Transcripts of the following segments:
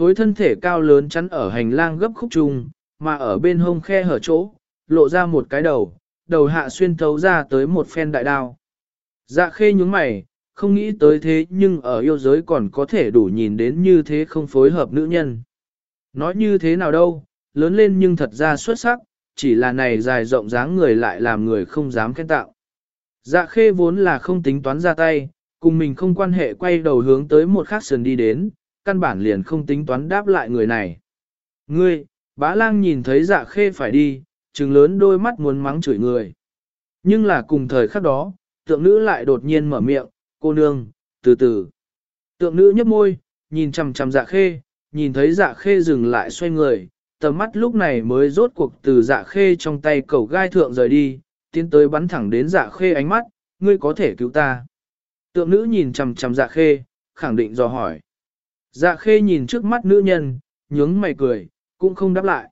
khối thân thể cao lớn chắn ở hành lang gấp khúc trùng mà ở bên hông khe hở chỗ, lộ ra một cái đầu, đầu hạ xuyên thấu ra tới một phen đại đao. Dạ khê nhúng mày, không nghĩ tới thế nhưng ở yêu giới còn có thể đủ nhìn đến như thế không phối hợp nữ nhân. Nói như thế nào đâu, lớn lên nhưng thật ra xuất sắc, chỉ là này dài rộng dáng người lại làm người không dám khen tạo. Dạ khê vốn là không tính toán ra tay, cùng mình không quan hệ quay đầu hướng tới một khác sườn đi đến, căn bản liền không tính toán đáp lại người này. Ngươi, bá lang nhìn thấy dạ khê phải đi, trừng lớn đôi mắt muốn mắng chửi người. Nhưng là cùng thời khắc đó, tượng nữ lại đột nhiên mở miệng, cô nương, từ từ. Tượng nữ nhấp môi, nhìn chằm chằm dạ khê, nhìn thấy dạ khê dừng lại xoay người, tầm mắt lúc này mới rốt cuộc từ dạ khê trong tay cầu gai thượng rời đi, tiến tới bắn thẳng đến dạ khê ánh mắt, ngươi có thể cứu ta. Tượng nữ nhìn chằm chằm dạ khê, khẳng định dò hỏi. Dạ khê nhìn trước mắt nữ nhân, nhướng mày cười, cũng không đáp lại.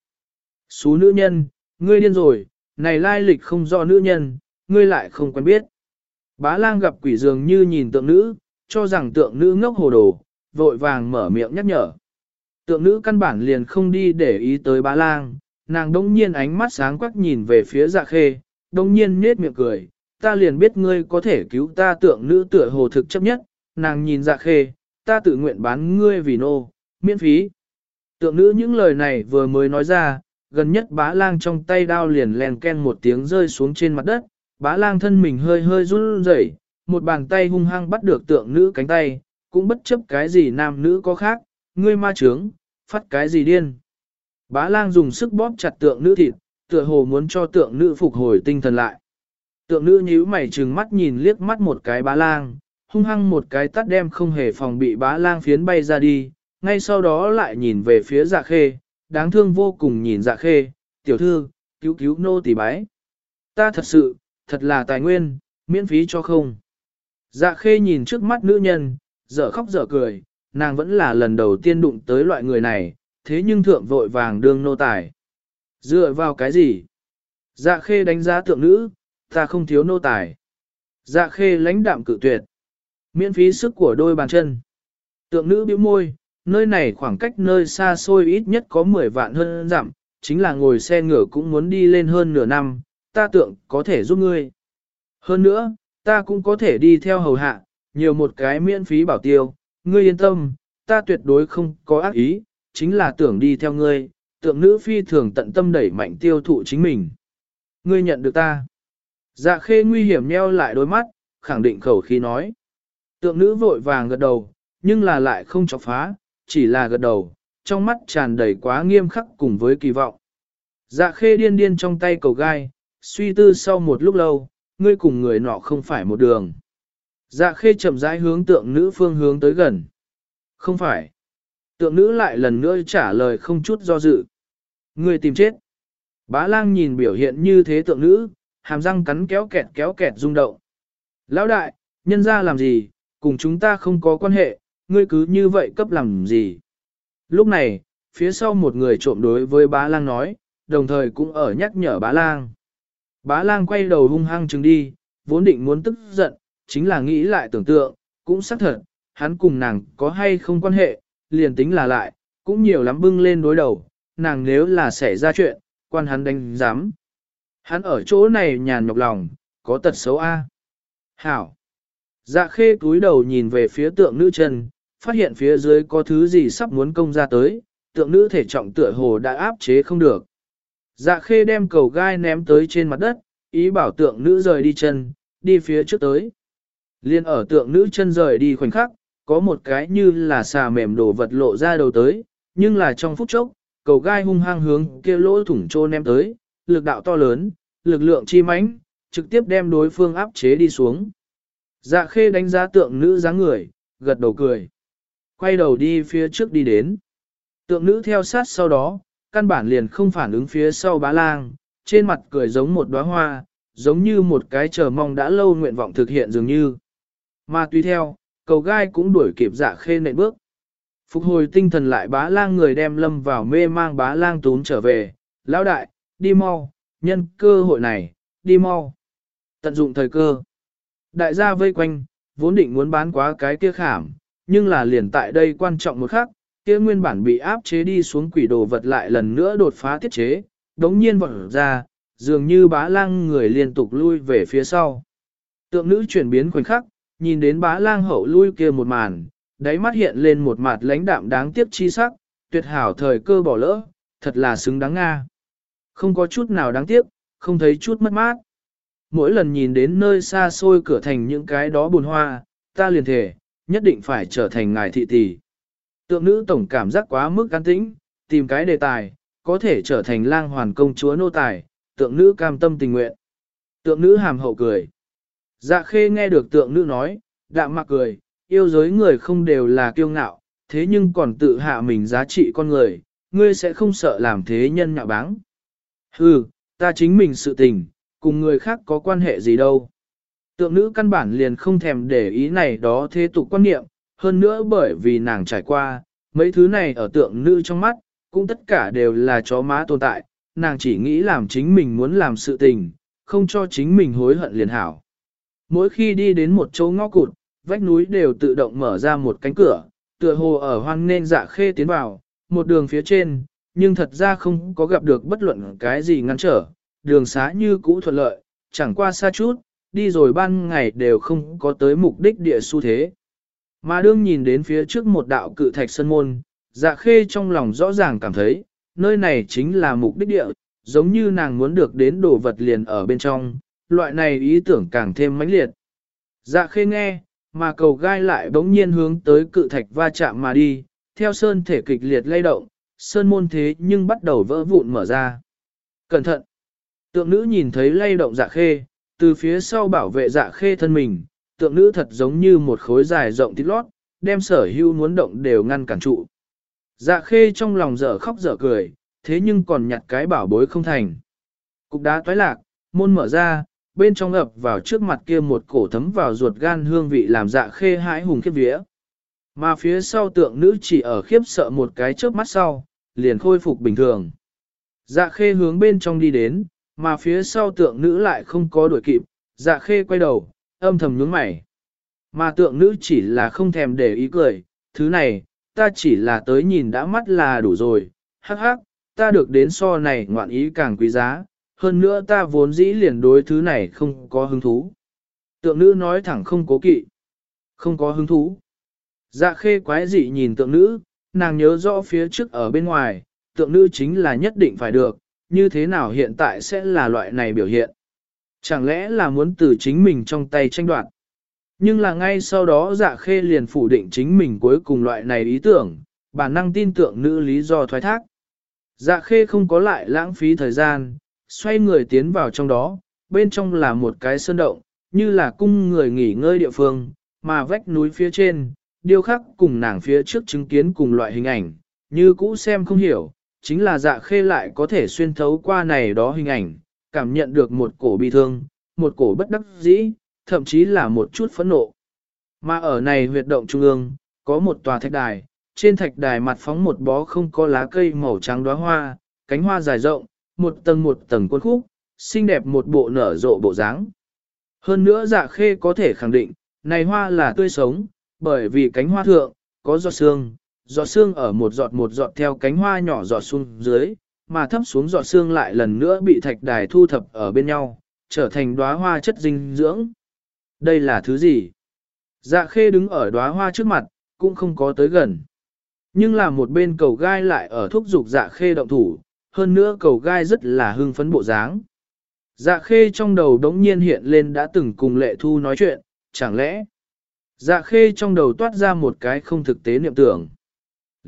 Xú nữ nhân, ngươi điên rồi, này lai lịch không do nữ nhân, ngươi lại không quen biết. Bá lang gặp quỷ dường như nhìn tượng nữ, cho rằng tượng nữ ngốc hồ đồ, vội vàng mở miệng nhắc nhở. Tượng nữ căn bản liền không đi để ý tới bá lang, nàng đông nhiên ánh mắt sáng quắc nhìn về phía dạ khê, đông nhiên nết miệng cười, ta liền biết ngươi có thể cứu ta tượng nữ tựa hồ thực chấp nhất, nàng nhìn dạ khê, ta tự nguyện bán ngươi vì nô, miễn phí. Tượng nữ những lời này vừa mới nói ra, gần nhất bá lang trong tay đao liền len ken một tiếng rơi xuống trên mặt đất, bá lang thân mình hơi hơi run rẩy, một bàn tay hung hăng bắt được tượng nữ cánh tay, cũng bất chấp cái gì nam nữ có khác, ngươi ma trướng, phát cái gì điên. Bá lang dùng sức bóp chặt tượng nữ thịt, tựa hồ muốn cho tượng nữ phục hồi tinh thần lại. Tượng nữ nhíu mày trừng mắt nhìn liếc mắt một cái bá lang, hung hăng một cái tắt đem không hề phòng bị bá lang phiến bay ra đi, ngay sau đó lại nhìn về phía dạ khê, đáng thương vô cùng nhìn dạ khê, tiểu thư, cứu cứu nô tỳ bái. Ta thật sự, thật là tài nguyên, miễn phí cho không. Dạ khê nhìn trước mắt nữ nhân, dở khóc dở cười, nàng vẫn là lần đầu tiên đụng tới loại người này, thế nhưng thượng vội vàng đương nô tài. Dựa vào cái gì? Dạ khê đánh giá tượng nữ, ta không thiếu nô tài. Dạ khê lãnh đạm cự tuyệt. Miễn phí sức của đôi bàn chân. Tượng nữ bĩu môi, nơi này khoảng cách nơi xa xôi ít nhất có 10 vạn hơn dặm, chính là ngồi xe ngựa cũng muốn đi lên hơn nửa năm, ta tượng có thể giúp ngươi. Hơn nữa, ta cũng có thể đi theo hầu hạ, nhiều một cái miễn phí bảo tiêu, ngươi yên tâm, ta tuyệt đối không có ác ý, chính là tưởng đi theo ngươi, tượng nữ phi thường tận tâm đẩy mạnh tiêu thụ chính mình. Ngươi nhận được ta. Dạ khê nguy hiểm nheo lại đôi mắt, khẳng định khẩu khí nói. Tượng nữ vội vàng gật đầu, nhưng là lại không chọc phá, chỉ là gật đầu, trong mắt tràn đầy quá nghiêm khắc cùng với kỳ vọng. Dạ khê điên điên trong tay cầu gai, suy tư sau một lúc lâu, ngươi cùng người nọ không phải một đường. Dạ khê chậm rãi hướng tượng nữ phương hướng tới gần. Không phải. Tượng nữ lại lần nữa trả lời không chút do dự. Ngươi tìm chết. Bá lang nhìn biểu hiện như thế tượng nữ, hàm răng cắn kéo kẹt kéo kẹt rung động. Lão đại, nhân ra làm gì, cùng chúng ta không có quan hệ, ngươi cứ như vậy cấp làm gì. Lúc này, phía sau một người trộm đối với bá lang nói, đồng thời cũng ở nhắc nhở bá lang. Bá lang quay đầu hung hăng chừng đi, vốn định muốn tức giận, chính là nghĩ lại tưởng tượng, cũng xác thật, hắn cùng nàng có hay không quan hệ, liền tính là lại, cũng nhiều lắm bưng lên đối đầu, nàng nếu là xảy ra chuyện, quan hắn đánh giám. Hắn ở chỗ này nhàn nhọc lòng, có tật xấu A. Hảo. Dạ khê túi đầu nhìn về phía tượng nữ chân, phát hiện phía dưới có thứ gì sắp muốn công ra tới, tượng nữ thể trọng tựa hồ đã áp chế không được. Dạ khê đem cầu gai ném tới trên mặt đất, ý bảo tượng nữ rời đi chân, đi phía trước tới. Liên ở tượng nữ chân rời đi khoảnh khắc, có một cái như là xà mềm đổ vật lộ ra đầu tới, nhưng là trong phút chốc, cầu gai hung hăng hướng kia lỗ thủng trô ném tới, lực đạo to lớn, lực lượng chi mãnh, trực tiếp đem đối phương áp chế đi xuống. Dạ khê đánh giá tượng nữ dáng người, gật đầu cười. Quay đầu đi phía trước đi đến. Tượng nữ theo sát sau đó, căn bản liền không phản ứng phía sau bá lang, trên mặt cười giống một đóa hoa, giống như một cái chờ mong đã lâu nguyện vọng thực hiện dường như. Mà tùy theo, cầu gai cũng đuổi kịp dạ khê nệ bước. Phục hồi tinh thần lại bá lang người đem lâm vào mê mang bá lang tún trở về, lão đại, đi mau, nhân cơ hội này, đi mau. Tận dụng thời cơ. Đại gia vây quanh, vốn định muốn bán quá cái kia khảm, nhưng là liền tại đây quan trọng một khắc, kia nguyên bản bị áp chế đi xuống quỷ đồ vật lại lần nữa đột phá tiết chế, đống nhiên vọt ra, dường như bá lang người liên tục lui về phía sau. Tượng nữ chuyển biến khoảnh khắc, nhìn đến bá lang hậu lui kia một màn, đáy mắt hiện lên một mặt lãnh đạm đáng tiếc chi sắc, tuyệt hảo thời cơ bỏ lỡ, thật là xứng đáng Nga. Không có chút nào đáng tiếc, không thấy chút mất mát. Mỗi lần nhìn đến nơi xa xôi cửa thành những cái đó buồn hoa, ta liền thể, nhất định phải trở thành ngài thị tỷ. Tượng nữ tổng cảm giác quá mức can tĩnh, tìm cái đề tài, có thể trở thành lang hoàn công chúa nô tài, tượng nữ cam tâm tình nguyện. Tượng nữ hàm hậu cười. Dạ khê nghe được tượng nữ nói, đạm mặc cười, yêu giới người không đều là kiêu ngạo, thế nhưng còn tự hạ mình giá trị con người, ngươi sẽ không sợ làm thế nhân nhạo báng. Hừ, ta chính mình sự tình, cùng người khác có quan hệ gì đâu. Tượng nữ căn bản liền không thèm để ý này đó thế tục quan niệm, hơn nữa bởi vì nàng trải qua, mấy thứ này ở tượng nữ trong mắt, cũng tất cả đều là chó má tồn tại, nàng chỉ nghĩ làm chính mình muốn làm sự tình, không cho chính mình hối hận liền hảo. Mỗi khi đi đến một chỗ ngõ cụt, vách núi đều tự động mở ra một cánh cửa, tựa hồ ở hoang nên dạ khê tiến vào, một đường phía trên, nhưng thật ra không có gặp được bất luận cái gì ngăn trở, đường xá như cũ thuận lợi, chẳng qua xa chút, đi rồi ban ngày đều không có tới mục đích địa xu thế. Mà đương nhìn đến phía trước một đạo cự thạch sân môn, dạ khê trong lòng rõ ràng cảm thấy, nơi này chính là mục đích địa, giống như nàng muốn được đến đồ vật liền ở bên trong, loại này ý tưởng càng thêm mãnh liệt. Dạ khê nghe, mà cầu gai lại bỗng nhiên hướng tới cự thạch va chạm mà đi, theo sơn thể kịch liệt lay động, sơn môn thế nhưng bắt đầu vỡ vụn mở ra. Cẩn thận! Tượng nữ nhìn thấy lay động dạ khê, từ phía sau bảo vệ dạ khê thân mình, tượng nữ thật giống như một khối dài rộng tít lót, đem sở hưu muốn động đều ngăn cản trụ. Dạ khê trong lòng dở khóc dở cười, thế nhưng còn nhặt cái bảo bối không thành. Cục đá toái lạc, môn mở ra, bên trong ập vào trước mặt kia một cổ thấm vào ruột gan hương vị làm dạ khê hãi hùng khiếp vía. Mà phía sau tượng nữ chỉ ở khiếp sợ một cái chớp mắt sau, liền khôi phục bình thường. Dạ khê hướng bên trong đi đến, mà phía sau tượng nữ lại không có đuổi kịp, dạ khê quay đầu, âm thầm nhướng mày. Mà tượng nữ chỉ là không thèm để ý cười, thứ này, ta chỉ là tới nhìn đã mắt là đủ rồi, hắc hắc, ta được đến so này ngoạn ý càng quý giá, hơn nữa ta vốn dĩ liền đối thứ này không có hứng thú. Tượng nữ nói thẳng không cố kỵ, không có hứng thú. Dạ khê quái dị nhìn tượng nữ, nàng nhớ rõ phía trước ở bên ngoài, tượng nữ chính là nhất định phải được, như thế nào hiện tại sẽ là loại này biểu hiện. Chẳng lẽ là muốn từ chính mình trong tay tranh đoạt. Nhưng là ngay sau đó dạ khê liền phủ định chính mình cuối cùng loại này ý tưởng, bản năng tin tưởng nữ lý do thoái thác. Dạ khê không có lại lãng phí thời gian, xoay người tiến vào trong đó, bên trong là một cái sơn động, như là cung người nghỉ ngơi địa phương, mà vách núi phía trên, điêu khắc cùng nàng phía trước chứng kiến cùng loại hình ảnh, như cũ xem không hiểu, chính là dạ khê lại có thể xuyên thấu qua này đó hình ảnh, cảm nhận được một cổ bi thương, một cổ bất đắc dĩ, thậm chí là một chút phẫn nộ. Mà ở này huyệt động trung ương, có một tòa thạch đài, trên thạch đài mặt phóng một bó không có lá cây màu trắng đóa hoa, cánh hoa dài rộng, một tầng một tầng cuốn khúc, xinh đẹp một bộ nở rộ bộ dáng. Hơn nữa dạ khê có thể khẳng định, này hoa là tươi sống, bởi vì cánh hoa thượng, có giọt xương, giọt xương ở một giọt một giọt theo cánh hoa nhỏ giọt xuống dưới, mà thấp xuống giọt xương lại lần nữa bị thạch đài thu thập ở bên nhau, trở thành đóa hoa chất dinh dưỡng. Đây là thứ gì? Dạ khê đứng ở đóa hoa trước mặt, cũng không có tới gần. Nhưng là một bên cầu gai lại ở thúc dục dạ khê động thủ, hơn nữa cầu gai rất là hưng phấn bộ dáng. Dạ khê trong đầu đống nhiên hiện lên đã từng cùng lệ thu nói chuyện, chẳng lẽ Dạ khê trong đầu toát ra một cái không thực tế niệm tưởng.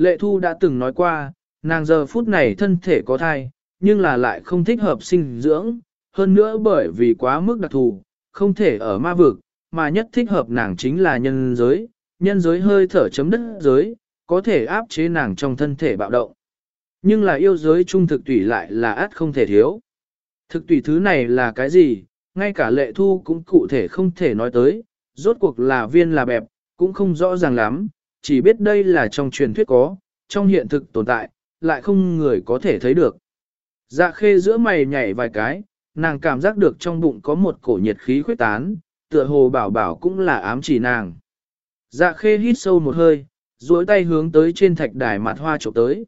Lệ thu đã từng nói qua, nàng giờ phút này thân thể có thai, nhưng là lại không thích hợp sinh dưỡng, hơn nữa bởi vì quá mức đặc thù, không thể ở ma vực, mà nhất thích hợp nàng chính là nhân giới, nhân giới hơi thở chấm đất giới, có thể áp chế nàng trong thân thể bạo động. Nhưng là yêu giới trung thực tùy lại là át không thể thiếu. Thực tùy thứ này là cái gì, ngay cả lệ thu cũng cụ thể không thể nói tới, rốt cuộc là viên là bẹp, cũng không rõ ràng lắm, chỉ biết đây là trong truyền thuyết có, trong hiện thực tồn tại, lại không người có thể thấy được. Dạ khê giữa mày nhảy vài cái, nàng cảm giác được trong bụng có một cổ nhiệt khí khuếch tán, tựa hồ bảo bảo cũng là ám chỉ nàng. Dạ khê hít sâu một hơi, duỗi tay hướng tới trên thạch đài mặt hoa trộm tới.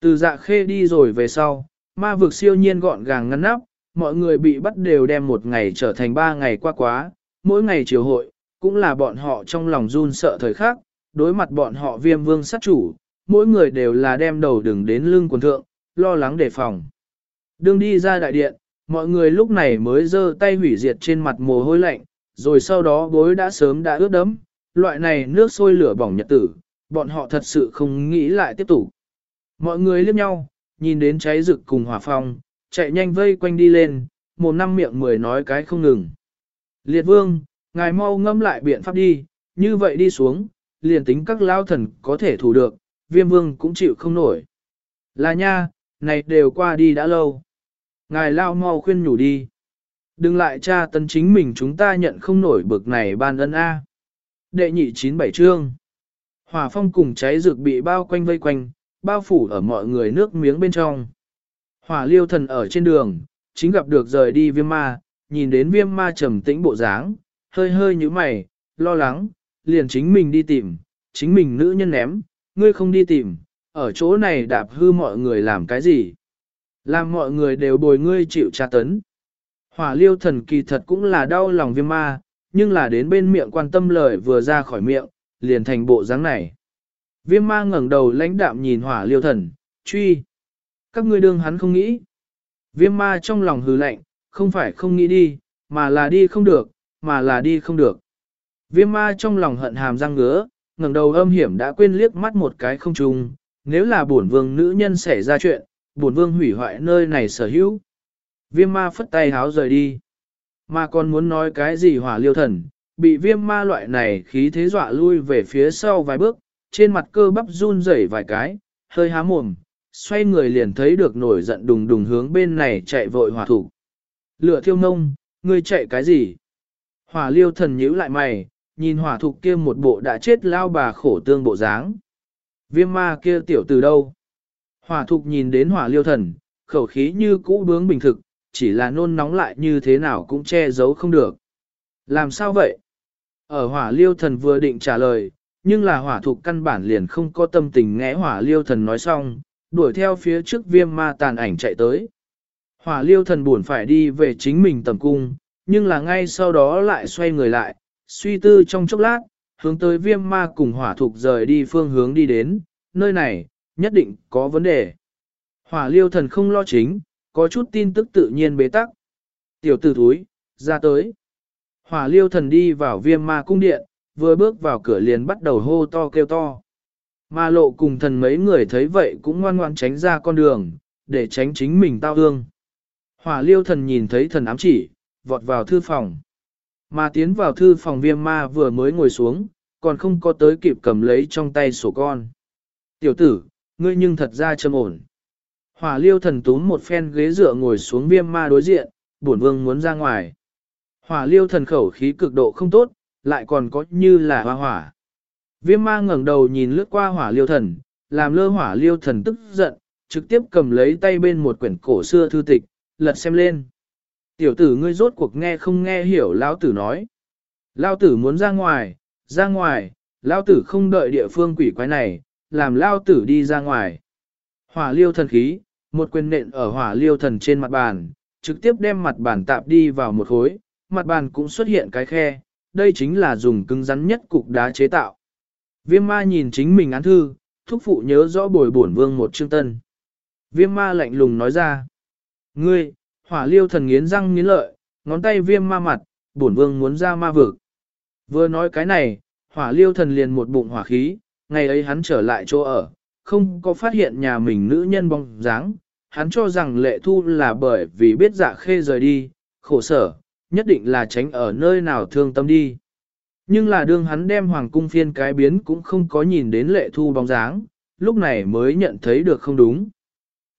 Từ dạ khê đi rồi về sau, ma vực siêu nhiên gọn gàng ngăn nắp, mọi người bị bắt đều đem một ngày trở thành ba ngày qua quá, mỗi ngày chiều hội, cũng là bọn họ trong lòng run sợ thời khắc, đối mặt bọn họ viêm vương sát chủ, mỗi người đều là đem đầu đừng đến lưng quần thượng, lo lắng đề phòng. Đương đi ra đại điện, mọi người lúc này mới giơ tay hủy diệt trên mặt mồ hôi lạnh, rồi sau đó bối đã sớm đã ướt đấm, loại này nước sôi lửa bỏng nhật tử, bọn họ thật sự không nghĩ lại tiếp tục. Mọi người liếc nhau, nhìn đến cháy rực cùng hỏa phong, chạy nhanh vây quanh đi lên, một năm miệng mười nói cái không ngừng. Liệt vương, ngài mau ngâm lại biện pháp đi, như vậy đi xuống, liền tính các lao thần có thể thủ được, viêm vương cũng chịu không nổi. Là nha, này đều qua đi đã lâu. Ngài lao mau khuyên nhủ đi. Đừng lại tra tấn chính mình chúng ta nhận không nổi bực này ban ân A. Đệ nhị chín bảy chương. Hỏa phong cùng cháy rực bị bao quanh vây quanh, bao phủ ở mọi người nước miếng bên trong. Hỏa liêu thần ở trên đường, chính gặp được rời đi viêm ma, nhìn đến viêm ma trầm tĩnh bộ dáng, hơi hơi như mày, lo lắng, liền chính mình đi tìm, chính mình nữ nhân ném, ngươi không đi tìm, ở chỗ này đạp hư mọi người làm cái gì. Làm mọi người đều bồi ngươi chịu tra tấn. Hỏa liêu thần kỳ thật cũng là đau lòng viêm ma, nhưng là đến bên miệng quan tâm lời vừa ra khỏi miệng, liền thành bộ dáng này. Viêm ma ngẩng đầu lãnh đạm nhìn hỏa liêu thần, truy. Các ngươi đương hắn không nghĩ. Viêm ma trong lòng hừ lạnh, không phải không nghĩ đi, mà là đi không được, mà là đi không được. Viêm ma trong lòng hận hàm răng ngứa, ngẩng đầu âm hiểm đã quên liếc mắt một cái không trùng, nếu là bổn vương nữ nhân xảy ra chuyện, bổn vương hủy hoại nơi này sở hữu. Viêm ma phất tay háo rời đi. Mà còn muốn nói cái gì hỏa liêu thần, bị viêm ma loại này khí thế dọa lui về phía sau vài bước, trên mặt cơ bắp run rẩy vài cái, hơi há mồm, xoay người liền thấy được nổi giận đùng đùng hướng bên này chạy vội hỏa thủ. Lửa thiêu nông, ngươi chạy cái gì? Hỏa liêu thần nhíu lại mày, nhìn hỏa thục kia một bộ đã chết lao bà khổ tương bộ dáng. Viêm ma kia tiểu từ đâu? Hỏa thục nhìn đến hỏa liêu thần, khẩu khí như cũ bướng bình thực, chỉ là nôn nóng lại như thế nào cũng che giấu không được. Làm sao vậy? Ở hỏa liêu thần vừa định trả lời, nhưng là hỏa thục căn bản liền không có tâm tình nghe hỏa liêu thần nói xong, đuổi theo phía trước viêm ma tàn ảnh chạy tới. Hỏa liêu thần buồn phải đi về chính mình tầm cung, nhưng là ngay sau đó lại xoay người lại, suy tư trong chốc lát, hướng tới viêm ma cùng hỏa thục rời đi phương hướng đi đến, nơi này, nhất định có vấn đề. Hỏa liêu thần không lo chính, có chút tin tức tự nhiên bế tắc. Tiểu tử thúi, ra tới. Hỏa liêu thần đi vào viêm ma cung điện, vừa bước vào cửa liền bắt đầu hô to kêu to. Ma lộ cùng thần mấy người thấy vậy cũng ngoan ngoan tránh ra con đường, để tránh chính mình tao ương. Hỏa liêu thần nhìn thấy thần ám chỉ, vọt vào thư phòng. Mà tiến vào thư phòng viêm ma vừa mới ngồi xuống, còn không có tới kịp cầm lấy trong tay sổ con. Tiểu tử, ngươi nhưng thật ra châm ổn. Hỏa liêu thần túm một phen ghế dựa ngồi xuống viêm ma đối diện, bổn vương muốn ra ngoài. Hỏa liêu thần khẩu khí cực độ không tốt, lại còn có như là hoa hỏa. Viêm ma ngẩng đầu nhìn lướt qua hỏa liêu thần, làm lơ hỏa liêu thần tức giận, trực tiếp cầm lấy tay bên một quyển cổ xưa thư tịch, lật xem lên. Tiểu tử ngươi rốt cuộc nghe không nghe hiểu lão tử nói. Lão tử muốn ra ngoài, ra ngoài, lão tử không đợi địa phương quỷ quái này, làm lão tử đi ra ngoài. Hỏa liêu thần khí, một quyền nện ở hỏa liêu thần trên mặt bàn, trực tiếp đem mặt bàn tạp đi vào một khối, mặt bàn cũng xuất hiện cái khe, đây chính là dùng cứng rắn nhất cục đá chế tạo. Viêm ma nhìn chính mình án thư, thúc phụ nhớ rõ bồi bổn vương một chương tân. Viêm ma lạnh lùng nói ra. Ngươi, hỏa liêu thần nghiến răng nghiến lợi, ngón tay viêm ma mặt, bổn vương muốn ra ma vực. Vừa nói cái này, hỏa liêu thần liền một bụng hỏa khí, ngày ấy hắn trở lại chỗ ở, không có phát hiện nhà mình nữ nhân bóng dáng, hắn cho rằng lệ thu là bởi vì biết dạ khê rời đi, khổ sở, nhất định là tránh ở nơi nào thương tâm đi. Nhưng là đương hắn đem hoàng cung phiên cái biến cũng không có nhìn đến lệ thu bóng dáng, lúc này mới nhận thấy được không đúng.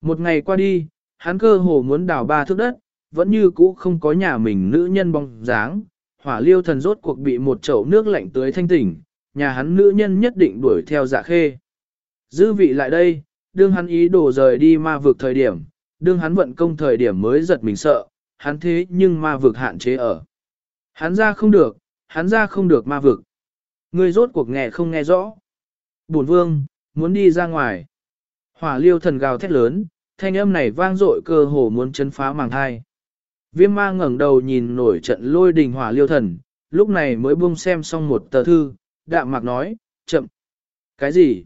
Một ngày qua đi, hắn cơ hồ muốn đào ba thước đất, vẫn như cũ không có nhà mình nữ nhân bóng dáng, hỏa liêu thần rốt cuộc bị một chậu nước lạnh tưới thanh tỉnh, nhà hắn nữ nhân nhất định đuổi theo dạ khê. Dư vị lại đây, đương hắn ý đồ rời đi ma vực thời điểm, đương hắn vận công thời điểm mới giật mình sợ, hắn thế nhưng ma vực hạn chế ở. Hắn ra không được, hắn ra không được ma vực. Ngươi rốt cuộc nghe không nghe rõ. Bổn vương, muốn đi ra ngoài. Hỏa liêu thần gào thét lớn, thanh âm này vang dội cơ hồ muốn chấn phá màng thai. Viêm ma ngẩng đầu nhìn nổi trận lôi đình hỏa liêu thần, lúc này mới buông xem xong một tờ thư, đạm mạc nói, chậm. Cái gì?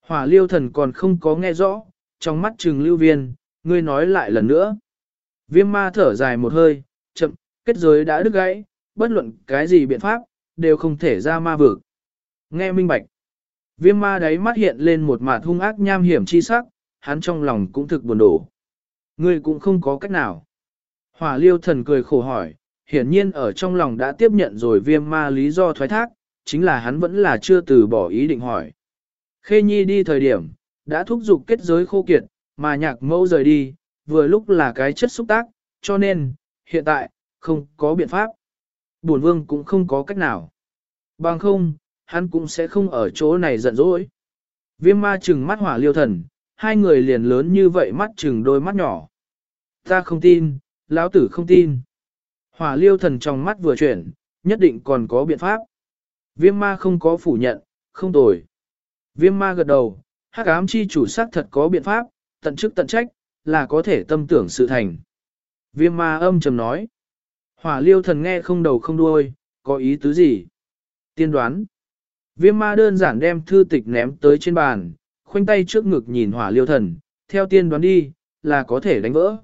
Hỏa liêu thần còn không có nghe rõ, trong mắt trừng lưu viên, ngươi nói lại lần nữa. Viêm ma thở dài một hơi, chậm, kết giới đã đứt gãy, bất luận cái gì biện pháp, đều không thể ra ma vực. Nghe minh bạch. Viêm ma đáy mắt hiện lên một mặt hung ác nham hiểm chi sắc, hắn trong lòng cũng thực buồn đổ. Ngươi cũng không có cách nào. Hỏa liêu thần cười khổ hỏi, hiển nhiên ở trong lòng đã tiếp nhận rồi viêm ma lý do thoái thác, chính là hắn vẫn là chưa từ bỏ ý định hỏi. Khê Nhi đi thời điểm, đã thúc giục kết giới khô kiệt, mà nhạc mẫu rời đi, vừa lúc là cái chất xúc tác, cho nên, hiện tại, không có biện pháp. Bổn vương cũng không có cách nào. Bằng không, hắn cũng sẽ không ở chỗ này giận dỗi. Viêm ma trừng mắt hỏa liêu thần, hai người liền lớn như vậy mắt chừng đôi mắt nhỏ. Ta không tin, lão tử không tin. Hỏa liêu thần trong mắt vừa chuyển, nhất định còn có biện pháp. Viêm ma không có phủ nhận, không tồi. Viêm ma gật đầu, hắc ám chi chủ sắc thật có biện pháp, tận chức tận trách, là có thể tâm tưởng sự thành. Viêm ma âm trầm nói. Hỏa liêu thần nghe không đầu không đuôi, có ý tứ gì? Tiên đoán. Viêm ma đơn giản đem thư tịch ném tới trên bàn, khoanh tay trước ngực nhìn hỏa liêu thần, theo tiên đoán đi, là có thể đánh vỡ.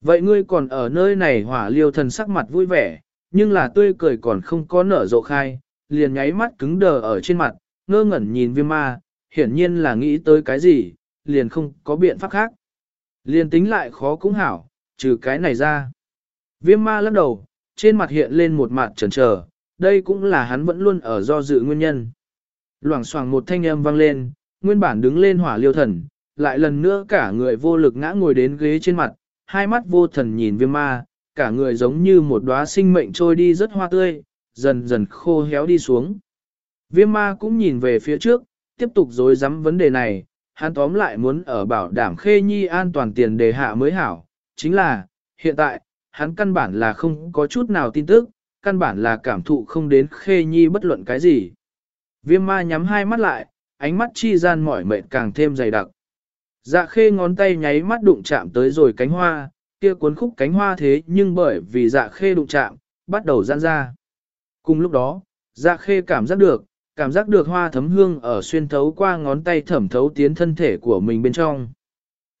Vậy ngươi còn ở nơi này hỏa liêu thần sắc mặt vui vẻ, nhưng là tươi cười còn không có nở rộ khai, liền nháy mắt cứng đờ ở trên mặt, ngơ ngẩn nhìn viêm ma, hiển nhiên là nghĩ tới cái gì, liền không có biện pháp khác. Liền tính lại khó cũng hảo, trừ cái này ra. Viêm ma lắc đầu, trên mặt hiện lên một mặt trần trờ, đây cũng là hắn vẫn luôn ở do dự nguyên nhân. Loảng xoảng một thanh âm vang lên, nguyên bản đứng lên hỏa liêu thần, lại lần nữa cả người vô lực ngã ngồi đến ghế trên mặt, hai mắt vô thần nhìn viêm ma, cả người giống như một đóa sinh mệnh trôi đi rất hoa tươi, dần dần khô héo đi xuống. Viêm ma cũng nhìn về phía trước, tiếp tục dối rắm vấn đề này, hắn tóm lại muốn ở bảo đảm khê nhi an toàn tiền đề hạ mới hảo, chính là, hiện tại, hắn căn bản là không có chút nào tin tức, căn bản là cảm thụ không đến khê nhi bất luận cái gì. Viêm ma nhắm hai mắt lại, ánh mắt chi gian mỏi mệt càng thêm dày đặc. Dạ khê ngón tay nháy mắt đụng chạm tới rồi cánh hoa, kia cuốn khúc cánh hoa thế nhưng bởi vì dạ khê đụng chạm, bắt đầu giãn ra. Cùng lúc đó, dạ khê cảm giác được, cảm giác được hoa thấm hương ở xuyên thấu qua ngón tay thẩm thấu tiến thân thể của mình bên trong.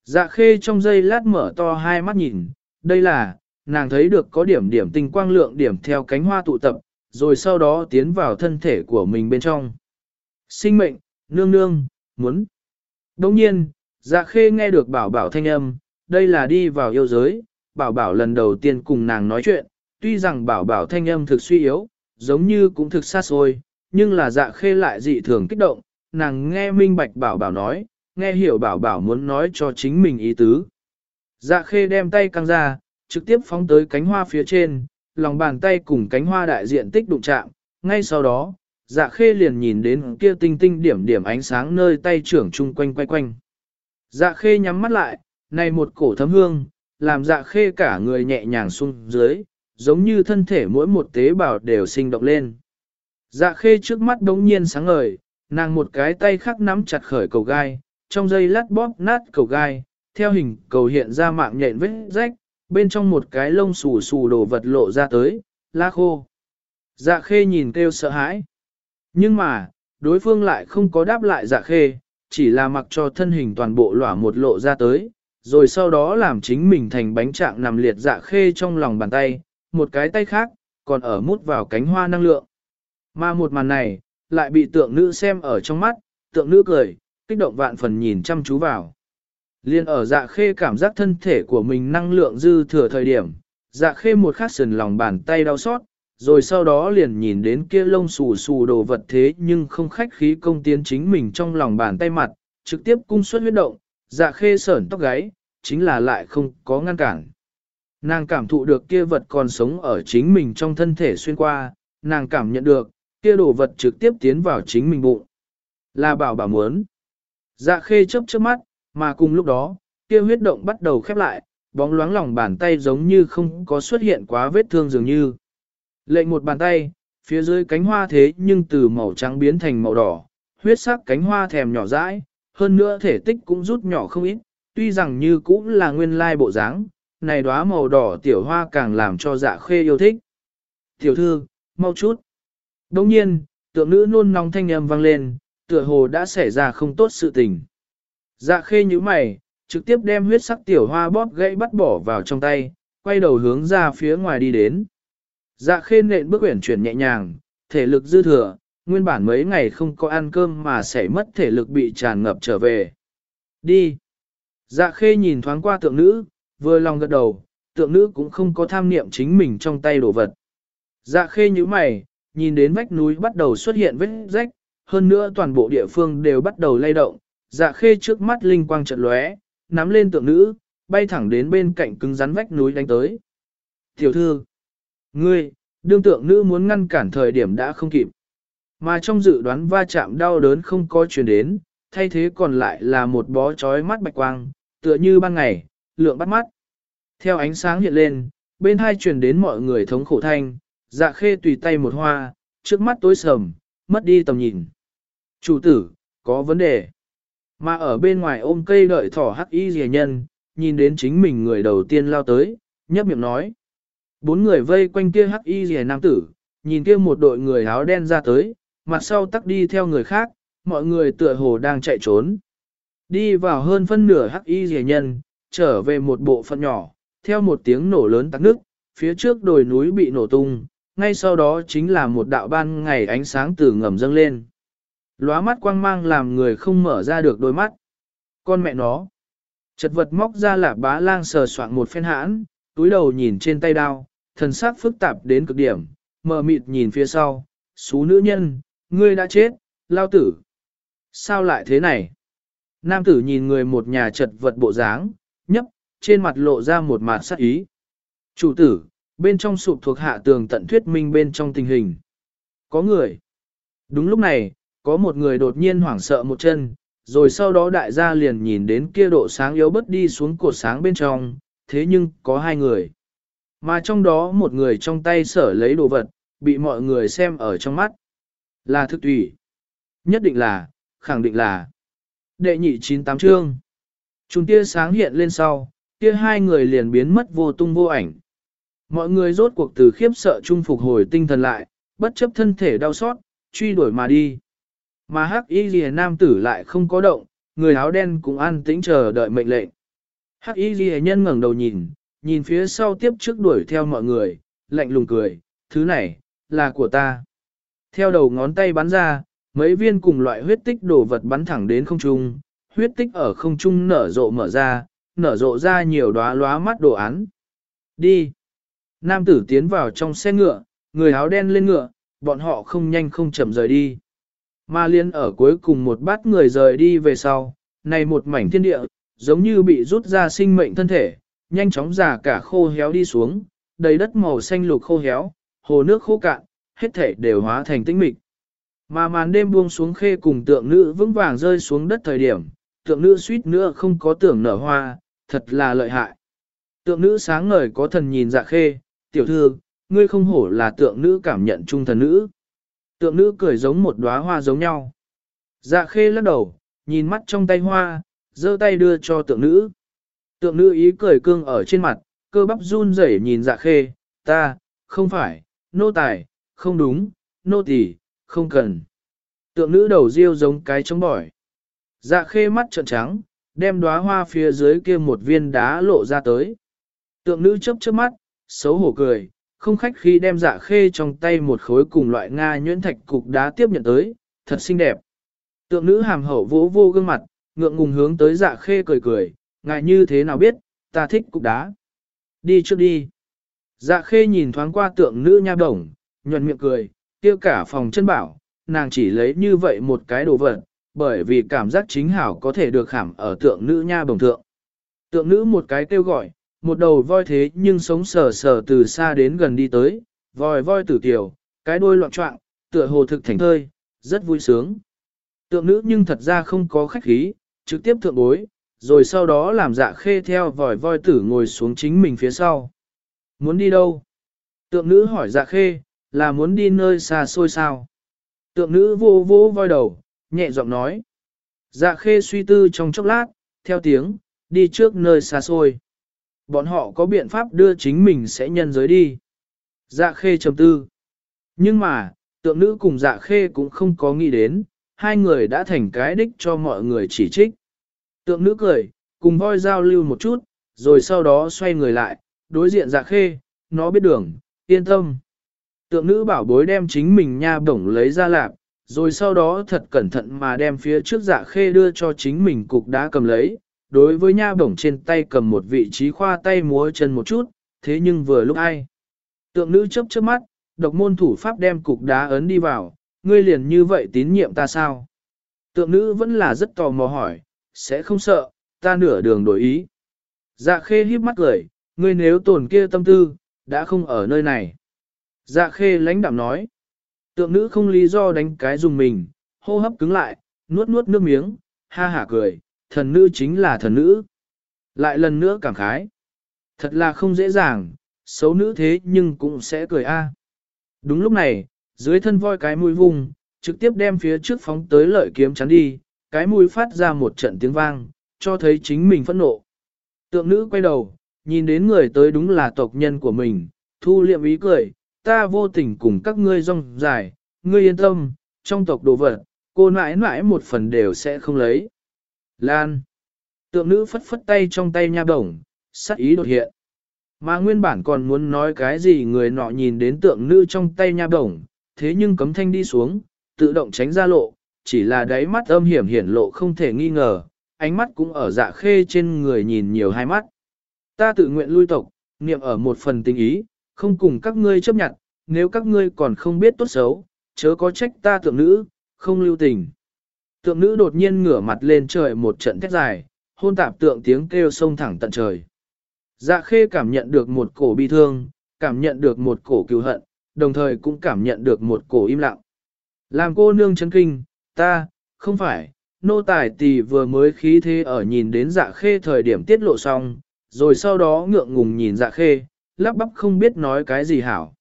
Dạ khê trong giây lát mở to hai mắt nhìn, đây là, nàng thấy được có điểm điểm tinh quang lượng điểm theo cánh hoa tụ tập, rồi sau đó tiến vào thân thể của mình bên trong. Sinh mệnh, nương nương, muốn. Đồng nhiên, dạ khê nghe được bảo bảo thanh âm, đây là đi vào yêu giới, bảo bảo lần đầu tiên cùng nàng nói chuyện, tuy rằng bảo bảo thanh âm thực suy yếu, giống như cũng thực xa xôi, nhưng là dạ khê lại dị thường kích động, nàng nghe minh bạch bảo bảo nói, nghe hiểu bảo bảo muốn nói cho chính mình ý tứ. Dạ khê đem tay căng ra, trực tiếp phóng tới cánh hoa phía trên, lòng bàn tay cùng cánh hoa đại diện tích đụng chạm, ngay sau đó, dạ khê liền nhìn đến kia tinh tinh điểm điểm ánh sáng nơi tay trưởng chung quanh quay quanh. Dạ khê nhắm mắt lại, này một cổ thấm hương, làm dạ khê cả người nhẹ nhàng xuống dưới, giống như thân thể mỗi một tế bào đều sinh động lên. Dạ khê trước mắt đống nhiên sáng ngời, nàng một cái tay khác nắm chặt khởi cầu gai, trong dây lát bóp nát cầu gai, theo hình cầu hiện ra mạng nhện vết rách, bên trong một cái lông xù xù đồ vật lộ ra tới, lá khô. Dạ khê nhìn kêu sợ hãi. Nhưng mà, đối phương lại không có đáp lại dạ khê, chỉ là mặc cho thân hình toàn bộ lỏa một lộ ra tới, rồi sau đó làm chính mình thành bánh trạng nằm liệt dạ khê trong lòng bàn tay, một cái tay khác, còn ở mút vào cánh hoa năng lượng. Mà một màn này, lại bị tượng nữ xem ở trong mắt, tượng nữ cười, kích động vạn phần nhìn chăm chú vào. Liên ở dạ khê cảm giác thân thể của mình năng lượng dư thừa thời điểm, dạ khê một khát sườn lòng bàn tay đau xót, rồi sau đó liền nhìn đến kia lông xù xù đồ vật thế nhưng không khách khí công tiến chính mình trong lòng bàn tay mặt, trực tiếp cung suất huyết động, dạ khê sởn tóc gáy, chính là lại không có ngăn cản. Nàng cảm thụ được kia vật còn sống ở chính mình trong thân thể xuyên qua, nàng cảm nhận được, kia đồ vật trực tiếp tiến vào chính mình bụng. Là bảo bảo muốn. Dạ khê chớp chớp mắt, mà cùng lúc đó, kia huyết động bắt đầu khép lại, bóng loáng lòng bàn tay giống như không có xuất hiện quá vết thương dường như. Lệnh một bàn tay, phía dưới cánh hoa thế nhưng từ màu trắng biến thành màu đỏ, huyết sắc cánh hoa thèm nhỏ dãi, hơn nữa thể tích cũng rút nhỏ không ít, tuy rằng như cũng là nguyên lai bộ dáng, này đóa màu đỏ tiểu hoa càng làm cho dạ khê yêu thích. Tiểu thư, mau chút. Đồng nhiên, tượng nữ nôn nóng thanh âm vang lên, tựa hồ đã xảy ra không tốt sự tình. Dạ khê như mày, trực tiếp đem huyết sắc tiểu hoa bóp gãy bắt bỏ vào trong tay, quay đầu hướng ra phía ngoài đi đến. Dạ khê nện bước uyển chuyển nhẹ nhàng, thể lực dư thừa, nguyên bản mấy ngày không có ăn cơm mà sẽ mất thể lực bị tràn ngập trở về. Đi. Dạ khê nhìn thoáng qua tượng nữ, vừa lòng gật đầu, tượng nữ cũng không có tham niệm chính mình trong tay đồ vật. Dạ khê như mày, nhìn đến vách núi bắt đầu xuất hiện vết rách, hơn nữa toàn bộ địa phương đều bắt đầu lay động, dạ khê trước mắt linh quang trận lóe, nắm lên tượng nữ, bay thẳng đến bên cạnh cứng rắn vách núi đánh tới. Tiểu thư, ngươi, đương tượng nữ muốn ngăn cản thời điểm đã không kịp. Mà trong dự đoán va chạm đau đớn không có truyền đến, thay thế còn lại là một bó chói mắt bạch quang, tựa như ban ngày, lượng bắt mắt. Theo ánh sáng hiện lên, bên hai truyền đến mọi người thống khổ thanh, dạ khê tùy tay một hoa, trước mắt tối sầm, mất đi tầm nhìn. Chủ tử, có vấn đề. Mà ở bên ngoài ôm cây đợi thỏ hắc y rìa nhân, nhìn đến chính mình người đầu tiên lao tới, nhấp miệng nói. Bốn người vây quanh kia hắc y rìa nam tử, nhìn kia một đội người áo đen ra tới, mặt sau tắc đi theo người khác, mọi người tựa hồ đang chạy trốn. Đi vào hơn phân nửa hắc y rìa nhân, trở về một bộ phận nhỏ, theo một tiếng nổ lớn tắc nước, phía trước đồi núi bị nổ tung, ngay sau đó chính là một đạo ban ngày ánh sáng từ ngầm dâng lên. Lóa mắt quang mang làm người không mở ra được đôi mắt. Con mẹ nó. Chật vật móc ra là bá lang sờ soạn một phen hãn, túi đầu nhìn trên tay đao, thần sắc phức tạp đến cực điểm, mờ mịt nhìn phía sau, xú nữ nhân, ngươi đã chết, lao tử. Sao lại thế này? Nam tử nhìn người một nhà chật vật bộ dáng, nhấp, trên mặt lộ ra một mặt sắc ý. Chủ tử, bên trong sụp thuộc hạ tường tận thuyết minh bên trong tình hình. Có người. Đúng lúc này, có một người đột nhiên hoảng sợ một chân, rồi sau đó đại gia liền nhìn đến kia độ sáng yếu bất đi xuống cột sáng bên trong, thế nhưng có hai người. Mà trong đó một người trong tay sở lấy đồ vật, bị mọi người xem ở trong mắt. Là thức tùy. Nhất định là, khẳng định là. Đệ nhị chín tám chương. Chúng tia sáng hiện lên sau, kia hai người liền biến mất vô tung vô ảnh. Mọi người rốt cuộc từ khiếp sợ chung phục hồi tinh thần lại, bất chấp thân thể đau xót, truy đuổi mà đi. Mà hắc y lìa nam tử lại không có động, người áo đen cũng an tĩnh chờ đợi mệnh lệnh. Hắc y lìa nhân ngẩng đầu nhìn, nhìn phía sau tiếp trước đuổi theo mọi người, lạnh lùng cười, thứ này, là của ta. Theo đầu ngón tay bắn ra, mấy viên cùng loại huyết tích đồ vật bắn thẳng đến không trung, huyết tích ở không trung nở rộ mở ra, nở rộ ra nhiều đóa lóa mắt đồ án. Đi! Nam tử tiến vào trong xe ngựa, người áo đen lên ngựa, bọn họ không nhanh không chậm rời đi. ma liên ở cuối cùng một bát người rời đi về sau, này một mảnh thiên địa, giống như bị rút ra sinh mệnh thân thể, nhanh chóng già cả khô héo đi xuống, đầy đất màu xanh lục khô héo, hồ nước khô cạn, hết thể đều hóa thành tĩnh mịch. Mà màn đêm buông xuống khê cùng tượng nữ vững vàng rơi xuống đất thời điểm, tượng nữ suýt nữa không có tưởng nở hoa, thật là lợi hại. Tượng nữ sáng ngời có thần nhìn dạ khê, tiểu thư, ngươi không hổ là tượng nữ cảm nhận trung thần nữ. Tượng nữ cười giống một đóa hoa giống nhau. Dạ khê lắc đầu, nhìn mắt trong tay hoa, giơ tay đưa cho tượng nữ. Tượng nữ ý cười cương ở trên mặt, cơ bắp run rẩy nhìn dạ khê, ta, không phải, nô tài, không đúng, nô tỳ, không cần. Tượng nữ đầu riêu giống cái trống bỏi. Dạ khê mắt trợn trắng, đem đóa hoa phía dưới kia một viên đá lộ ra tới. Tượng nữ chớp chớp mắt, xấu hổ cười, không khách khi đem dạ khê trong tay một khối cùng loại Nga nhuyễn thạch cục đá tiếp nhận tới, thật xinh đẹp. Tượng nữ hàm hậu vỗ vô gương mặt, ngượng ngùng hướng tới dạ khê cười cười, Ngài như thế nào biết, ta thích cục đá. Đi trước đi. Dạ khê nhìn thoáng qua tượng nữ nha đồng, nhuận miệng cười, kia cả phòng chân bảo, nàng chỉ lấy như vậy một cái đồ vật, bởi vì cảm giác chính hảo có thể được khảm ở tượng nữ nha đồng thượng. Tượng nữ một cái kêu gọi, một đầu voi thế nhưng sống sờ sờ từ xa đến gần đi tới, voi voi tử tiểu, cái đuôi loạn trọng, tựa hồ thực thành thơi, rất vui sướng. Tượng nữ nhưng thật ra không có khách khí, trực tiếp thượng bối, rồi sau đó làm dạ khê theo vòi voi tử ngồi xuống chính mình phía sau. Muốn đi đâu? Tượng nữ hỏi dạ khê, là muốn đi nơi xa xôi sao? Tượng nữ vô vô voi đầu, nhẹ giọng nói. Dạ khê suy tư trong chốc lát, theo tiếng, đi trước nơi xa xôi. Bọn họ có biện pháp đưa chính mình sẽ nhân giới đi. Dạ khê trầm tư. Nhưng mà, tượng nữ cùng dạ khê cũng không có nghĩ đến, hai người đã thành cái đích cho mọi người chỉ trích. Tượng nữ cười, cùng voi giao lưu một chút, rồi sau đó xoay người lại, đối diện dạ khê, nó biết đường, yên tâm. Tượng nữ bảo bối đem chính mình nha bổng lấy ra lạp, rồi sau đó thật cẩn thận mà đem phía trước dạ khê đưa cho chính mình cục đá cầm lấy, đối với nha bổng trên tay cầm một vị trí khoa tay múa chân một chút, thế nhưng vừa lúc ai. Tượng nữ chấp chớp mắt, độc môn thủ pháp đem cục đá ấn đi vào, ngươi liền như vậy tín nhiệm ta sao? Tượng nữ vẫn là rất tò mò hỏi, sẽ không sợ, ta nửa đường đổi ý. Dạ khê híp mắt cười, ngươi nếu tổn kia tâm tư, đã không ở nơi này. Dạ khê lãnh đạm nói, tượng nữ không lý do đánh cái dùng mình, hô hấp cứng lại, nuốt nuốt nước miếng, ha hả cười, thần nữ chính là thần nữ. Lại lần nữa cảm khái. Thật là không dễ dàng, xấu nữ thế nhưng cũng sẽ cười a. Đúng lúc này, dưới thân voi cái mũi vùng, trực tiếp đem phía trước phóng tới lợi kiếm chắn đi, cái mũi phát ra một trận tiếng vang, cho thấy chính mình phẫn nộ. Tượng nữ quay đầu, nhìn đến người tới đúng là tộc nhân của mình, thu liệm ý cười, ta vô tình cùng các ngươi rong dài, ngươi yên tâm, trong tộc đồ vật, cô mãi mãi một phần đều sẽ không lấy. Lan. Tượng nữ phất phất tay trong tay nha đồng, sắc ý đột hiện. Mà nguyên bản còn muốn nói cái gì người nọ nhìn đến tượng nữ trong tay nha đồng, thế nhưng cấm thanh đi xuống, tự động tránh ra lộ, chỉ là đáy mắt âm hiểm hiển lộ không thể nghi ngờ, ánh mắt cũng ở dạ khê trên người nhìn nhiều hai mắt. Ta tự nguyện lui tộc, niệm ở một phần tình ý, không cùng các ngươi chấp nhận, nếu các ngươi còn không biết tốt xấu, chớ có trách ta tượng nữ, không lưu tình. Tượng nữ đột nhiên ngửa mặt lên trời một trận thét dài, hôn tạp tượng tiếng kêu sông thẳng tận trời. Dạ khê cảm nhận được một cổ bi thương, cảm nhận được một cổ cứu hận, đồng thời cũng cảm nhận được một cổ im lặng. Làm cô nương chấn kinh, ta, không phải, nô tài tỷ vừa mới khí thế ở nhìn đến dạ khê thời điểm tiết lộ xong, rồi sau đó ngượng ngùng nhìn dạ khê, lắp bắp không biết nói cái gì hảo.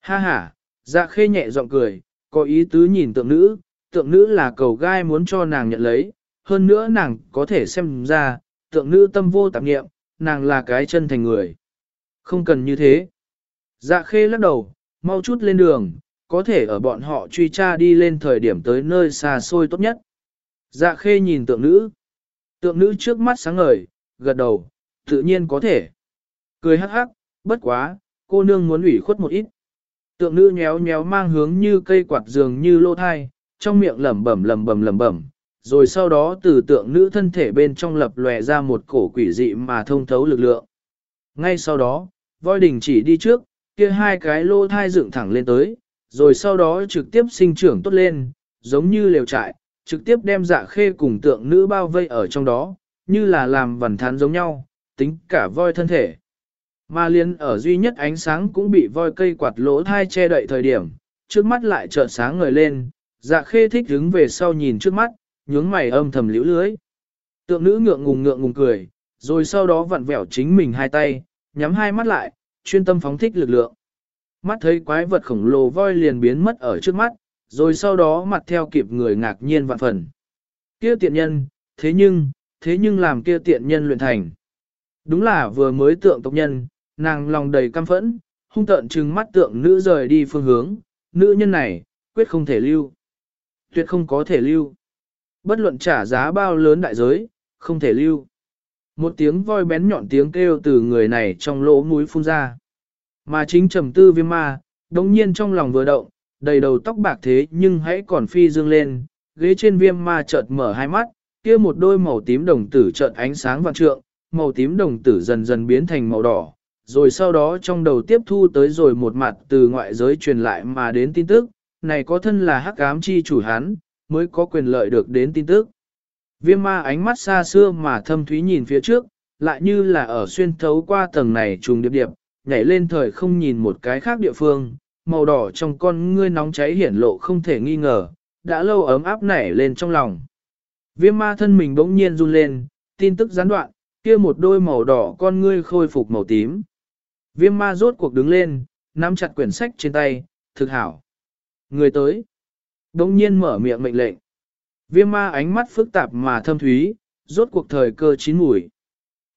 Ha ha, dạ khê nhẹ giọng cười, có ý tứ nhìn tượng nữ, tượng nữ là cầu gai muốn cho nàng nhận lấy, hơn nữa nàng có thể xem ra, tượng nữ tâm vô tạp nghiệm, nàng là cái chân thành người. Không cần như thế. Dạ khê lắc đầu, mau chút lên đường, có thể ở bọn họ truy tra đi lên thời điểm tới nơi xa xôi tốt nhất. Dạ khê nhìn tượng nữ. Tượng nữ trước mắt sáng ngời, gật đầu, tự nhiên có thể. Cười hắc hắc, bất quá, cô nương muốn ủy khuất một ít. Tượng nữ nhéo nhéo mang hướng như cây quạt giường như lô thai, trong miệng lẩm bẩm lẩm bẩm lẩm bẩm, rồi sau đó từ tượng nữ thân thể bên trong lập lòe ra một cổ quỷ dị mà thông thấu lực lượng. Ngay sau đó, voi đình chỉ đi trước, kia hai cái lô thai dựng thẳng lên tới, rồi sau đó trực tiếp sinh trưởng tốt lên, giống như lều trại, trực tiếp đem dạ khê cùng tượng nữ bao vây ở trong đó, như là làm vần thán giống nhau, tính cả voi thân thể. Mà liên ở duy nhất ánh sáng cũng bị voi cây quạt lỗ thai che đậy thời điểm, trước mắt lại chợt sáng ngời lên, dạ khê thích đứng về sau nhìn trước mắt, nhướng mày âm thầm liễu lưới. Tượng nữ ngượng ngùng ngượng ngùng cười, rồi sau đó vặn vẹo chính mình hai tay, nhắm hai mắt lại, chuyên tâm phóng thích lực lượng. Mắt thấy quái vật khổng lồ voi liền biến mất ở trước mắt, rồi sau đó mặt theo kịp người ngạc nhiên vạn phần. Kia tiện nhân, thế nhưng, thế nhưng làm kia tiện nhân luyện thành. Đúng là vừa mới tượng tộc nhân, nàng lòng đầy căm phẫn, hung tợn trừng mắt tượng nữ rời đi phương hướng, nữ nhân này, quyết không thể lưu. Tuyệt không có thể lưu. Bất luận trả giá bao lớn đại giới, không thể lưu. Một tiếng voi bén nhọn tiếng kêu từ người này trong lỗ mũi phun ra. Mà chính trầm tư viêm ma, đống nhiên trong lòng vừa động, đầy đầu tóc bạc thế nhưng hãy còn phi dương lên, ghế trên viêm ma chợt mở hai mắt, kia một đôi màu tím đồng tử chợt ánh sáng vạn trượng, màu tím đồng tử dần dần biến thành màu đỏ, rồi sau đó trong đầu tiếp thu tới rồi một mặt từ ngoại giới truyền lại mà đến tin tức, này có thân là hắc ám chi chủ hắn, mới có quyền lợi được đến tin tức. Viêm ma ánh mắt xa xưa mà thâm thúy nhìn phía trước, lại như là ở xuyên thấu qua tầng này trùng điệp điệp, nhảy lên thời không nhìn một cái khác địa phương, màu đỏ trong con ngươi nóng cháy hiển lộ không thể nghi ngờ, đã lâu ấm áp nảy lên trong lòng. Viêm ma thân mình bỗng nhiên run lên, tin tức gián đoạn, kia một đôi màu đỏ con ngươi khôi phục màu tím. Viêm ma rốt cuộc đứng lên, nắm chặt quyển sách trên tay, thực hảo. Người tới. Bỗng nhiên mở miệng mệnh lệnh. Viêm ma ánh mắt phức tạp mà thâm thúy, rốt cuộc thời cơ chín mùi.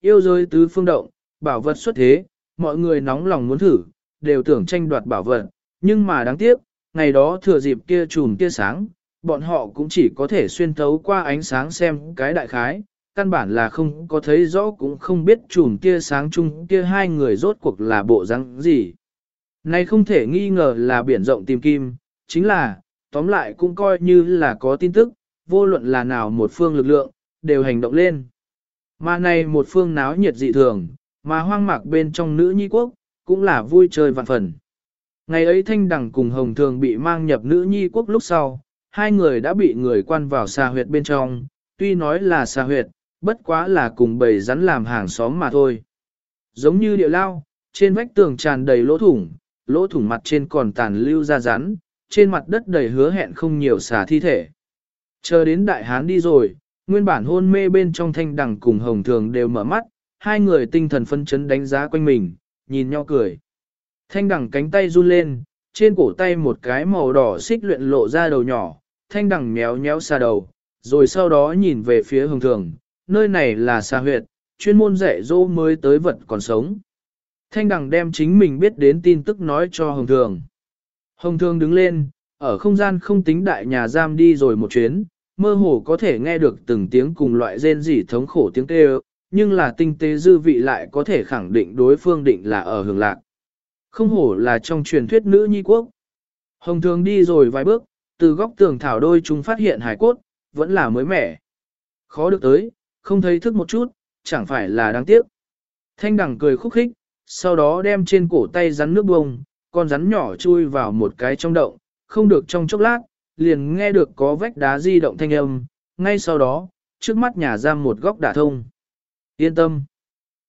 Yêu giới tứ phương động, bảo vật xuất thế, mọi người nóng lòng muốn thử, đều tưởng tranh đoạt bảo vật, nhưng mà đáng tiếc, ngày đó thừa dịp kia trùm kia sáng, bọn họ cũng chỉ có thể xuyên thấu qua ánh sáng xem cái đại khái, căn bản là không có thấy rõ cũng không biết chùm kia sáng chung kia hai người rốt cuộc là bộ răng gì. Này không thể nghi ngờ là biển rộng tìm kim, chính là, tóm lại cũng coi như là có tin tức, vô luận là nào một phương lực lượng, đều hành động lên. Mà này một phương náo nhiệt dị thường, mà hoang mạc bên trong nữ nhi quốc, cũng là vui chơi vạn phần. Ngày ấy Thanh Đằng cùng Hồng Thường bị mang nhập nữ nhi quốc lúc sau, hai người đã bị người quan vào xà huyệt bên trong, tuy nói là xà huyệt, bất quá là cùng bầy rắn làm hàng xóm mà thôi. Giống như địa lao, trên vách tường tràn đầy lỗ thủng, lỗ thủng mặt trên còn tàn lưu ra rắn, trên mặt đất đầy hứa hẹn không nhiều xà thi thể. Chờ đến đại hán đi rồi, nguyên bản hôn mê bên trong thanh đằng cùng hồng thường đều mở mắt, hai người tinh thần phân chấn đánh giá quanh mình, nhìn nhau cười. Thanh đằng cánh tay run lên, trên cổ tay một cái màu đỏ xích luyện lộ ra đầu nhỏ, thanh đằng méo méo xa đầu, rồi sau đó nhìn về phía hồng thường, nơi này là xa huyệt, chuyên môn dạy dỗ mới tới vật còn sống. Thanh đằng đem chính mình biết đến tin tức nói cho hồng thường. Hồng thường đứng lên, ở không gian không tính đại nhà giam đi rồi một chuyến, mơ hồ có thể nghe được từng tiếng cùng loại rên rỉ thống khổ tiếng kêu, nhưng là tinh tế dư vị lại có thể khẳng định đối phương định là ở hưởng lạc. Không hổ là trong truyền thuyết nữ nhi quốc. Hồng thường đi rồi vài bước, từ góc tường thảo đôi chúng phát hiện hải cốt, vẫn là mới mẻ. Khó được tới, không thấy thức một chút, chẳng phải là đáng tiếc. Thanh đẳng cười khúc khích, sau đó đem trên cổ tay rắn nước bông, con rắn nhỏ chui vào một cái trong động, không được trong chốc lát, liền nghe được có vách đá di động thanh âm, ngay sau đó, trước mắt nhà giam một góc đả thông. Yên tâm.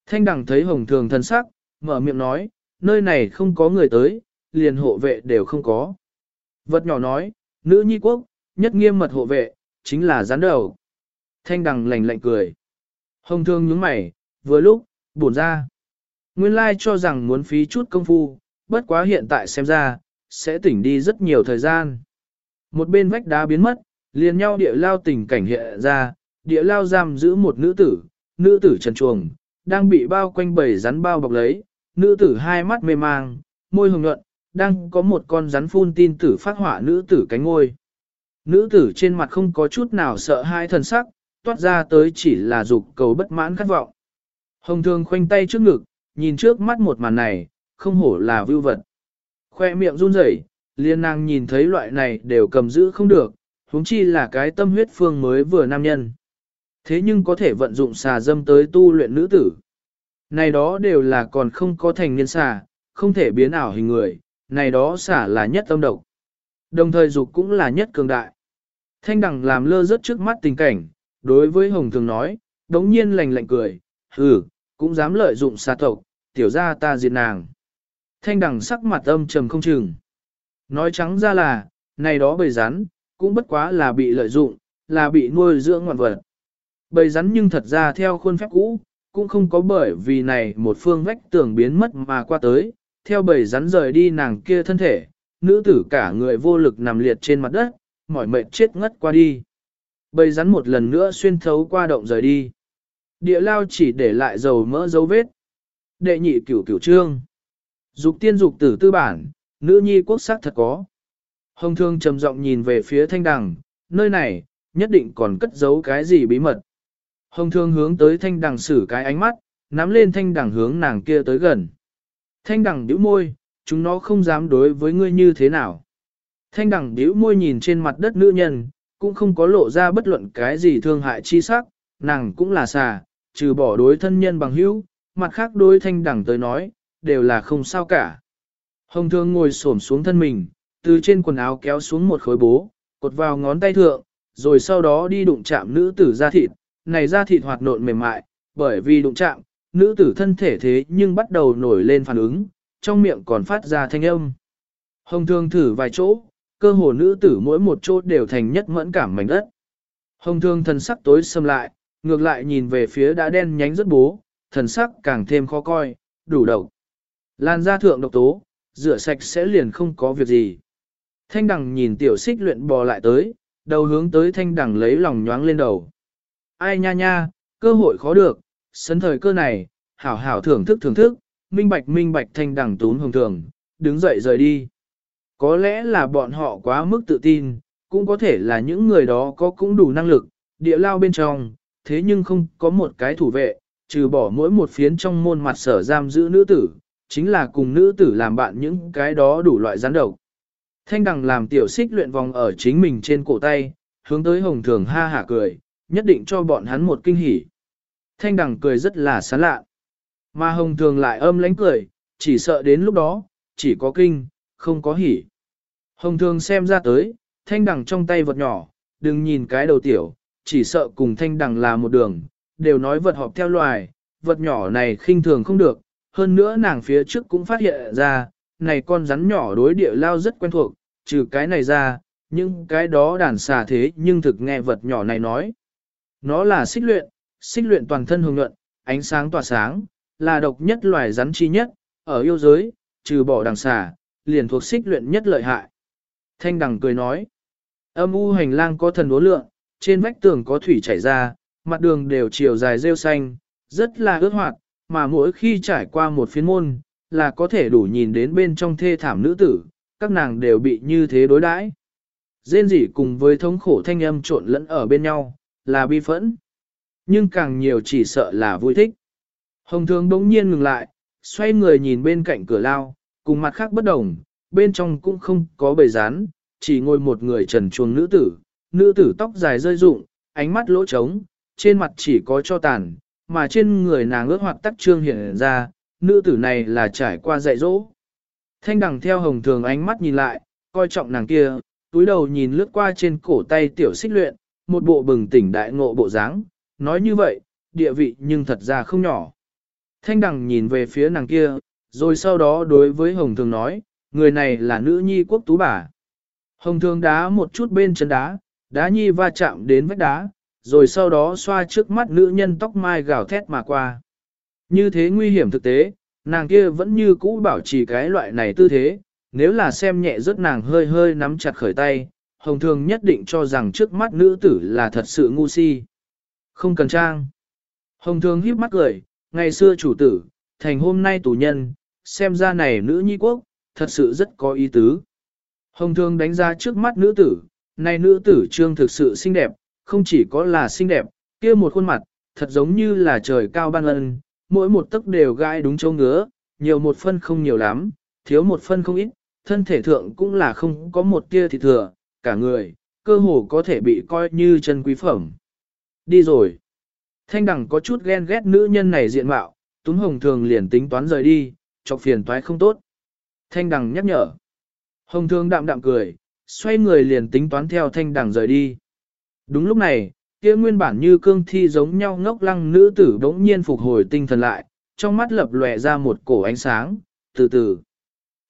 Thanh đẳng thấy hồng thường thân sắc, mở miệng nói, nơi này không có người tới, liền hộ vệ đều không có. Vật nhỏ nói, nữ nhi quốc, nhất nghiêm mật hộ vệ, chính là rắn đầu. Thanh đằng lạnh lạnh cười. Hồng thương nhướng mày, vừa lúc, buồn ra. Nguyên lai cho rằng muốn phí chút công phu, bất quá hiện tại xem ra, sẽ tỉnh đi rất nhiều thời gian. Một bên vách đá biến mất, liền nhau địa lao tình cảnh hiện ra, địa lao giam giữ một nữ tử, nữ tử trần chuồng, đang bị bao quanh bầy rắn bao bọc lấy, nữ tử hai mắt mê mang, môi hồng nhuận, đang có một con rắn phun tin tử phát hỏa nữ tử cánh ngôi. Nữ tử trên mặt không có chút nào sợ hai thần sắc, toát ra tới chỉ là dục cầu bất mãn khát vọng. Hồng thương khoanh tay trước ngực, nhìn trước mắt một màn này, không hổ là vưu vật. Khoe miệng run rẩy, liên nàng nhìn thấy loại này đều cầm giữ không được, huống chi là cái tâm huyết phương mới vừa nam nhân. Thế nhưng có thể vận dụng xà dâm tới tu luyện nữ tử. Này đó đều là còn không có thành niên xà, không thể biến ảo hình người, này đó xả là nhất tâm độc. Đồng thời dục cũng là nhất cường đại. Thanh đẳng làm lơ rớt trước mắt tình cảnh, đối với Hồng Thường nói, đống nhiên lành lạnh cười, hừ, cũng dám lợi dụng xà tộc, tiểu ra ta diệt nàng. Thanh đẳng sắc mặt âm trầm không chừng. Nói trắng ra là, này đó bầy rắn, cũng bất quá là bị lợi dụng, là bị nuôi dưỡng ngoạn vật. Bầy rắn nhưng thật ra theo khuôn phép cũ, cũng không có bởi vì này một phương vách tường biến mất mà qua tới, theo bầy rắn rời đi nàng kia thân thể, nữ tử cả người vô lực nằm liệt trên mặt đất, mỏi mệt chết ngất qua đi. Bầy rắn một lần nữa xuyên thấu qua động rời đi. Địa lao chỉ để lại dầu mỡ dấu vết. Đệ nhị cửu cửu trương. Dục tiên dục tử tư bản, nữ nhi quốc sắc thật có. Hồng thương trầm giọng nhìn về phía thanh đằng, nơi này, nhất định còn cất giấu cái gì bí mật. Hồng thương hướng tới thanh đằng xử cái ánh mắt, nắm lên thanh đằng hướng nàng kia tới gần. Thanh đằng bĩu môi, chúng nó không dám đối với ngươi như thế nào. Thanh đằng bĩu môi nhìn trên mặt đất nữ nhân, cũng không có lộ ra bất luận cái gì thương hại chi sắc, nàng cũng là xà, trừ bỏ đối thân nhân bằng hữu, mặt khác đối thanh đằng tới nói, đều là không sao cả. Hồng thương ngồi xổm xuống thân mình, từ trên quần áo kéo xuống một khối bố, cột vào ngón tay thượng, rồi sau đó đi đụng chạm nữ tử da thịt, này da thịt hoạt nộn mềm mại, bởi vì đụng chạm, nữ tử thân thể thế nhưng bắt đầu nổi lên phản ứng, trong miệng còn phát ra thanh âm. Hồng thương thử vài chỗ, cơ hồ nữ tử mỗi một chỗ đều thành nhất mẫn cảm mảnh đất. Hồng thương thần sắc tối xâm lại, ngược lại nhìn về phía đã đen nhánh rất bố, thần sắc càng thêm khó coi, đủ độc. Lan ra thượng độc tố, rửa sạch sẽ liền không có việc gì. Thanh đằng nhìn tiểu xích luyện bò lại tới, đầu hướng tới thanh đằng lấy lòng nhoáng lên đầu. Ai nha nha, cơ hội khó được, sấn thời cơ này, hảo hảo thưởng thức thưởng thức, minh bạch minh bạch thanh đẳng tún hồng thường, đứng dậy rời đi. Có lẽ là bọn họ quá mức tự tin, cũng có thể là những người đó có cũng đủ năng lực, địa lao bên trong, thế nhưng không có một cái thủ vệ, trừ bỏ mỗi một phiến trong môn mặt sở giam giữ nữ tử, chính là cùng nữ tử làm bạn những cái đó đủ loại gián độc. Thanh đằng làm tiểu xích luyện vòng ở chính mình trên cổ tay, hướng tới hồng thường ha hả cười, nhất định cho bọn hắn một kinh hỉ. Thanh đằng cười rất là sán lạ. Mà hồng thường lại âm lánh cười, chỉ sợ đến lúc đó, chỉ có kinh, không có hỉ. Hồng thường xem ra tới, thanh đằng trong tay vật nhỏ, đừng nhìn cái đầu tiểu, chỉ sợ cùng thanh đằng là một đường, đều nói vật họp theo loài, vật nhỏ này khinh thường không được, hơn nữa nàng phía trước cũng phát hiện ra, này con rắn nhỏ đối địa lao rất quen thuộc, trừ cái này ra, nhưng cái đó đàn xà thế nhưng thực nghe vật nhỏ này nói. Nó là xích luyện, xích luyện toàn thân hồng nhuận, ánh sáng tỏa sáng, là độc nhất loài rắn chi nhất, ở yêu giới, trừ bỏ đằng xà, liền thuộc xích luyện nhất lợi hại. Thanh đằng cười nói, âm u hành lang có thần đố lượng, trên vách tường có thủy chảy ra, mặt đường đều chiều dài rêu xanh, rất là ướt hoạt, mà mỗi khi trải qua một phiến môn, là có thể đủ nhìn đến bên trong thê thảm nữ tử, các nàng đều bị như thế đối đãi. Dên dỉ cùng với thống khổ thanh âm trộn lẫn ở bên nhau, là bi phẫn. Nhưng càng nhiều chỉ sợ là vui thích. Hồng thường đống nhiên ngừng lại, xoay người nhìn bên cạnh cửa lao, cùng mặt khác bất đồng, bên trong cũng không có bầy rán, chỉ ngồi một người trần chuồng nữ tử, nữ tử tóc dài rơi rụng, ánh mắt lỗ trống, trên mặt chỉ có cho tàn, mà trên người nàng ước hoạt tắc trương hiện ra, nữ tử này là trải qua dạy dỗ. Thanh đằng theo hồng thường ánh mắt nhìn lại, coi trọng nàng kia, túi đầu nhìn lướt qua trên cổ tay tiểu xích luyện, một bộ bừng tỉnh đại ngộ bộ dáng, nói như vậy, địa vị nhưng thật ra không nhỏ. Thanh đằng nhìn về phía nàng kia, rồi sau đó đối với hồng thường nói, người này là nữ nhi quốc tú bà. Hồng thường đá một chút bên chân đá, đá nhi va chạm đến vách đá, rồi sau đó xoa trước mắt nữ nhân tóc mai gào thét mà qua. Như thế nguy hiểm thực tế, nàng kia vẫn như cũ bảo trì cái loại này tư thế, nếu là xem nhẹ rất nàng hơi hơi nắm chặt khởi tay, hồng thường nhất định cho rằng trước mắt nữ tử là thật sự ngu si. Không cần trang. Hồng thường híp mắt cười, ngày xưa chủ tử, thành hôm nay tù nhân, xem ra này nữ nhi quốc, thật sự rất có ý tứ. Hồng thường đánh ra trước mắt nữ tử, này nữ tử trương thực sự xinh đẹp, không chỉ có là xinh đẹp, kia một khuôn mặt, thật giống như là trời cao ban ân, mỗi một tấc đều gai đúng châu ngứa, nhiều một phân không nhiều lắm, thiếu một phân không ít, thân thể thượng cũng là không có một tia thịt thừa, cả người, cơ hồ có thể bị coi như chân quý phẩm. Đi rồi. Thanh đẳng có chút ghen ghét nữ nhân này diện mạo, Túng Hồng Thường liền tính toán rời đi, chọc phiền toái không tốt. Thanh đằng nhắc nhở. Hồng Thường đạm đạm cười, xoay người liền tính toán theo thanh đằng rời đi. Đúng lúc này, kia nguyên bản như cương thi giống nhau ngốc lăng nữ tử đống nhiên phục hồi tinh thần lại, trong mắt lập lòe ra một cổ ánh sáng, từ từ.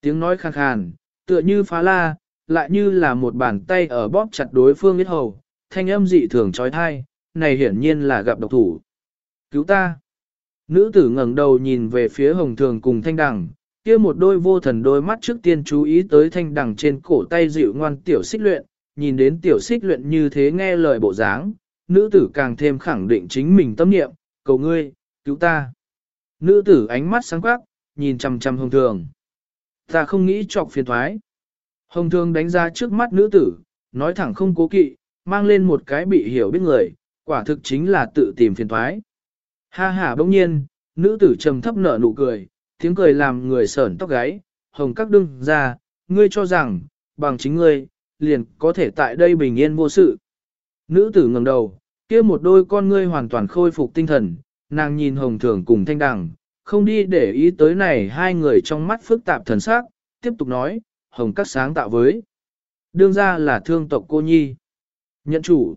Tiếng nói khàn khàn, tựa như phá la, lại như là một bàn tay ở bóp chặt đối phương biết hầu, thanh âm dị thường trói thai, này hiển nhiên là gặp độc thủ. Cứu ta! Nữ tử ngẩng đầu nhìn về phía hồng thường cùng thanh đằng, kia một đôi vô thần đôi mắt trước tiên chú ý tới thanh đằng trên cổ tay dịu ngoan tiểu xích luyện, nhìn đến tiểu xích luyện như thế nghe lời bộ dáng, nữ tử càng thêm khẳng định chính mình tâm niệm, cầu ngươi, cứu ta. Nữ tử ánh mắt sáng quắc, nhìn chằm chằm hồng thường. Ta không nghĩ chọc phiền thoái. Hồng thường đánh ra trước mắt nữ tử, nói thẳng không cố kỵ, mang lên một cái bị hiểu biết người, quả thực chính là tự tìm phiền thoái. Ha ha bỗng nhiên, nữ tử trầm thấp nở nụ cười, tiếng cười làm người sởn tóc gáy, hồng các đương ra, ngươi cho rằng, bằng chính ngươi, liền có thể tại đây bình yên vô sự. Nữ tử ngẩng đầu, kia một đôi con ngươi hoàn toàn khôi phục tinh thần, nàng nhìn hồng thường cùng thanh đằng, không đi để ý tới này hai người trong mắt phức tạp thần sắc, tiếp tục nói, hồng các sáng tạo với. Đương ra là thương tộc cô nhi. Nhận chủ.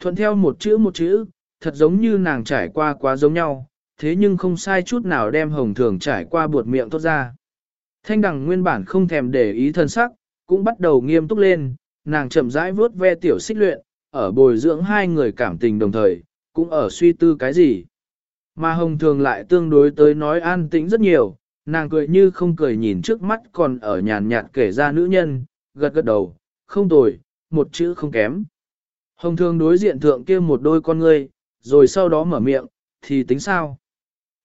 Thuận theo một chữ một chữ, thật giống như nàng trải qua quá giống nhau, thế nhưng không sai chút nào đem hồng thường trải qua buột miệng tốt ra. Thanh đằng nguyên bản không thèm để ý thân sắc, cũng bắt đầu nghiêm túc lên, nàng chậm rãi vớt ve tiểu xích luyện, ở bồi dưỡng hai người cảm tình đồng thời, cũng ở suy tư cái gì. Mà hồng thường lại tương đối tới nói an tĩnh rất nhiều, nàng cười như không cười nhìn trước mắt còn ở nhàn nhạt kể ra nữ nhân, gật gật đầu, không tồi, một chữ không kém. Hồng thường đối diện thượng kia một đôi con ngươi, rồi sau đó mở miệng, thì tính sao?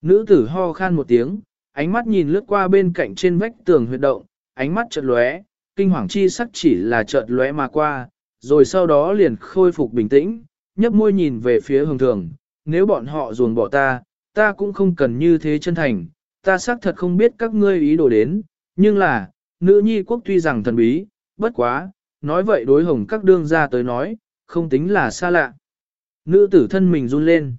Nữ tử ho khan một tiếng, ánh mắt nhìn lướt qua bên cạnh trên vách tường huyệt động, ánh mắt chợt lóe, kinh hoàng chi sắc chỉ là chợt lóe mà qua, rồi sau đó liền khôi phục bình tĩnh, nhấp môi nhìn về phía hồng thường, nếu bọn họ ruồng bỏ ta, ta cũng không cần như thế chân thành, ta xác thật không biết các ngươi ý đồ đến, nhưng là, nữ nhi quốc tuy rằng thần bí, bất quá, nói vậy đối hồng các đương gia tới nói, không tính là xa lạ. Nữ tử thân mình run lên,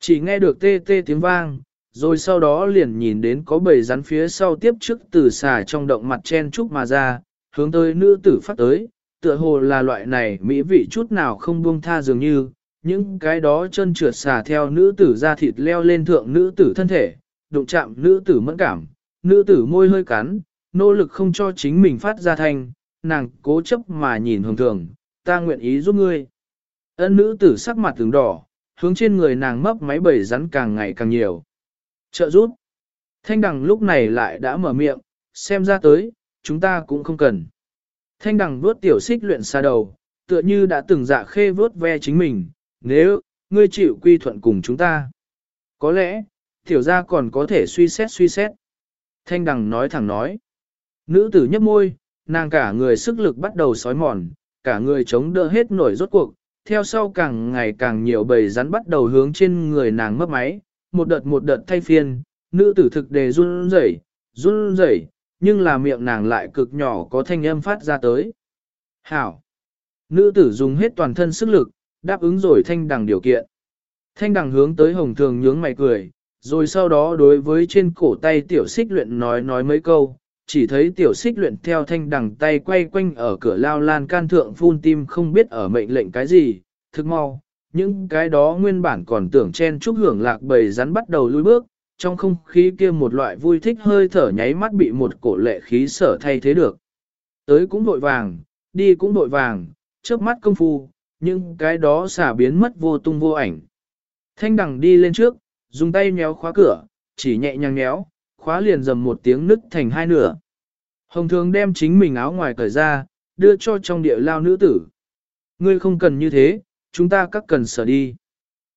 chỉ nghe được tê tê tiếng vang, rồi sau đó liền nhìn đến có bầy rắn phía sau tiếp trước từ xà trong động mặt chen trúc mà ra, hướng tới nữ tử phát tới, tựa hồ là loại này mỹ vị chút nào không buông tha dường như, những cái đó chân trượt xà theo nữ tử ra thịt leo lên thượng nữ tử thân thể, đụng chạm nữ tử mẫn cảm, nữ tử môi hơi cắn, nỗ lực không cho chính mình phát ra thanh, nàng cố chấp mà nhìn hồng thường, ta nguyện ý giúp ngươi. Ân nữ tử sắc mặt tướng đỏ, hướng trên người nàng mấp máy bầy rắn càng ngày càng nhiều. Trợ giúp. Thanh đằng lúc này lại đã mở miệng, xem ra tới, chúng ta cũng không cần. Thanh đằng vuốt tiểu xích luyện xa đầu, tựa như đã từng dạ khê vuốt ve chính mình, nếu, ngươi chịu quy thuận cùng chúng ta. Có lẽ, tiểu gia còn có thể suy xét suy xét. Thanh đằng nói thẳng nói. Nữ tử nhấp môi, nàng cả người sức lực bắt đầu sói mòn, cả người chống đỡ hết nổi rốt cuộc, theo sau càng ngày càng nhiều bầy rắn bắt đầu hướng trên người nàng mấp máy, một đợt một đợt thay phiên, nữ tử thực đề run rẩy, run rẩy, nhưng là miệng nàng lại cực nhỏ có thanh âm phát ra tới. Hảo! Nữ tử dùng hết toàn thân sức lực, đáp ứng rồi thanh đằng điều kiện. Thanh đằng hướng tới hồng thường nhướng mày cười, rồi sau đó đối với trên cổ tay tiểu xích luyện nói nói mấy câu, chỉ thấy tiểu xích luyện theo thanh đằng tay quay quanh ở cửa lao lan can thượng phun tim không biết ở mệnh lệnh cái gì, thức mau, những cái đó nguyên bản còn tưởng chen chúc hưởng lạc bầy rắn bắt đầu lui bước, trong không khí kia một loại vui thích hơi thở nháy mắt bị một cổ lệ khí sở thay thế được. Tới cũng vội vàng, đi cũng vội vàng, trước mắt công phu, nhưng cái đó xả biến mất vô tung vô ảnh. Thanh đằng đi lên trước, dùng tay nhéo khóa cửa, chỉ nhẹ nhàng nhéo, khóa liền dầm một tiếng nứt thành hai nửa. Hồng thường đem chính mình áo ngoài cởi ra, đưa cho trong địa lao nữ tử. Ngươi không cần như thế, chúng ta các cần sở đi.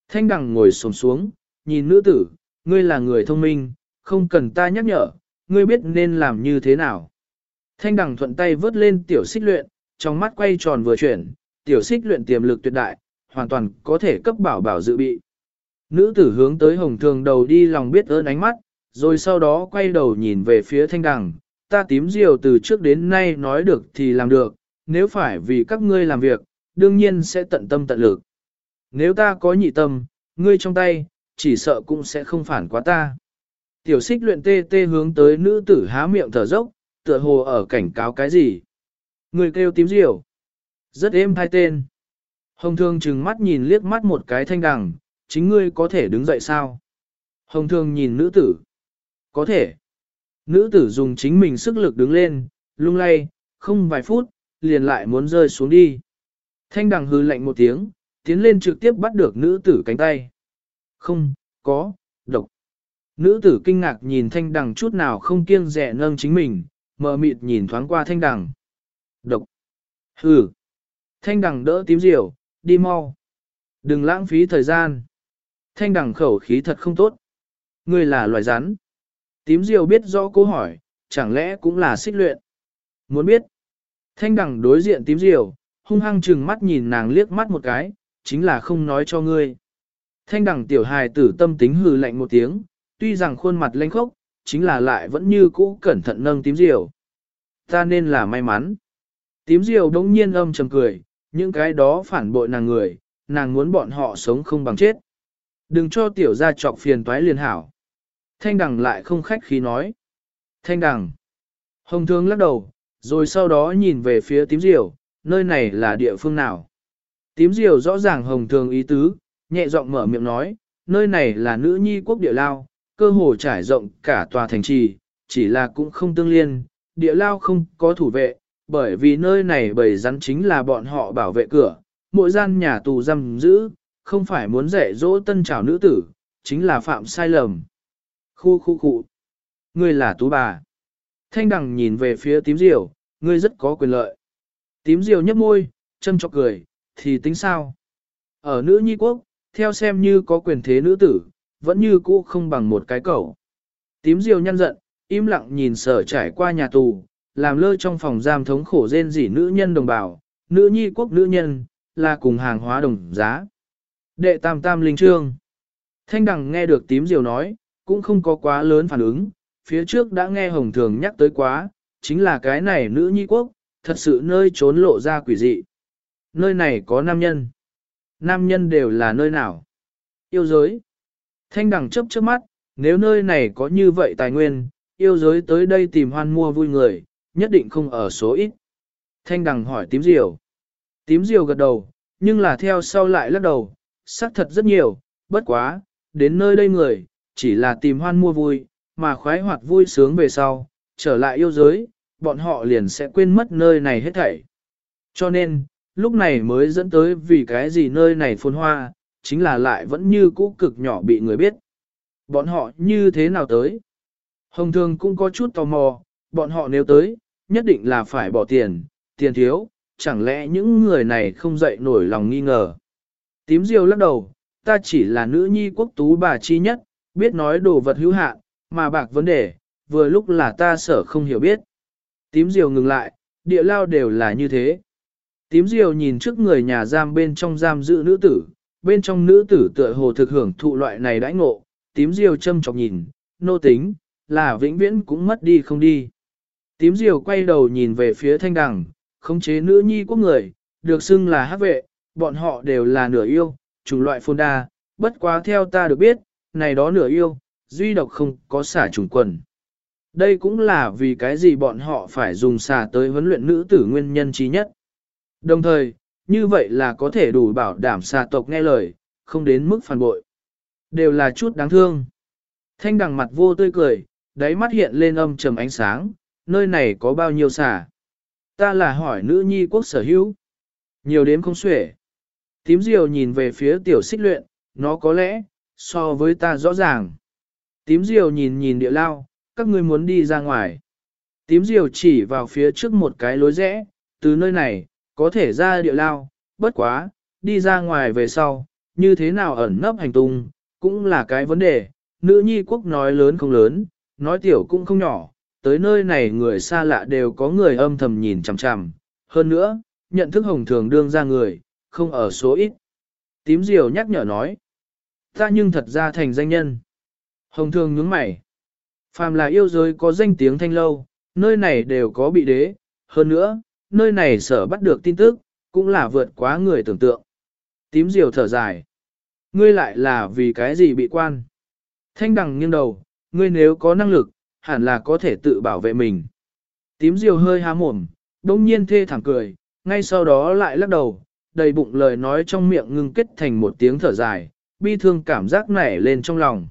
Thanh đằng ngồi sồm xuống, nhìn nữ tử, ngươi là người thông minh, không cần ta nhắc nhở, ngươi biết nên làm như thế nào. Thanh đằng thuận tay vớt lên tiểu xích luyện, trong mắt quay tròn vừa chuyển, tiểu xích luyện tiềm lực tuyệt đại, hoàn toàn có thể cấp bảo bảo dự bị. Nữ tử hướng tới hồng thường đầu đi lòng biết ơn ánh mắt, rồi sau đó quay đầu nhìn về phía thanh đằng, ta tím diều từ trước đến nay nói được thì làm được, nếu phải vì các ngươi làm việc, đương nhiên sẽ tận tâm tận lực. Nếu ta có nhị tâm, ngươi trong tay, chỉ sợ cũng sẽ không phản quá ta. Tiểu xích luyện tê tê hướng tới nữ tử há miệng thở dốc, tựa hồ ở cảnh cáo cái gì. Người kêu tím diều. Rất êm hai tên. Hồng thương trừng mắt nhìn liếc mắt một cái thanh đằng, chính ngươi có thể đứng dậy sao? Hồng thường nhìn nữ tử. Có thể. Nữ tử dùng chính mình sức lực đứng lên, lung lay, không vài phút, liền lại muốn rơi xuống đi. Thanh đằng hư lạnh một tiếng, tiến lên trực tiếp bắt được nữ tử cánh tay. Không, có, độc. Nữ tử kinh ngạc nhìn thanh đằng chút nào không kiêng rẻ nâng chính mình, mờ mịt nhìn thoáng qua thanh đằng. Độc. Hừ. Thanh đằng đỡ tím diều, đi mau. Đừng lãng phí thời gian. Thanh đằng khẩu khí thật không tốt. Ngươi là loài rắn. Tím diều biết rõ câu hỏi, chẳng lẽ cũng là xích luyện. Muốn biết. Thanh đằng đối diện tím diều, hung hăng chừng mắt nhìn nàng liếc mắt một cái, chính là không nói cho ngươi. Thanh đằng tiểu hài tử tâm tính hừ lạnh một tiếng, tuy rằng khuôn mặt lênh khốc, chính là lại vẫn như cũ cẩn thận nâng tím diều. Ta nên là may mắn. Tím diều đống nhiên âm trầm cười, những cái đó phản bội nàng người, nàng muốn bọn họ sống không bằng chết. Đừng cho tiểu gia trọc phiền toái liền hảo. Thanh đằng lại không khách khí nói. Thanh đằng. Hồng thương lắc đầu, rồi sau đó nhìn về phía tím diều, nơi này là địa phương nào. Tím diều rõ ràng hồng thường ý tứ, nhẹ giọng mở miệng nói, nơi này là nữ nhi quốc địa lao, cơ hồ trải rộng cả tòa thành trì, chỉ là cũng không tương liên, địa lao không có thủ vệ, bởi vì nơi này bầy rắn chính là bọn họ bảo vệ cửa, mỗi gian nhà tù giam giữ, không phải muốn dạy dỗ tân trào nữ tử, chính là phạm sai lầm. Khu khu khu. Ngươi là tú bà. Thanh đằng nhìn về phía tím diều, ngươi rất có quyền lợi. Tím diều nhấp môi, châm chọc cười, thì tính sao? Ở nữ nhi quốc, theo xem như có quyền thế nữ tử, vẫn như cũ không bằng một cái cẩu. Tím diều nhăn giận, im lặng nhìn sở trải qua nhà tù, làm lơ trong phòng giam thống khổ rên rỉ nữ nhân đồng bào, nữ nhi quốc nữ nhân, là cùng hàng hóa đồng giá. Đệ tam tam linh trương. Thanh đằng nghe được tím diều nói, cũng không có quá lớn phản ứng, phía trước đã nghe hồng thường nhắc tới quá, chính là cái này nữ nhi quốc, thật sự nơi trốn lộ ra quỷ dị. Nơi này có nam nhân. Nam nhân đều là nơi nào? Yêu giới. Thanh đằng chấp trước mắt, nếu nơi này có như vậy tài nguyên, yêu giới tới đây tìm hoan mua vui người, nhất định không ở số ít. Thanh đằng hỏi tím diều. Tím diều gật đầu, nhưng là theo sau lại lắc đầu, xác thật rất nhiều, bất quá, đến nơi đây người, chỉ là tìm hoan mua vui, mà khoái hoạt vui sướng về sau, trở lại yêu giới, bọn họ liền sẽ quên mất nơi này hết thảy. Cho nên, lúc này mới dẫn tới vì cái gì nơi này phồn hoa, chính là lại vẫn như cũ cực nhỏ bị người biết. Bọn họ như thế nào tới? Hồng Thường cũng có chút tò mò, bọn họ nếu tới, nhất định là phải bỏ tiền, tiền thiếu, chẳng lẽ những người này không dậy nổi lòng nghi ngờ. Tím diều lắc đầu, ta chỉ là nữ nhi quốc tú bà chi nhất, biết nói đồ vật hữu hạn, mà bạc vấn đề, vừa lúc là ta sở không hiểu biết. Tím Diều ngừng lại, địa lao đều là như thế. Tím Diều nhìn trước người nhà giam bên trong giam giữ nữ tử, bên trong nữ tử tựa hồ thực hưởng thụ loại này đãi ngộ, tím Diều châm chọc nhìn, nô tính, là vĩnh viễn cũng mất đi không đi. Tím Diều quay đầu nhìn về phía thanh đằng, khống chế nữ nhi quốc người, được xưng là hát vệ, bọn họ đều là nửa yêu, chủng loại phôn đa, bất quá theo ta được biết, này đó nửa yêu, duy độc không có xả trùng quần. Đây cũng là vì cái gì bọn họ phải dùng xả tới huấn luyện nữ tử nguyên nhân trí nhất. Đồng thời, như vậy là có thể đủ bảo đảm xà tộc nghe lời, không đến mức phản bội. Đều là chút đáng thương. Thanh đằng mặt vô tươi cười, đáy mắt hiện lên âm trầm ánh sáng, nơi này có bao nhiêu xà. Ta là hỏi nữ nhi quốc sở hữu. Nhiều đếm không xuể. Tím diều nhìn về phía tiểu xích luyện, nó có lẽ, so với ta rõ ràng. Tím diều nhìn nhìn địa lao, các ngươi muốn đi ra ngoài. Tím diều chỉ vào phía trước một cái lối rẽ, từ nơi này, có thể ra địa lao, bất quá, đi ra ngoài về sau, như thế nào ẩn nấp hành tung, cũng là cái vấn đề. Nữ nhi quốc nói lớn không lớn, nói tiểu cũng không nhỏ, tới nơi này người xa lạ đều có người âm thầm nhìn chằm chằm. Hơn nữa, nhận thức hồng thường đương ra người, không ở số ít. Tím diều nhắc nhở nói, ta nhưng thật ra thành danh nhân. Hồng thường nhướng mày. Phàm là yêu giới có danh tiếng thanh lâu, nơi này đều có bị đế, hơn nữa, nơi này sở bắt được tin tức, cũng là vượt quá người tưởng tượng. Tím diều thở dài. Ngươi lại là vì cái gì bị quan? Thanh đằng nghiêng đầu, ngươi nếu có năng lực, hẳn là có thể tự bảo vệ mình. Tím diều hơi há mồm, đông nhiên thê thẳng cười, ngay sau đó lại lắc đầu, đầy bụng lời nói trong miệng ngưng kết thành một tiếng thở dài, bi thương cảm giác nảy lên trong lòng.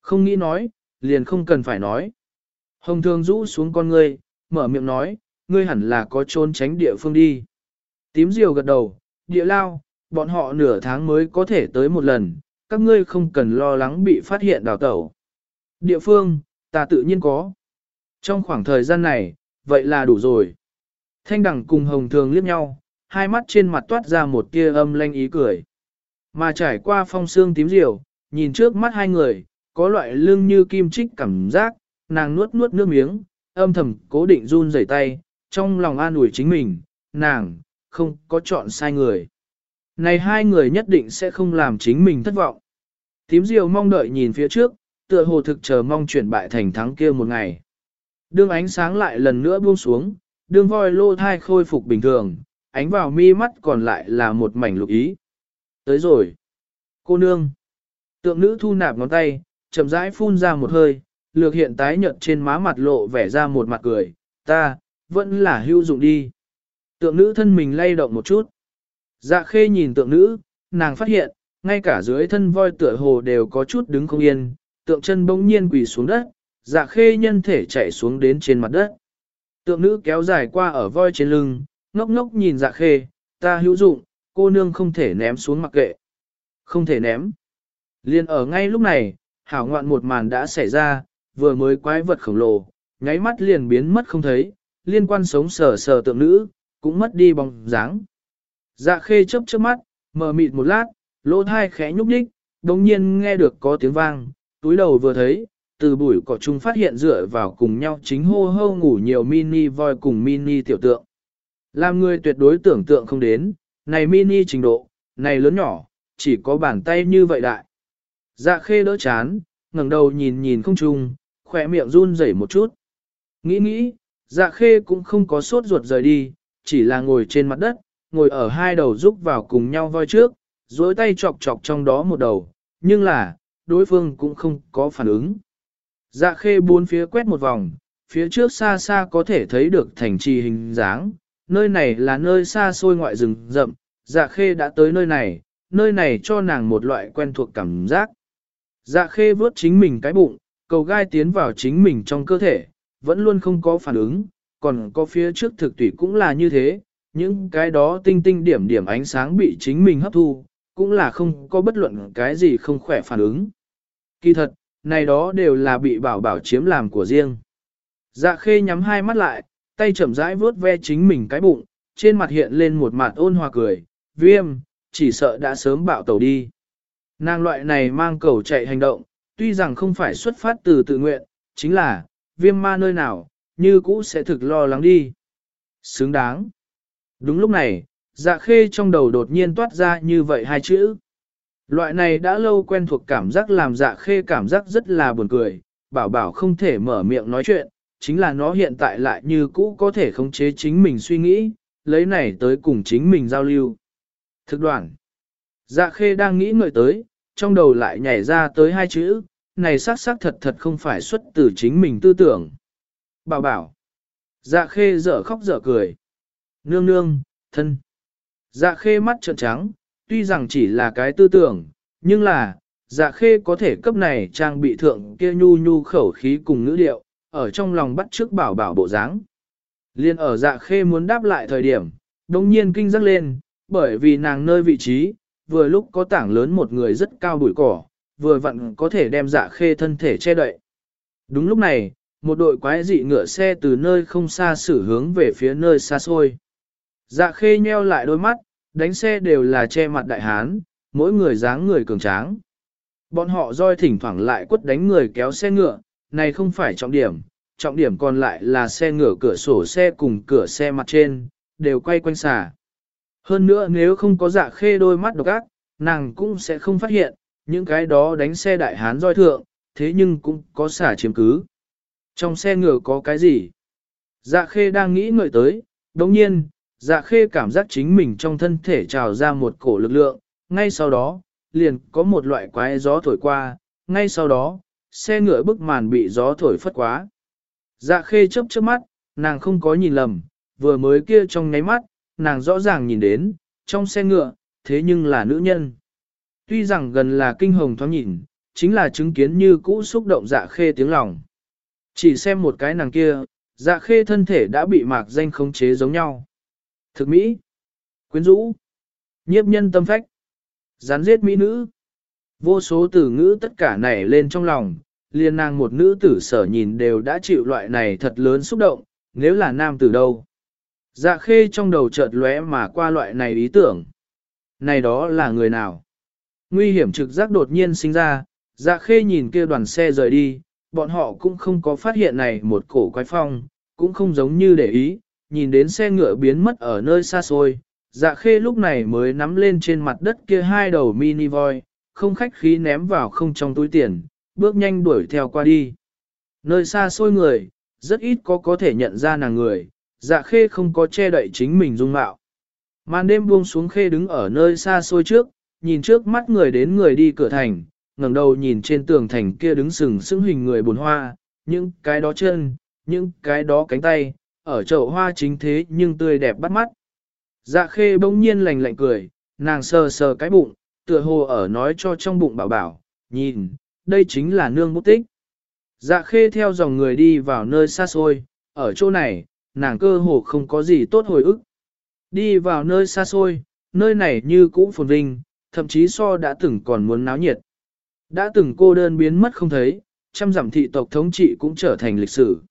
Không nghĩ nói, liền không cần phải nói. Hồng thường rũ xuống con ngươi, mở miệng nói, ngươi hẳn là có trốn tránh địa phương đi. Tím diều gật đầu, địa lao, bọn họ nửa tháng mới có thể tới một lần, các ngươi không cần lo lắng bị phát hiện đào tẩu. Địa phương, ta tự nhiên có. Trong khoảng thời gian này, vậy là đủ rồi. Thanh đẳng cùng hồng thường liếc nhau, hai mắt trên mặt toát ra một tia âm lanh ý cười. Mà trải qua phong xương tím diều, nhìn trước mắt hai người, có loại lưng như kim trích cảm giác, nàng nuốt nuốt nước miếng, âm thầm cố định run rẩy tay, trong lòng an ủi chính mình, nàng, không có chọn sai người. Này hai người nhất định sẽ không làm chính mình thất vọng. Tím diều mong đợi nhìn phía trước, tựa hồ thực chờ mong chuyển bại thành thắng kia một ngày. Đương ánh sáng lại lần nữa buông xuống, đương voi lô thai khôi phục bình thường, ánh vào mi mắt còn lại là một mảnh lục ý. Tới rồi. Cô nương. Tượng nữ thu nạp ngón tay, chậm rãi phun ra một hơi, lược hiện tái nhợt trên má mặt lộ vẻ ra một mặt cười, ta, vẫn là hữu dụng đi. Tượng nữ thân mình lay động một chút. Dạ khê nhìn tượng nữ, nàng phát hiện, ngay cả dưới thân voi tựa hồ đều có chút đứng không yên, tượng chân bỗng nhiên quỳ xuống đất, dạ khê nhân thể chạy xuống đến trên mặt đất. Tượng nữ kéo dài qua ở voi trên lưng, ngốc ngốc nhìn dạ khê, ta hữu dụng, cô nương không thể ném xuống mặc kệ. Không thể ném. Liên ở ngay lúc này, hảo ngoạn một màn đã xảy ra, vừa mới quái vật khổng lồ, nháy mắt liền biến mất không thấy, liên quan sống sờ sờ tượng nữ, cũng mất đi bóng dáng. Dạ khê chớp chớp mắt, mờ mịt một lát, lỗ thai khẽ nhúc nhích, đồng nhiên nghe được có tiếng vang, túi đầu vừa thấy, từ bụi cỏ chung phát hiện dựa vào cùng nhau chính hô hô ngủ nhiều mini voi cùng mini tiểu tượng. Làm người tuyệt đối tưởng tượng không đến, này mini trình độ, này lớn nhỏ, chỉ có bàn tay như vậy đại. Dạ khê đỡ chán, ngẩng đầu nhìn nhìn không trùng, khỏe miệng run rẩy một chút. Nghĩ nghĩ, dạ khê cũng không có sốt ruột rời đi, chỉ là ngồi trên mặt đất, ngồi ở hai đầu rúc vào cùng nhau voi trước, dối tay chọc chọc trong đó một đầu, nhưng là, đối phương cũng không có phản ứng. Dạ khê bốn phía quét một vòng, phía trước xa xa có thể thấy được thành trì hình dáng, nơi này là nơi xa xôi ngoại rừng rậm, dạ khê đã tới nơi này, nơi này cho nàng một loại quen thuộc cảm giác. Dạ khê vớt chính mình cái bụng, cầu gai tiến vào chính mình trong cơ thể, vẫn luôn không có phản ứng, còn có phía trước thực tủy cũng là như thế, những cái đó tinh tinh điểm điểm ánh sáng bị chính mình hấp thu, cũng là không có bất luận cái gì không khỏe phản ứng. Kỳ thật, này đó đều là bị bảo bảo chiếm làm của riêng. Dạ khê nhắm hai mắt lại, tay chậm rãi vuốt ve chính mình cái bụng, trên mặt hiện lên một mặt ôn hòa cười, viêm, chỉ sợ đã sớm bạo tàu đi. Nàng loại này mang cầu chạy hành động, tuy rằng không phải xuất phát từ tự nguyện, chính là, viêm ma nơi nào, như cũ sẽ thực lo lắng đi. Xứng đáng. Đúng lúc này, dạ khê trong đầu đột nhiên toát ra như vậy hai chữ. Loại này đã lâu quen thuộc cảm giác làm dạ khê cảm giác rất là buồn cười, bảo bảo không thể mở miệng nói chuyện, chính là nó hiện tại lại như cũ có thể khống chế chính mình suy nghĩ, lấy này tới cùng chính mình giao lưu. Thực đoạn, dạ khê đang nghĩ ngợi tới, trong đầu lại nhảy ra tới hai chữ, này xác xác thật thật không phải xuất từ chính mình tư tưởng. Bảo bảo, dạ khê dở khóc dở cười. Nương nương, thân. Dạ khê mắt trợn trắng, tuy rằng chỉ là cái tư tưởng, nhưng là, dạ khê có thể cấp này trang bị thượng kia nhu nhu khẩu khí cùng ngữ điệu, ở trong lòng bắt trước bảo bảo bộ dáng. Liên ở dạ khê muốn đáp lại thời điểm, đồng nhiên kinh giác lên, bởi vì nàng nơi vị trí, vừa lúc có tảng lớn một người rất cao bụi cỏ, vừa vặn có thể đem dạ khê thân thể che đậy. Đúng lúc này, một đội quái dị ngựa xe từ nơi không xa xử hướng về phía nơi xa xôi. Dạ khê nheo lại đôi mắt, đánh xe đều là che mặt đại hán, mỗi người dáng người cường tráng. Bọn họ roi thỉnh thoảng lại quất đánh người kéo xe ngựa, này không phải trọng điểm, trọng điểm còn lại là xe ngựa cửa sổ xe cùng cửa xe mặt trên, đều quay quanh xà. Hơn nữa nếu không có dạ khê đôi mắt độc ác, nàng cũng sẽ không phát hiện, những cái đó đánh xe đại hán roi thượng, thế nhưng cũng có xả chiếm cứ. Trong xe ngựa có cái gì? Dạ khê đang nghĩ ngợi tới, đồng nhiên, dạ khê cảm giác chính mình trong thân thể trào ra một cổ lực lượng, ngay sau đó, liền có một loại quái gió thổi qua, ngay sau đó, xe ngựa bức màn bị gió thổi phất quá. Dạ khê chớp chớp mắt, nàng không có nhìn lầm, vừa mới kia trong nháy mắt, nàng rõ ràng nhìn đến, trong xe ngựa, thế nhưng là nữ nhân. Tuy rằng gần là kinh hồng thoáng nhìn, chính là chứng kiến như cũ xúc động dạ khê tiếng lòng. Chỉ xem một cái nàng kia, dạ khê thân thể đã bị mạc danh khống chế giống nhau. Thực mỹ, quyến rũ, nhiếp nhân tâm phách, gián giết mỹ nữ. Vô số từ ngữ tất cả nảy lên trong lòng, liên nàng một nữ tử sở nhìn đều đã chịu loại này thật lớn xúc động, nếu là nam tử đâu. Dạ khê trong đầu chợt lóe mà qua loại này ý tưởng. Này đó là người nào? Nguy hiểm trực giác đột nhiên sinh ra, dạ khê nhìn kia đoàn xe rời đi, bọn họ cũng không có phát hiện này một cổ quái phong, cũng không giống như để ý, nhìn đến xe ngựa biến mất ở nơi xa xôi, dạ khê lúc này mới nắm lên trên mặt đất kia hai đầu mini voi, không khách khí ném vào không trong túi tiền, bước nhanh đuổi theo qua đi. Nơi xa xôi người, rất ít có có thể nhận ra nàng người, dạ khê không có che đậy chính mình dung mạo. Màn đêm buông xuống khê đứng ở nơi xa xôi trước, nhìn trước mắt người đến người đi cửa thành, ngẩng đầu nhìn trên tường thành kia đứng sừng sững hình người bồn hoa, những cái đó chân, những cái đó cánh tay, ở chậu hoa chính thế nhưng tươi đẹp bắt mắt. Dạ khê bỗng nhiên lành lạnh cười, nàng sờ sờ cái bụng, tựa hồ ở nói cho trong bụng bảo bảo, nhìn, đây chính là nương bút tích. Dạ khê theo dòng người đi vào nơi xa xôi, ở chỗ này, nàng cơ hồ không có gì tốt hồi ức. Đi vào nơi xa xôi, nơi này như cũ phồn vinh, thậm chí so đã từng còn muốn náo nhiệt. Đã từng cô đơn biến mất không thấy, trăm giảm thị tộc thống trị cũng trở thành lịch sử.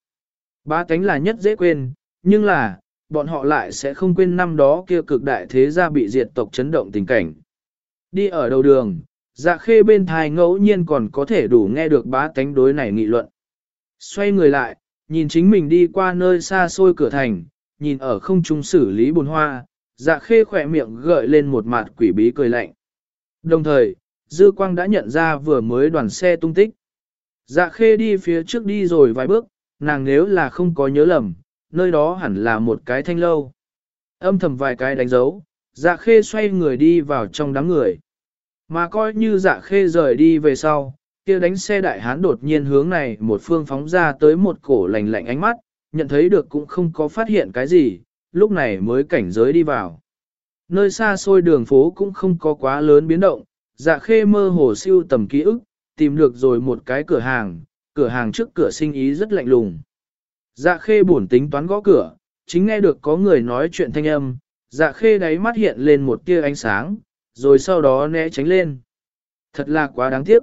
Ba cánh là nhất dễ quên, nhưng là, bọn họ lại sẽ không quên năm đó kia cực đại thế gia bị diệt tộc chấn động tình cảnh. Đi ở đầu đường, dạ khê bên thai ngẫu nhiên còn có thể đủ nghe được bá tánh đối này nghị luận. Xoay người lại, nhìn chính mình đi qua nơi xa xôi cửa thành, nhìn ở không trung xử lý bồn hoa, dạ khê khỏe miệng gợi lên một mặt quỷ bí cười lạnh. Đồng thời, Dư Quang đã nhận ra vừa mới đoàn xe tung tích. Dạ khê đi phía trước đi rồi vài bước, nàng nếu là không có nhớ lầm, nơi đó hẳn là một cái thanh lâu. Âm thầm vài cái đánh dấu, dạ khê xoay người đi vào trong đám người. Mà coi như dạ khê rời đi về sau, kia đánh xe đại hán đột nhiên hướng này một phương phóng ra tới một cổ lạnh lạnh ánh mắt, nhận thấy được cũng không có phát hiện cái gì, lúc này mới cảnh giới đi vào. Nơi xa xôi đường phố cũng không có quá lớn biến động, dạ khê mơ hồ siêu tầm ký ức, tìm được rồi một cái cửa hàng, cửa hàng trước cửa sinh ý rất lạnh lùng. Dạ khê buồn tính toán gõ cửa, chính nghe được có người nói chuyện thanh âm, dạ khê đáy mắt hiện lên một tia ánh sáng, rồi sau đó né tránh lên. Thật là quá đáng tiếc.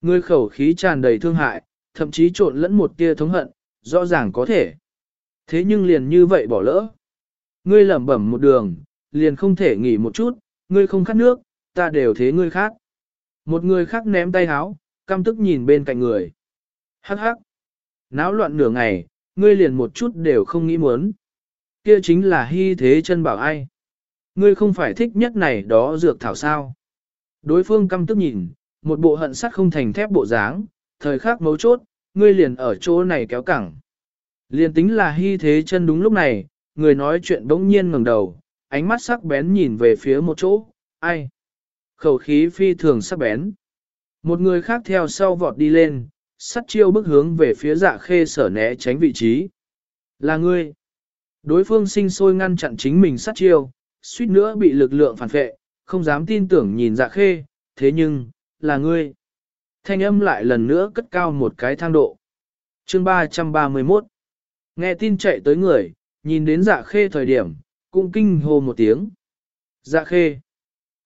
ngươi khẩu khí tràn đầy thương hại, thậm chí trộn lẫn một tia thống hận, rõ ràng có thể. Thế nhưng liền như vậy bỏ lỡ. Ngươi lẩm bẩm một đường, liền không thể nghỉ một chút, ngươi không khát nước, ta đều thế ngươi khác. Một người khác ném tay háo, căm tức nhìn bên cạnh người. Hắc hắc. Náo loạn nửa ngày, ngươi liền một chút đều không nghĩ muốn. Kia chính là hy thế chân bảo ai. Ngươi không phải thích nhất này đó dược thảo sao. Đối phương căm tức nhìn, một bộ hận sắt không thành thép bộ dáng, thời khắc mấu chốt, ngươi liền ở chỗ này kéo cẳng. Liền tính là hy thế chân đúng lúc này, người nói chuyện bỗng nhiên ngẩng đầu, ánh mắt sắc bén nhìn về phía một chỗ, ai? Khẩu khí phi thường sắc bén. Một người khác theo sau vọt đi lên, sắt chiêu bước hướng về phía dạ khê sở né tránh vị trí. Là ngươi. Đối phương sinh sôi ngăn chặn chính mình sắt chiêu, suýt nữa bị lực lượng phản vệ, không dám tin tưởng nhìn dạ khê, thế nhưng, là ngươi. Thanh âm lại lần nữa cất cao một cái thang độ. Chương 331 Nghe tin chạy tới người, nhìn đến dạ khê thời điểm, cũng kinh hô một tiếng. Dạ khê.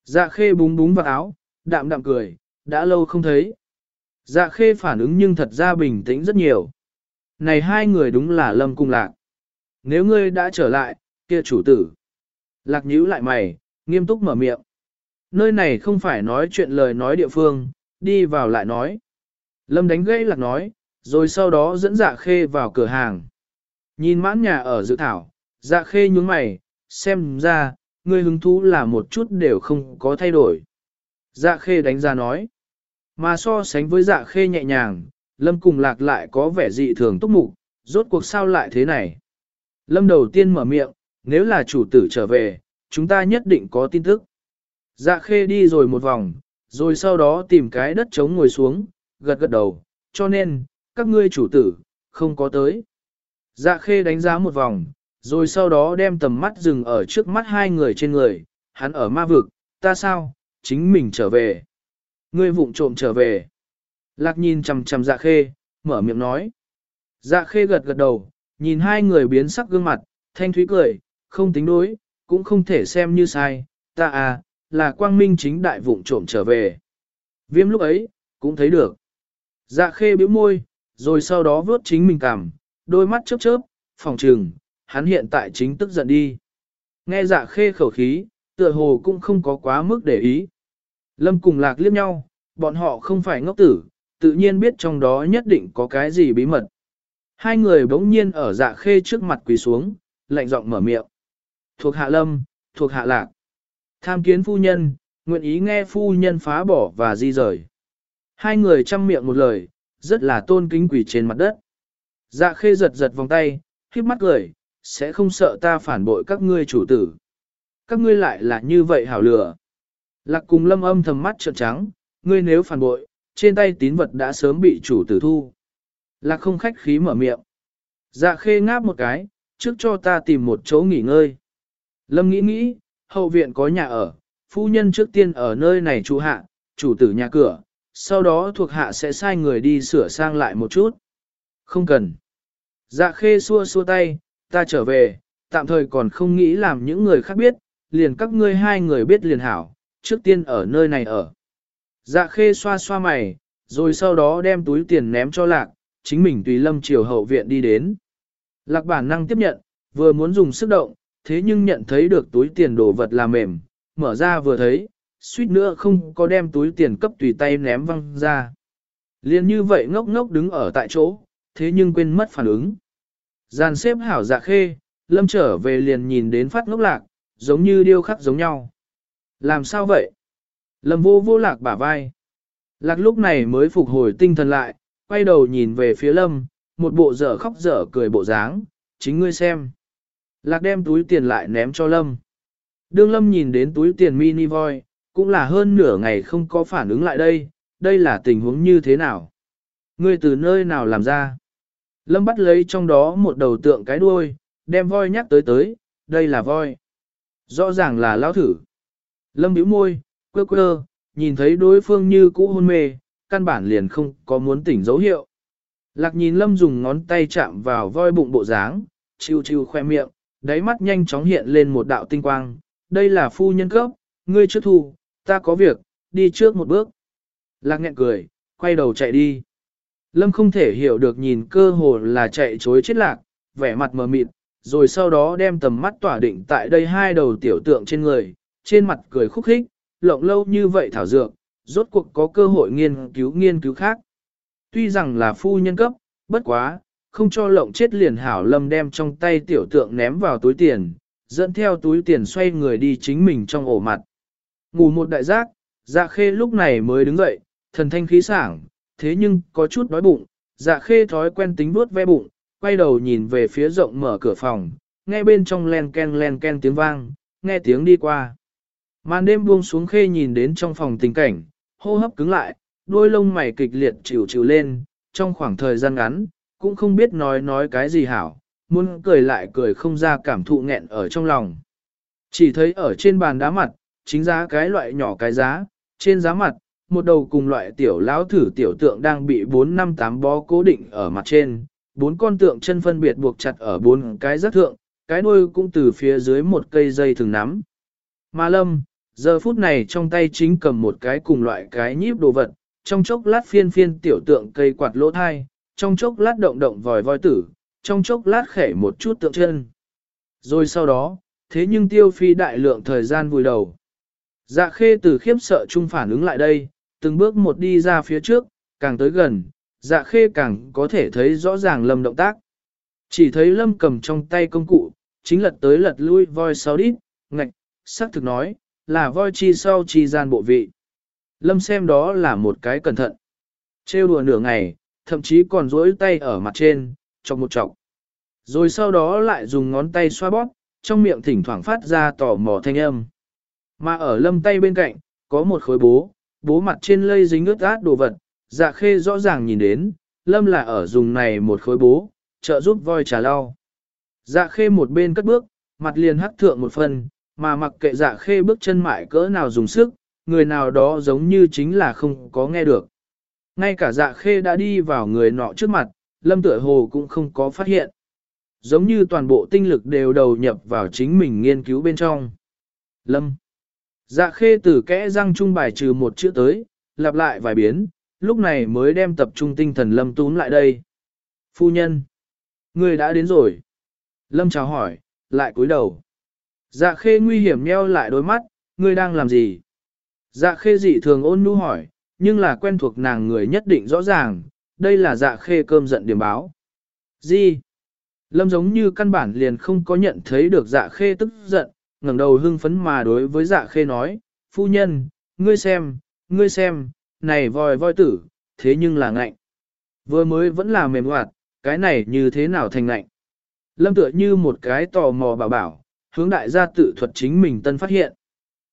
Dạ khê búng búng vào áo, đạm đạm cười, đã lâu không thấy. Dạ khê phản ứng nhưng thật ra bình tĩnh rất nhiều. Này hai người đúng là lâm cung lạc. Nếu ngươi đã trở lại, kia chủ tử. Lạc nhíu lại mày, nghiêm túc mở miệng. Nơi này không phải nói chuyện lời nói địa phương, đi vào lại nói. Lâm đánh gãy lạc nói, rồi sau đó dẫn dạ khê vào cửa hàng. Nhìn mãn nhà ở dự thảo, dạ khê nhướng mày, xem ra, ngươi hứng thú là một chút đều không có thay đổi. Dạ khê đánh ra nói. Mà so sánh với dạ khê nhẹ nhàng, Lâm cùng lạc lại có vẻ dị thường túc mục, rốt cuộc sao lại thế này. Lâm đầu tiên mở miệng, nếu là chủ tử trở về, chúng ta nhất định có tin tức. Dạ khê đi rồi một vòng, rồi sau đó tìm cái đất trống ngồi xuống, gật gật đầu, cho nên, các ngươi chủ tử, không có tới. Dạ khê đánh giá một vòng, rồi sau đó đem tầm mắt dừng ở trước mắt hai người trên người, hắn ở ma vực, ta sao, chính mình trở về. Ngươi vụng trộm trở về. Lạc nhìn chầm chầm dạ khê, mở miệng nói. Dạ khê gật gật đầu, nhìn hai người biến sắc gương mặt, thanh thúy cười, không tính đối, cũng không thể xem như sai, ta à, là quang minh chính đại vụng trộm trở về. Viêm lúc ấy, cũng thấy được. Dạ khê bĩu môi, rồi sau đó vớt chính mình cảm, đôi mắt chớp chớp, phòng trừng, hắn hiện tại chính tức giận đi. Nghe dạ khê khẩu khí, tựa hồ cũng không có quá mức để ý. Lâm cùng lạc liếc nhau, bọn họ không phải ngốc tử, tự nhiên biết trong đó nhất định có cái gì bí mật. Hai người bỗng nhiên ở dạ khê trước mặt quỳ xuống, lạnh giọng mở miệng. Thuộc hạ lâm, thuộc hạ lạc. Tham kiến phu nhân, nguyện ý nghe phu nhân phá bỏ và di rời. Hai người chăm miệng một lời, rất là tôn kính quỷ trên mặt đất. Dạ khê giật giật vòng tay, khiếp mắt cười, sẽ không sợ ta phản bội các ngươi chủ tử. Các ngươi lại là như vậy hảo lửa. Lạc cùng lâm âm thầm mắt trợn trắng, ngươi nếu phản bội, trên tay tín vật đã sớm bị chủ tử thu. Lạc không khách khí mở miệng. Dạ khê ngáp một cái, trước cho ta tìm một chỗ nghỉ ngơi. Lâm nghĩ nghĩ, hậu viện có nhà ở, phu nhân trước tiên ở nơi này trụ hạ, chủ tử nhà cửa, sau đó thuộc hạ sẽ sai người đi sửa sang lại một chút. Không cần. Dạ khê xua xua tay, ta trở về, tạm thời còn không nghĩ làm những người khác biết, liền các ngươi hai người biết liền hảo, trước tiên ở nơi này ở. Dạ khê xoa xoa mày, rồi sau đó đem túi tiền ném cho lạc, chính mình tùy lâm chiều hậu viện đi đến. Lạc bản năng tiếp nhận, Vừa muốn dùng sức động, thế nhưng nhận thấy được túi tiền đồ vật là mềm, mở ra vừa thấy, suýt nữa không có đem túi tiền cấp tùy tay ném văng ra. Liên như vậy ngốc ngốc đứng ở tại chỗ, thế nhưng quên mất phản ứng. Giàn xếp hảo dạ khê, lâm trở về liền nhìn đến phát ngốc lạc, giống như điêu khắc giống nhau. Làm sao vậy? Lâm vô vô lạc bả vai. Lạc lúc này mới phục hồi tinh thần lại, quay đầu nhìn về phía lâm, một bộ dở khóc dở cười bộ dáng, chính ngươi xem. Lạc đem túi tiền lại ném cho lâm. Đương lâm nhìn đến túi tiền mini voi, cũng là hơn nửa ngày không có phản ứng lại đây, đây là tình huống như thế nào? Ngươi từ nơi nào làm ra? Lâm bắt lấy trong đó một đầu tượng cái đuôi, đem voi nhắc tới tới, đây là voi. Rõ ràng là lão thử. Lâm bĩu môi, quơ quơ, nhìn thấy đối phương như cũ hôn mê, căn bản liền không có muốn tỉnh dấu hiệu. Lạc nhìn Lâm dùng ngón tay chạm vào voi bụng bộ dáng, chiêu chiêu khoe miệng, đáy mắt nhanh chóng hiện lên một đạo tinh quang. Đây là phu nhân cấp, ngươi trước thu, ta có việc, đi trước một bước. Lạc nghẹn cười, quay đầu chạy đi. Lâm không thể hiểu được nhìn cơ hồ là chạy chối chết lạc, vẻ mặt mờ mịt, rồi sau đó đem tầm mắt tỏa định tại đây hai đầu tiểu tượng trên người, trên mặt cười khúc khích, lộng lâu như vậy thảo dược, rốt cuộc có cơ hội nghiên cứu nghiên cứu khác. Tuy rằng là phu nhân cấp, bất quá, không cho lộng chết liền hảo lâm đem trong tay tiểu tượng ném vào túi tiền, dẫn theo túi tiền xoay người đi chính mình trong ổ mặt. Ngủ một đại giác, dạ khê lúc này mới đứng dậy, thần thanh khí sảng, thế nhưng có chút đói bụng, dạ khê thói quen tính vuốt ve bụng, quay đầu nhìn về phía rộng mở cửa phòng, nghe bên trong len ken len ken tiếng vang, nghe tiếng đi qua. Màn đêm buông xuống khê nhìn đến trong phòng tình cảnh, hô hấp cứng lại, đôi lông mày kịch liệt chịu chịu lên, trong khoảng thời gian ngắn, cũng không biết nói nói cái gì hảo, muốn cười lại cười không ra cảm thụ nghẹn ở trong lòng. Chỉ thấy ở trên bàn đá mặt, chính giá cái loại nhỏ cái giá, trên giá mặt, một đầu cùng loại tiểu lão thử tiểu tượng đang bị 4 năm tám bó cố định ở mặt trên, bốn con tượng chân phân biệt buộc chặt ở bốn cái rất thượng, cái đuôi cũng từ phía dưới một cây dây thường nắm. Ma lâm, giờ phút này trong tay chính cầm một cái cùng loại cái nhíp đồ vật, trong chốc lát phiên phiên tiểu tượng cây quạt lỗ thai, trong chốc lát động động vòi voi tử, trong chốc lát khẻ một chút tượng chân. Rồi sau đó, thế nhưng tiêu phi đại lượng thời gian vùi đầu. Dạ khê từ khiếp sợ chung phản ứng lại đây, từng bước một đi ra phía trước, càng tới gần, dạ khê càng có thể thấy rõ ràng lâm động tác. Chỉ thấy lâm cầm trong tay công cụ, chính lật tới lật lui voi sáu đít, ngạch, sắc thực nói, là voi chi sau chi gian bộ vị. Lâm xem đó là một cái cẩn thận. Trêu đùa nửa ngày, thậm chí còn duỗi tay ở mặt trên, trong một trọng. Rồi sau đó lại dùng ngón tay xoa bóp, trong miệng thỉnh thoảng phát ra tò mò thanh âm. Mà ở lâm tay bên cạnh, có một khối bố, bố mặt trên lây dính ướt át đồ vật, dạ khê rõ ràng nhìn đến, lâm là ở dùng này một khối bố, trợ giúp voi trà lau. Dạ khê một bên cất bước, mặt liền hắc thượng một phần, mà mặc kệ dạ khê bước chân mại cỡ nào dùng sức, người nào đó giống như chính là không có nghe được. Ngay cả dạ khê đã đi vào người nọ trước mặt, lâm tựa hồ cũng không có phát hiện. Giống như toàn bộ tinh lực đều đầu nhập vào chính mình nghiên cứu bên trong. Lâm. Dạ khê từ kẽ răng trung bài trừ một chữ tới, lặp lại vài biến, lúc này mới đem tập trung tinh thần lâm túm lại đây. Phu nhân. Người đã đến rồi. Lâm chào hỏi, lại cúi đầu. Dạ khê nguy hiểm nheo lại đôi mắt, ngươi đang làm gì? Dạ khê dị thường ôn nhu hỏi, nhưng là quen thuộc nàng người nhất định rõ ràng, đây là dạ khê cơm giận điểm báo. Gì? Lâm giống như căn bản liền không có nhận thấy được dạ khê tức giận, ngẩng đầu hưng phấn mà đối với dạ khê nói, phu nhân, ngươi xem, ngươi xem, này voi voi tử, thế nhưng là ngạnh. Vừa mới vẫn là mềm hoạt, cái này như thế nào thành ngạnh. Lâm tựa như một cái tò mò bảo bảo, hướng đại gia tự thuật chính mình tân phát hiện.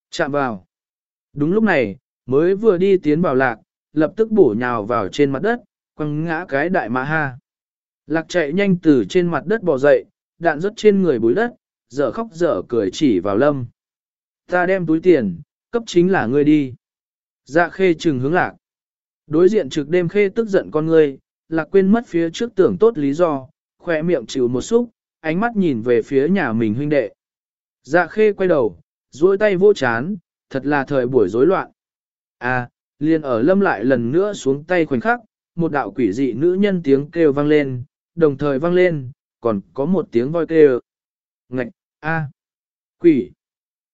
Chạm vào. Đúng lúc này, mới vừa đi tiến vào lạc, lập tức bổ nhào vào trên mặt đất, quăng ngã cái đại mã ha. Lạc chạy nhanh từ trên mặt đất bò dậy, đạn rớt trên người bối đất, dở khóc dở cười chỉ vào lâm. Ta đem túi tiền, cấp chính là ngươi đi. Dạ khê trừng hướng lạc. Đối diện trực đêm khê tức giận con ngươi, lạc quên mất phía trước tưởng tốt lý do, khỏe miệng chịu một xúc, ánh mắt nhìn về phía nhà mình huynh đệ. Dạ khê quay đầu, duỗi tay vô chán, thật là thời buổi rối loạn. À, liền ở lâm lại lần nữa xuống tay khoảnh khắc, một đạo quỷ dị nữ nhân tiếng kêu vang lên, đồng thời vang lên, còn có một tiếng voi kêu. ngạch, a, quỷ.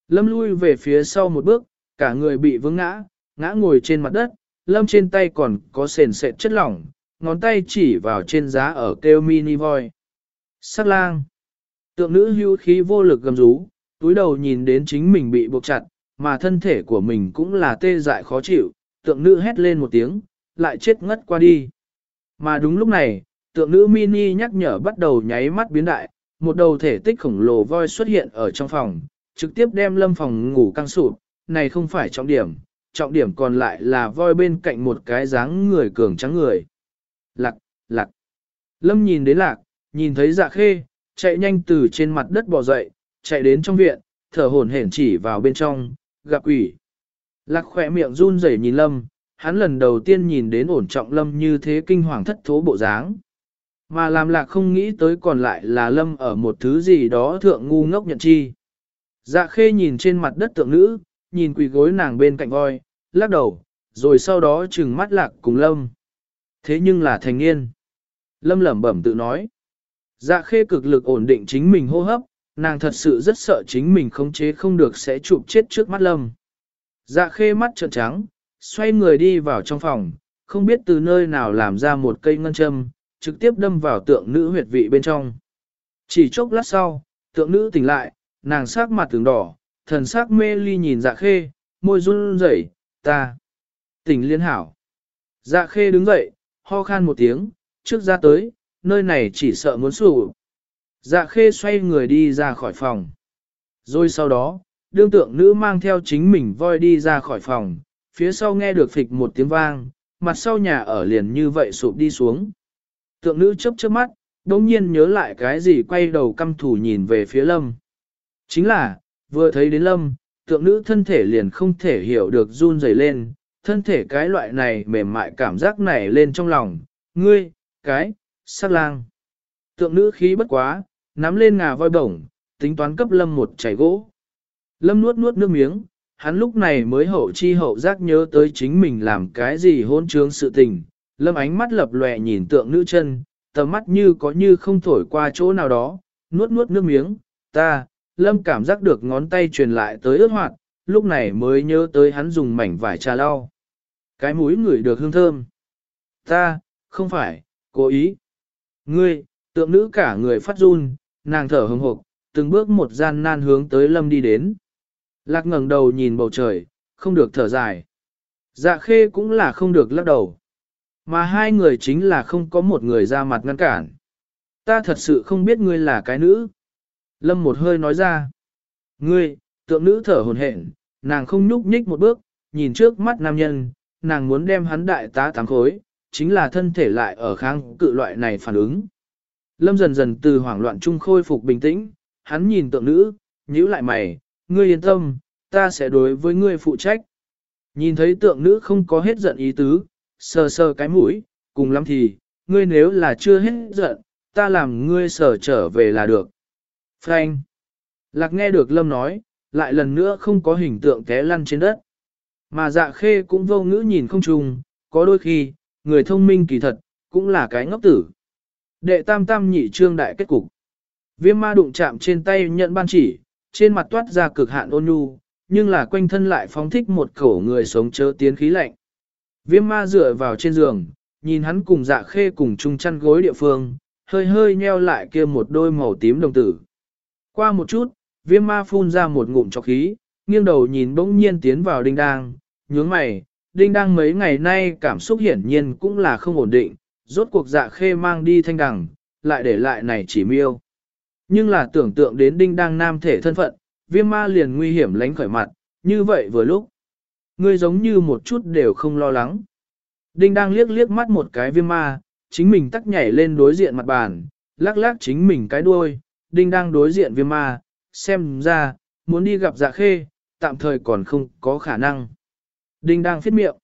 Lâm lui về phía sau một bước, cả người bị vướng ngã, ngã ngồi trên mặt đất, lâm trên tay còn có sền sệt chất lỏng, ngón tay chỉ vào trên giá ở kêu mini voi. Sắc lang. Tượng nữ hưu khí vô lực gầm rú, túi đầu nhìn đến chính mình bị buộc chặt, mà thân thể của mình cũng là tê dại khó chịu, tượng nữ hét lên một tiếng, lại chết ngất qua đi. Mà đúng lúc này, tượng nữ mini nhắc nhở bắt đầu nháy mắt biến đại, một đầu thể tích khổng lồ voi xuất hiện ở trong phòng, trực tiếp đem lâm phòng ngủ căng sụp, này không phải trọng điểm, trọng điểm còn lại là voi bên cạnh một cái dáng người cường trắng người. Lạc, lạc. Lâm nhìn đến lạc, nhìn thấy dạ khê, chạy nhanh từ trên mặt đất bò dậy, chạy đến trong viện, thở hổn hển chỉ vào bên trong, gặp quỷ. Lạc khỏe miệng run rẩy nhìn Lâm, hắn lần đầu tiên nhìn đến ổn trọng Lâm như thế kinh hoàng thất thố bộ dáng. Mà làm lạc không nghĩ tới còn lại là Lâm ở một thứ gì đó thượng ngu ngốc nhận chi. Dạ khê nhìn trên mặt đất tượng nữ, nhìn quỳ gối nàng bên cạnh voi, lắc đầu, rồi sau đó trừng mắt lạc cùng Lâm. Thế nhưng là thành niên. Lâm lẩm bẩm tự nói. Dạ khê cực lực ổn định chính mình hô hấp, nàng thật sự rất sợ chính mình khống chế không được sẽ chụp chết trước mắt Lâm. Dạ khê mắt trợn trắng, xoay người đi vào trong phòng, không biết từ nơi nào làm ra một cây ngân châm, trực tiếp đâm vào tượng nữ huyệt vị bên trong. Chỉ chốc lát sau, tượng nữ tỉnh lại, nàng sắc mặt tường đỏ, thần sắc mê ly nhìn dạ khê, môi run rẩy, ta. Tỉnh liên hảo. Dạ khê đứng dậy, ho khan một tiếng, trước ra tới, nơi này chỉ sợ muốn sụp. Dạ khê xoay người đi ra khỏi phòng. Rồi sau đó, đương tượng nữ mang theo chính mình voi đi ra khỏi phòng, phía sau nghe được phịch một tiếng vang, mặt sau nhà ở liền như vậy sụp đi xuống. Tượng nữ chấp chớp mắt, đống nhiên nhớ lại cái gì quay đầu căm thủ nhìn về phía lâm. Chính là, vừa thấy đến lâm, tượng nữ thân thể liền không thể hiểu được run rẩy lên, thân thể cái loại này mềm mại cảm giác này lên trong lòng, ngươi, cái, sắc lang. Tượng nữ khí bất quá, nắm lên ngà voi bổng, tính toán cấp lâm một chảy gỗ. Lâm nuốt nuốt nước miếng, hắn lúc này mới hậu chi hậu giác nhớ tới chính mình làm cái gì hôn trướng sự tình. Lâm ánh mắt lập lòe nhìn tượng nữ chân, tầm mắt như có như không thổi qua chỗ nào đó, nuốt nuốt nước miếng, ta, Lâm cảm giác được ngón tay truyền lại tới ướt hoạt, lúc này mới nhớ tới hắn dùng mảnh vải trà lau. Cái mũi ngửi được hương thơm. Ta, không phải, cố ý. Ngươi, tượng nữ cả người phát run, nàng thở hồng hộc, từng bước một gian nan hướng tới Lâm đi đến. Lạc ngẩng đầu nhìn bầu trời, không được thở dài. Dạ khê cũng là không được lắc đầu. Mà hai người chính là không có một người ra mặt ngăn cản. Ta thật sự không biết ngươi là cái nữ. Lâm một hơi nói ra. Ngươi, tượng nữ thở hồn hển, nàng không nhúc nhích một bước, nhìn trước mắt nam nhân, nàng muốn đem hắn đại tá tám khối, chính là thân thể lại ở kháng cự loại này phản ứng. Lâm dần dần từ hoảng loạn trung khôi phục bình tĩnh, hắn nhìn tượng nữ, nhíu lại mày, ngươi yên tâm, ta sẽ đối với ngươi phụ trách. Nhìn thấy tượng nữ không có hết giận ý tứ, sờ sờ cái mũi, cùng lắm thì, ngươi nếu là chưa hết giận, ta làm ngươi sờ trở về là được. Frank. Lạc nghe được Lâm nói, lại lần nữa không có hình tượng té lăn trên đất. Mà dạ khê cũng vô ngữ nhìn không trùng, có đôi khi, người thông minh kỳ thật, cũng là cái ngốc tử. Đệ tam tam nhị trương đại kết cục. Viêm ma đụng chạm trên tay nhận ban chỉ, trên mặt toát ra cực hạn ôn nhu, nhưng là quanh thân lại phóng thích một khẩu người sống chớ tiến khí lạnh. Viêm ma dựa vào trên giường, nhìn hắn cùng dạ khê cùng chung chăn gối địa phương, hơi hơi nheo lại kia một đôi màu tím đồng tử. Qua một chút, viêm ma phun ra một ngụm chọc khí, nghiêng đầu nhìn bỗng nhiên tiến vào đinh đang, nhướng mày, đinh đang mấy ngày nay cảm xúc hiển nhiên cũng là không ổn định, rốt cuộc dạ khê mang đi thanh đằng, lại để lại này chỉ miêu. Nhưng là tưởng tượng đến đinh đang nam thể thân phận, viêm ma liền nguy hiểm lánh khỏi mặt, như vậy vừa lúc. Ngươi giống như một chút đều không lo lắng. Đinh đang liếc liếc mắt một cái viêm ma, chính mình tắc nhảy lên đối diện mặt bàn, lắc lắc chính mình cái đuôi, đinh đang đối diện viêm ma, xem ra, muốn đi gặp dạ khê, tạm thời còn không có khả năng. Đinh đang phiết miệng.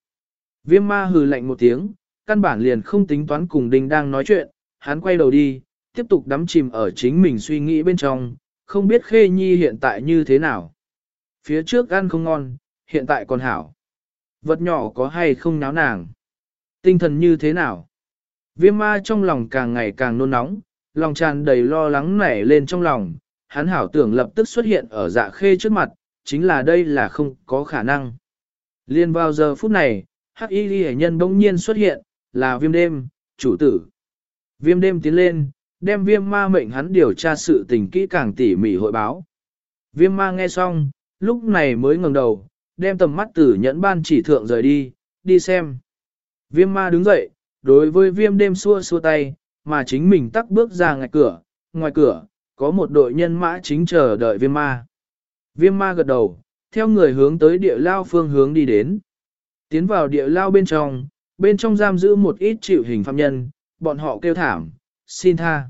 Viêm ma hừ lạnh một tiếng, căn bản liền không tính toán cùng đinh đang nói chuyện, hắn quay đầu đi, tiếp tục đắm chìm ở chính mình suy nghĩ bên trong, không biết khê nhi hiện tại như thế nào. Phía trước ăn không ngon, hiện tại còn hảo. Vật nhỏ có hay không náo nàng? Tinh thần như thế nào? Viêm ma trong lòng càng ngày càng nôn nóng, lòng tràn đầy lo lắng nảy lên trong lòng, hắn hảo tưởng lập tức xuất hiện ở dạ khê trước mặt, chính là đây là không có khả năng. Liên vào giờ phút này, hắc y ghi nhân bỗng nhiên xuất hiện, là viêm đêm, chủ tử. Viêm đêm tiến lên, đem viêm ma mệnh hắn điều tra sự tình kỹ càng tỉ mỉ hội báo. Viêm ma nghe xong, lúc này mới ngẩng đầu, đem tầm mắt tử nhẫn ban chỉ thượng rời đi, đi xem. Viêm ma đứng dậy, đối với viêm đêm xua xua tay, mà chính mình tắc bước ra ngoài cửa, ngoài cửa, có một đội nhân mã chính chờ đợi viêm ma. Viêm ma gật đầu, theo người hướng tới địa lao phương hướng đi đến. Tiến vào địa lao bên trong, bên trong giam giữ một ít chịu hình phạm nhân, bọn họ kêu thảm, xin tha.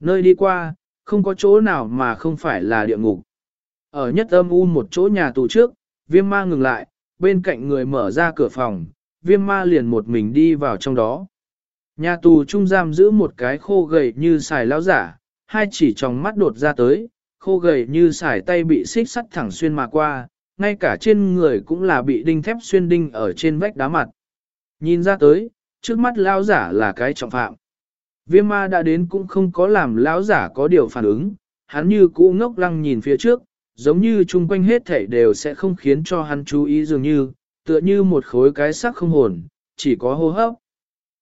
Nơi đi qua, không có chỗ nào mà không phải là địa ngục. Ở nhất âm u một chỗ nhà tù trước, viêm ma ngừng lại, bên cạnh người mở ra cửa phòng, viêm ma liền một mình đi vào trong đó. Nhà tù trung giam giữ một cái khô gầy như xài lao giả, hai chỉ trong mắt đột ra tới, khô gầy như xài tay bị xích sắt thẳng xuyên mà qua, ngay cả trên người cũng là bị đinh thép xuyên đinh ở trên vách đá mặt. Nhìn ra tới, trước mắt lão giả là cái trọng phạm. Viêm ma đã đến cũng không có làm lão giả có điều phản ứng, hắn như cũ ngốc lăng nhìn phía trước, giống như chung quanh hết thảy đều sẽ không khiến cho hắn chú ý dường như, tựa như một khối cái sắc không hồn, chỉ có hô hấp.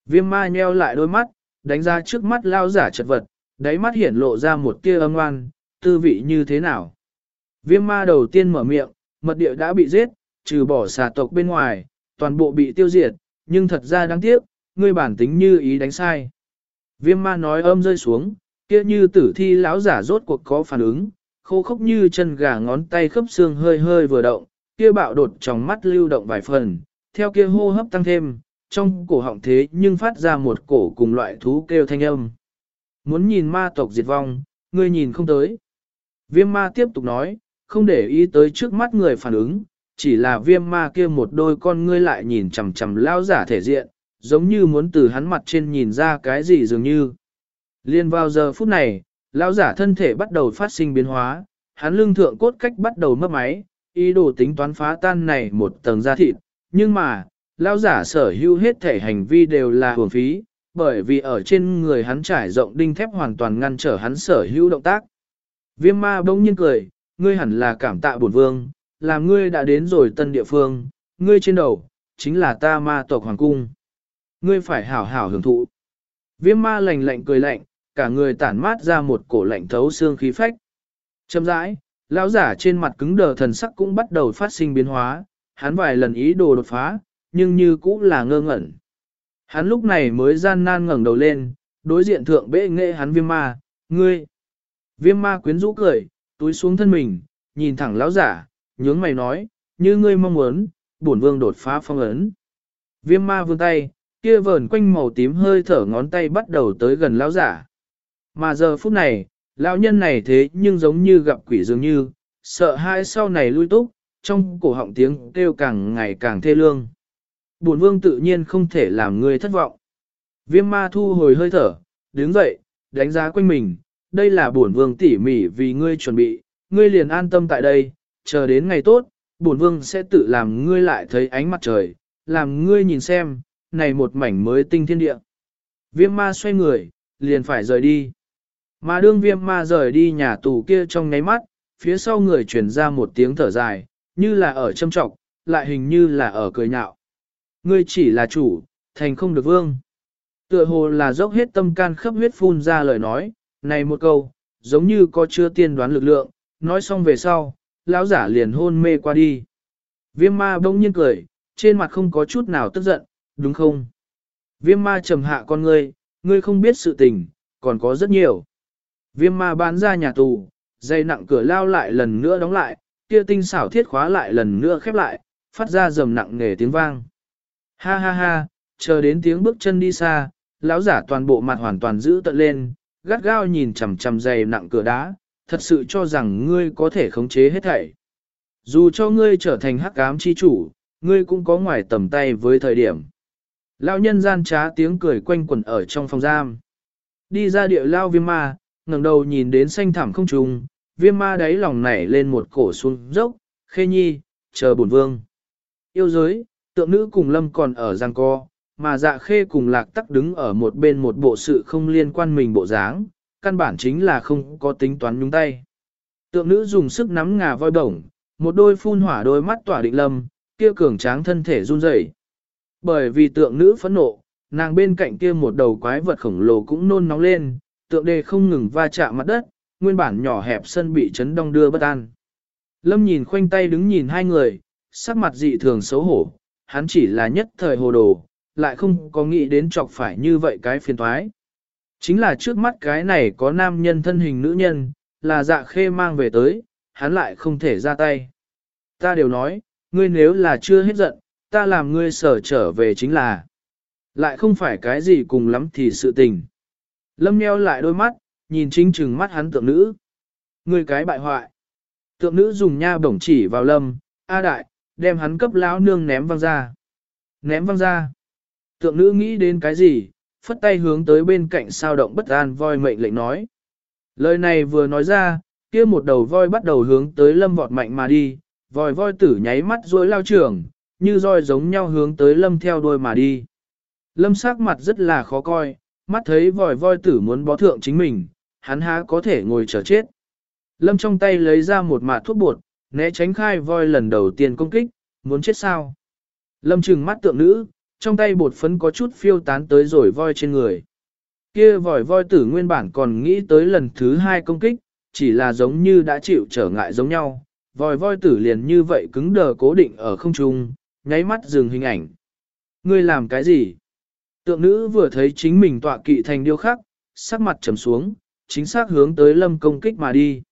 Viêm ma nheo lại đôi mắt, đánh ra trước mắt lao giả chật vật, đáy mắt hiển lộ ra một tia âm oan, tư vị như thế nào. Viêm ma đầu tiên mở miệng, mật địa đã bị giết, trừ bỏ xà tộc bên ngoài, toàn bộ bị tiêu diệt, nhưng thật ra đáng tiếc, ngươi bản tính như ý đánh sai. Viêm ma nói âm rơi xuống, kia như tử thi lão giả rốt cuộc có phản ứng, khô khốc như chân gà ngón tay khớp xương hơi hơi vừa động, kia bạo đột trong mắt lưu động vài phần, theo kia hô hấp tăng thêm, trong cổ họng thế nhưng phát ra một cổ cùng loại thú kêu thanh âm. Muốn nhìn ma tộc diệt vong, ngươi nhìn không tới. Viêm ma tiếp tục nói, không để ý tới trước mắt người phản ứng, chỉ là viêm ma kia một đôi con ngươi lại nhìn chằm chằm lao giả thể diện, giống như muốn từ hắn mặt trên nhìn ra cái gì dường như. Liên vào giờ phút này, lao giả thân thể bắt đầu phát sinh biến hóa, hắn lưng thượng cốt cách bắt đầu mất máy, ý đồ tính toán phá tan này một tầng da thịt, nhưng mà, lao giả sở hữu hết thể hành vi đều là hưởng phí, bởi vì ở trên người hắn trải rộng đinh thép hoàn toàn ngăn trở hắn sở hữu động tác. Viêm ma bỗng nhiên cười, ngươi hẳn là cảm tạ bổn vương, làm ngươi đã đến rồi tân địa phương, ngươi trên đầu, chính là ta ma tộc hoàng cung. Ngươi phải hảo hảo hưởng thụ. Viêm ma lạnh lạnh cười lạnh, cả người tản mát ra một cổ lạnh thấu xương khí phách. Châm rãi, lão giả trên mặt cứng đờ thần sắc cũng bắt đầu phát sinh biến hóa, hắn vài lần ý đồ đột phá, nhưng như cũ là ngơ ngẩn. Hắn lúc này mới gian nan ngẩng đầu lên, đối diện thượng bệ nghệ hắn viêm ma, ngươi. Viêm ma quyến rũ cười, túi xuống thân mình, nhìn thẳng lão giả, nhướng mày nói, như ngươi mong muốn, bổn vương đột phá phong ấn. Viêm ma vươn tay, kia vờn quanh màu tím hơi thở ngón tay bắt đầu tới gần lão giả. Mà giờ phút này, lão nhân này thế nhưng giống như gặp quỷ dường như, sợ hãi sau này lui túc, trong cổ họng tiếng kêu càng ngày càng thê lương. Bổn vương tự nhiên không thể làm ngươi thất vọng. Viêm ma thu hồi hơi thở, đứng dậy, đánh giá quanh mình, đây là bổn vương tỉ mỉ vì ngươi chuẩn bị, ngươi liền an tâm tại đây, chờ đến ngày tốt, bổn vương sẽ tự làm ngươi lại thấy ánh mặt trời, làm ngươi nhìn xem, này một mảnh mới tinh thiên địa. Viêm ma xoay người, liền phải rời đi. Mà đương viêm ma rời đi nhà tù kia trong nháy mắt, phía sau người truyền ra một tiếng thở dài, như là ở châm trọng, lại hình như là ở cười nhạo. Ngươi chỉ là chủ, thành không được vương. Tựa hồ là dốc hết tâm can khắp huyết phun ra lời nói, này một câu, giống như có chưa tiên đoán lực lượng, nói xong về sau, lão giả liền hôn mê qua đi. Viêm ma bỗng nhiên cười, trên mặt không có chút nào tức giận, đúng không? Viêm ma trầm hạ con ngươi, ngươi không biết sự tình, còn có rất nhiều. Viêm ma bán ra nhà tù, dây nặng cửa lao lại lần nữa đóng lại, kia tinh xảo thiết khóa lại lần nữa khép lại, phát ra rầm nặng nghề tiếng vang. Ha ha ha, chờ đến tiếng bước chân đi xa, lão giả toàn bộ mặt hoàn toàn giữ tận lên, gắt gao nhìn chằm chằm dày nặng cửa đá, thật sự cho rằng ngươi có thể khống chế hết thảy. Dù cho ngươi trở thành hắc ám chi chủ, ngươi cũng có ngoài tầm tay với thời điểm. Lão nhân gian trá tiếng cười quanh quẩn ở trong phòng giam. Đi ra địa lao viêm ma, ngẩng đầu nhìn đến xanh thẳm không trùng, viêm ma đáy lòng nảy lên một cổ xuống dốc, khê nhi, chờ bổn vương. Yêu giới, tượng nữ cùng lâm còn ở giang co, mà dạ khê cùng lạc tắc đứng ở một bên một bộ sự không liên quan mình bộ dáng, căn bản chính là không có tính toán nhúng tay. Tượng nữ dùng sức nắm ngà voi bổng, một đôi phun hỏa đôi mắt tỏa định lâm, kia cường tráng thân thể run rẩy. Bởi vì tượng nữ phẫn nộ, nàng bên cạnh kia một đầu quái vật khổng lồ cũng nôn nóng lên, tượng đề không ngừng va chạm mặt đất, nguyên bản nhỏ hẹp sân bị chấn đông đưa bất an. Lâm nhìn khoanh tay đứng nhìn hai người, sắc mặt dị thường xấu hổ, hắn chỉ là nhất thời hồ đồ, lại không có nghĩ đến chọc phải như vậy cái phiền thoái. Chính là trước mắt cái này có nam nhân thân hình nữ nhân, là dạ khê mang về tới, hắn lại không thể ra tay. Ta đều nói, ngươi nếu là chưa hết giận, ta làm ngươi sở trở về chính là. Lại không phải cái gì cùng lắm thì sự tình. Lâm nheo lại đôi mắt, nhìn chính chừng mắt hắn tượng nữ. Ngươi cái bại hoại. Tượng nữ dùng nha bổng chỉ vào lâm, A đại, đem hắn cấp lão nương ném văng ra. Ném văng ra. Tượng nữ nghĩ đến cái gì, phất tay hướng tới bên cạnh sao động bất an voi mệnh lệnh nói. Lời này vừa nói ra, kia một đầu voi bắt đầu hướng tới lâm vọt mạnh mà đi, vòi voi tử nháy mắt rối lao trường, như roi giống nhau hướng tới lâm theo đuôi mà đi. Lâm sắc mặt rất là khó coi, mắt thấy vòi voi tử muốn bó thượng chính mình, hắn há có thể ngồi chờ chết. Lâm trong tay lấy ra một mạt thuốc bột, né tránh khai voi lần đầu tiên công kích, muốn chết sao. Lâm trừng mắt tượng nữ, trong tay bột phấn có chút phiêu tán tới rồi voi trên người. Kia vòi voi tử nguyên bản còn nghĩ tới lần thứ hai công kích, chỉ là giống như đã chịu trở ngại giống nhau, vòi voi tử liền như vậy cứng đờ cố định ở không trung, nháy mắt dừng hình ảnh. Ngươi làm cái gì? Tượng nữ vừa thấy chính mình tọa kỵ thành điêu khắc, sắc mặt trầm xuống, chính xác hướng tới lâm công kích mà đi.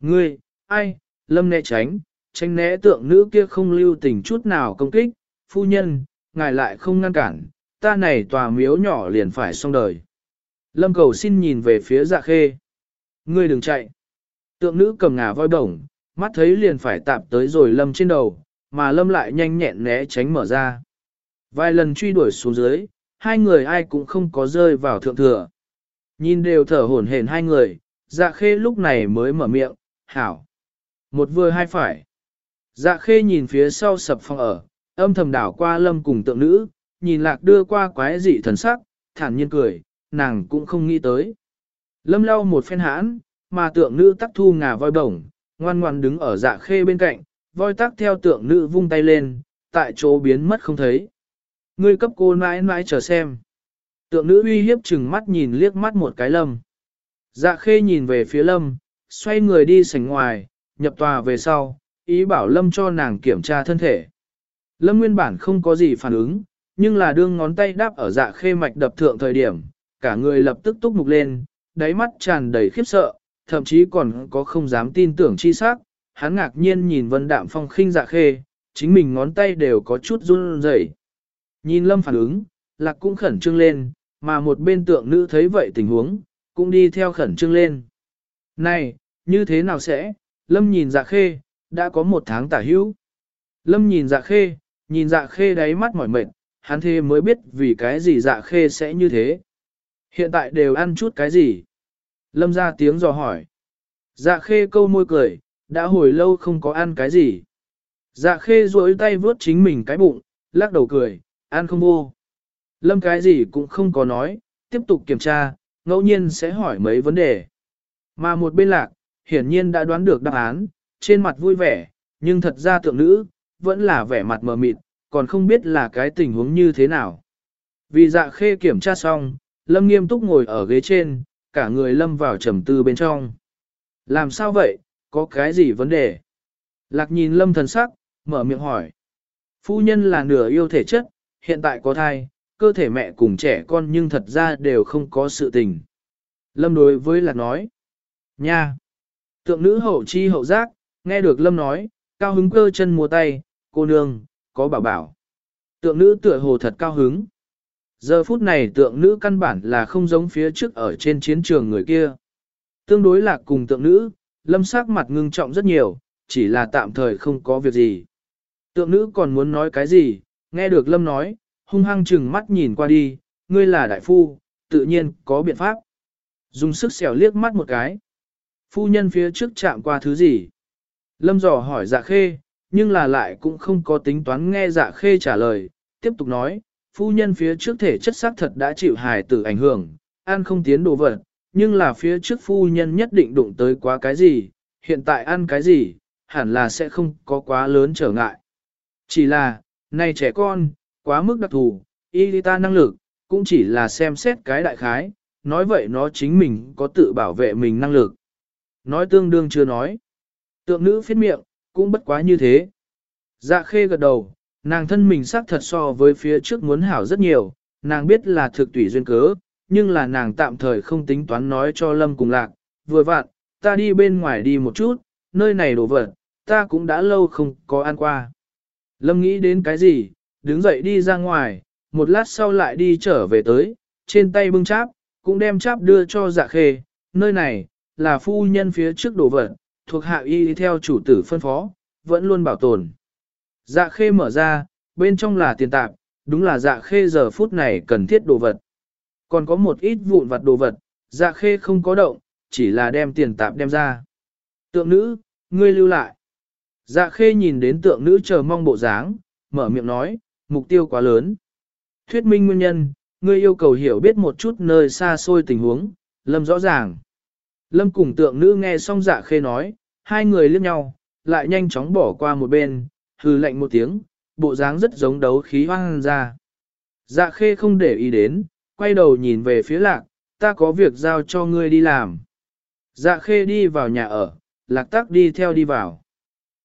Ngươi, ai, lâm né tránh, tránh né tượng nữ kia không lưu tình chút nào công kích, phu nhân, ngài lại không ngăn cản, ta này tòa miếu nhỏ liền phải xong đời. Lâm cầu xin nhìn về phía dạ khê. Ngươi đừng chạy. Tượng nữ cầm ngà voi đồng, mắt thấy liền phải tạp tới rồi lâm trên đầu, mà lâm lại nhanh nhẹn né tránh mở ra. Vài lần truy đuổi xuống dưới, hai người ai cũng không có rơi vào thượng thừa. Nhìn đều thở hổn hển hai người, dạ khê lúc này mới mở miệng, hảo. Một vừa hai phải. Dạ khê nhìn phía sau sập phòng ở, âm thầm đảo qua lâm cùng tượng nữ, nhìn lạc đưa qua quái dị thần sắc, thản nhiên cười, nàng cũng không nghĩ tới. Lâm lau một phen hãn, mà tượng nữ tắc thu ngà voi bổng, ngoan ngoan đứng ở dạ khê bên cạnh, voi tắc theo tượng nữ vung tay lên, tại chỗ biến mất không thấy. Ngươi cấp cô nãi nãi chờ xem. Tượng nữ uy hiếp chừng mắt nhìn liếc mắt một cái lâm. Dạ khê nhìn về phía lâm, xoay người đi sảnh ngoài, nhập tòa về sau, ý bảo lâm cho nàng kiểm tra thân thể. Lâm nguyên bản không có gì phản ứng, nhưng là đương ngón tay đáp ở dạ khê mạch đập thượng thời điểm, cả người lập tức túc mục lên, đáy mắt tràn đầy khiếp sợ, thậm chí còn có không dám tin tưởng chi xác. Hắn ngạc nhiên nhìn vân đạm phong khinh dạ khê, chính mình ngón tay đều có chút run rẩy. Nhìn lâm phản ứng, lạc cũng khẩn trương lên, mà một bên tượng nữ thấy vậy tình huống, cũng đi theo khẩn trương lên. Này, như thế nào sẽ, lâm nhìn dạ khê, đã có một tháng tả hữu. Lâm nhìn dạ khê, nhìn dạ khê đáy mắt mỏi mệt, hắn thế mới biết vì cái gì dạ khê sẽ như thế. Hiện tại đều ăn chút cái gì? Lâm ra tiếng dò hỏi. Dạ khê câu môi cười, đã hồi lâu không có ăn cái gì. Dạ khê duỗi tay vướt chính mình cái bụng, lắc đầu cười, ăn không vô. Lâm cái gì cũng không có nói, tiếp tục kiểm tra, ngẫu nhiên sẽ hỏi mấy vấn đề. Mà một bên lạc, hiển nhiên đã đoán được đáp án, trên mặt vui vẻ, nhưng thật ra tượng nữ, vẫn là vẻ mặt mờ mịt, còn không biết là cái tình huống như thế nào. Vì dạ khê kiểm tra xong, Lâm nghiêm túc ngồi ở ghế trên, cả người Lâm vào trầm tư bên trong. Làm sao vậy, có cái gì vấn đề? Lạc nhìn Lâm thần sắc, mở miệng hỏi. Phu nhân là nửa yêu thể chất, hiện tại có thai, cơ thể mẹ cùng trẻ con nhưng thật ra đều không có sự tình. Lâm đối với Lạc nói. Nha! Tượng nữ hậu chi hậu giác, nghe được Lâm nói, cao hứng cơ chân mua tay, cô nương, có bảo bảo. Tượng nữ tựa hồ thật cao hứng. Giờ phút này tượng nữ căn bản là không giống phía trước ở trên chiến trường người kia. Tương đối lạc cùng tượng nữ, lâm sắc mặt ngưng trọng rất nhiều, chỉ là tạm thời không có việc gì. Tượng nữ còn muốn nói cái gì, nghe được lâm nói, hung hăng chừng mắt nhìn qua đi, ngươi là đại phu, tự nhiên có biện pháp. Dùng sức xẻo liếc mắt một cái. Phu nhân phía trước chạm qua thứ gì? Lâm dò hỏi dạ khê, nhưng là lại cũng không có tính toán nghe dạ khê trả lời, tiếp tục nói, phu nhân phía trước thể chất xác thật đã chịu hài tử ảnh hưởng, ăn không tiến đồ vật, nhưng là phía trước phu nhân nhất định đụng tới quá cái gì, hiện tại ăn cái gì, hẳn là sẽ không có quá lớn trở ngại. Chỉ là, này trẻ con, quá mức đặc thù, y ta năng lực, cũng chỉ là xem xét cái đại khái, nói vậy nó chính mình có tự bảo vệ mình năng lực. Nói tương đương chưa nói. Tượng nữ phiết miệng, cũng bất quá như thế. Dạ khê gật đầu, nàng thân mình sắc thật so với phía trước muốn hảo rất nhiều, nàng biết là thực tùy duyên cớ, nhưng là nàng tạm thời không tính toán nói cho Lâm cùng lạc, vừa vặn, ta đi bên ngoài đi một chút, nơi này đổ vật, ta cũng đã lâu không có ăn qua. Lâm nghĩ đến cái gì, đứng dậy đi ra ngoài, một lát sau lại đi trở về tới, trên tay bưng cháp, cũng đem cháp đưa cho dạ khê, nơi này, là phu nhân phía trước đổ vật, thuộc hạ y theo chủ tử phân phó, vẫn luôn bảo tồn. Dạ khê mở ra, bên trong là tiền tạp, đúng là dạ khê giờ phút này cần thiết đồ vật. Còn có một ít vụn vặt đồ vật, dạ khê không có động, chỉ là đem tiền tạp đem ra. Tượng nữ, ngươi lưu lại. Dạ khê nhìn đến tượng nữ chờ mong bộ dáng, mở miệng nói, mục tiêu quá lớn. Thuyết minh nguyên nhân, ngươi yêu cầu hiểu biết một chút nơi xa xôi tình huống, lâm rõ ràng. Lâm cùng tượng nữ nghe xong dạ khê nói, hai người liếc nhau, lại nhanh chóng bỏ qua một bên, hừ lạnh một tiếng, bộ dáng rất giống đấu khí hoang ra. Dạ khê không để ý đến, quay đầu nhìn về phía lạc, ta có việc giao cho ngươi đi làm. Dạ khê đi vào nhà ở, lạc tắc đi theo đi vào.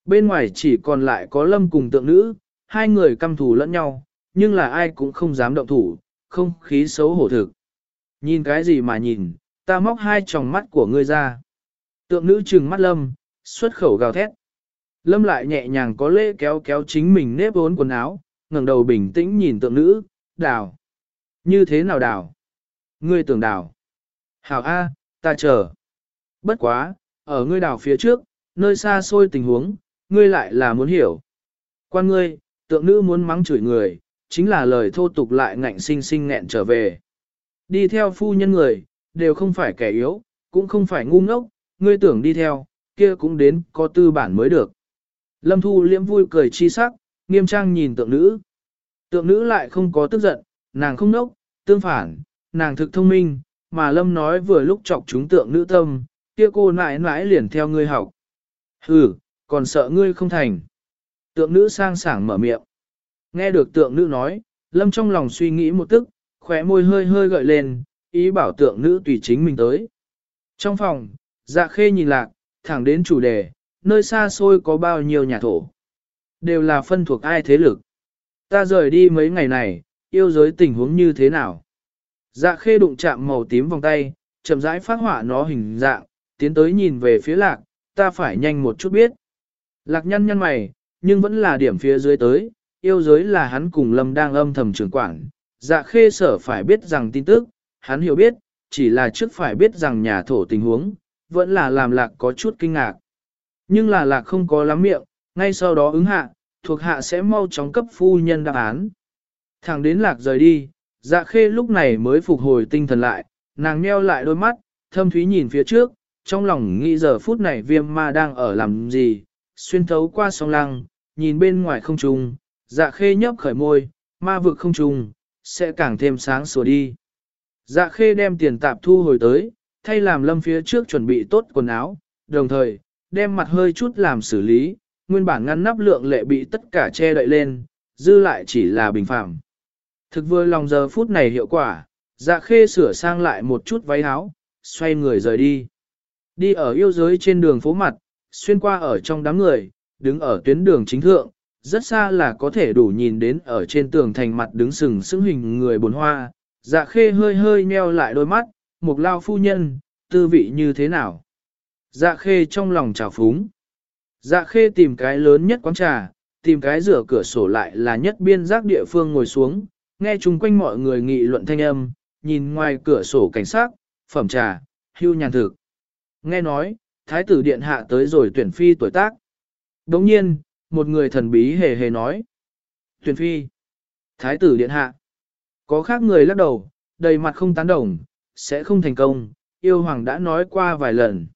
Bên ngoài chỉ còn lại có lâm cùng tượng nữ, hai người căm thù lẫn nhau, nhưng là ai cũng không dám động thủ, không khí xấu hổ thực. Nhìn cái gì mà nhìn, ta móc hai tròng mắt của ngươi ra. Tượng nữ trừng mắt lâm, xuất khẩu gào thét. Lâm lại nhẹ nhàng có lễ kéo kéo chính mình nếp vốn quần áo, ngẩng đầu bình tĩnh nhìn tượng nữ, đào. Như thế nào đào? Ngươi tưởng đào. Hảo A, ta chờ. Bất quá, ở ngươi đào phía trước, nơi xa xôi tình huống, ngươi lại là muốn hiểu. Quan ngươi, tượng nữ muốn mắng chửi người, chính là lời thô tục lại ngạnh sinh sinh nghẹn trở về. Đi theo phu nhân người, đều không phải kẻ yếu, cũng không phải ngu ngốc, ngươi tưởng đi theo, kia cũng đến có tư bản mới được. Lâm Thu liễm vui cười chi sắc, nghiêm trang nhìn tượng nữ. Tượng nữ lại không có tức giận, nàng không nốc, tương phản, nàng thực thông minh, mà Lâm nói vừa lúc chọc chúng tượng nữ tâm, kia cô nãi nãi liền theo ngươi học. Hừ, còn sợ ngươi không thành. Tượng nữ sang sảng mở miệng. Nghe được tượng nữ nói, Lâm trong lòng suy nghĩ một tức, khóe môi hơi hơi gợi lên, ý bảo tượng nữ tùy chính mình tới. Trong phòng, dạ khê nhìn lạc, thẳng đến chủ đề, nơi xa xôi có bao nhiêu nhà thổ. Đều là phân thuộc ai thế lực. Ta rời đi mấy ngày này, yêu giới tình huống như thế nào. Dạ khê đụng chạm màu tím vòng tay, chậm rãi phát hỏa nó hình dạng, tiến tới nhìn về phía lạc, ta phải nhanh một chút biết. Lạc nhăn nhăn mày, nhưng vẫn là điểm phía dưới tới, yêu giới là hắn cùng lâm đang âm thầm trưởng quản. Dạ khê sở phải biết rằng tin tức, hắn hiểu biết, chỉ là trước phải biết rằng nhà thổ tình huống, vẫn là làm lạc có chút kinh ngạc. Nhưng là lạc không có lắm miệng, ngay sau đó ứng hạ, thuộc hạ sẽ mau chóng cấp phu nhân đáp án. Thẳng đến lạc rời đi, dạ khê lúc này mới phục hồi tinh thần lại, nàng nheo lại đôi mắt, thâm thúy nhìn phía trước, trong lòng nghĩ giờ phút này viêm ma đang ở làm gì, xuyên thấu qua song lăng, nhìn bên ngoài không trùng, dạ khê nhấp khởi môi, ma vực không trùng, sẽ càng thêm sáng sủa đi. Dạ khê đem tiền tạp thu hồi tới, thay làm lâm phía trước chuẩn bị tốt quần áo, đồng thời, đem mặt hơi chút làm xử lý, nguyên bản ngăn nắp lượng lệ bị tất cả che đậy lên, dư lại chỉ là bình phạm. Thực vừa lòng giờ phút này hiệu quả, dạ khê sửa sang lại một chút váy áo, xoay người rời đi. Đi ở yêu giới trên đường phố mặt, xuyên qua ở trong đám người, đứng ở tuyến đường chính thượng, rất xa là có thể đủ nhìn đến ở trên tường thành mặt đứng sừng sững hình người bồn hoa, dạ khê hơi hơi nheo lại đôi mắt, một lao phu nhân, tư vị như thế nào. Dạ khê trong lòng trào phúng. Dạ khê tìm cái lớn nhất quán trà, tìm cái rửa cửa sổ lại là nhất biên giác địa phương ngồi xuống, nghe chung quanh mọi người nghị luận thanh âm, nhìn ngoài cửa sổ cảnh sát, phẩm trà, hưu nhàn thực. Nghe nói, thái tử điện hạ tới rồi tuyển phi tuổi tác. Đồng nhiên, một người thần bí hề hề nói. Tuyển phi. Thái tử điện hạ. Có khác người lắc đầu, đầy mặt không tán đồng, sẽ không thành công, yêu hoàng đã nói qua vài lần.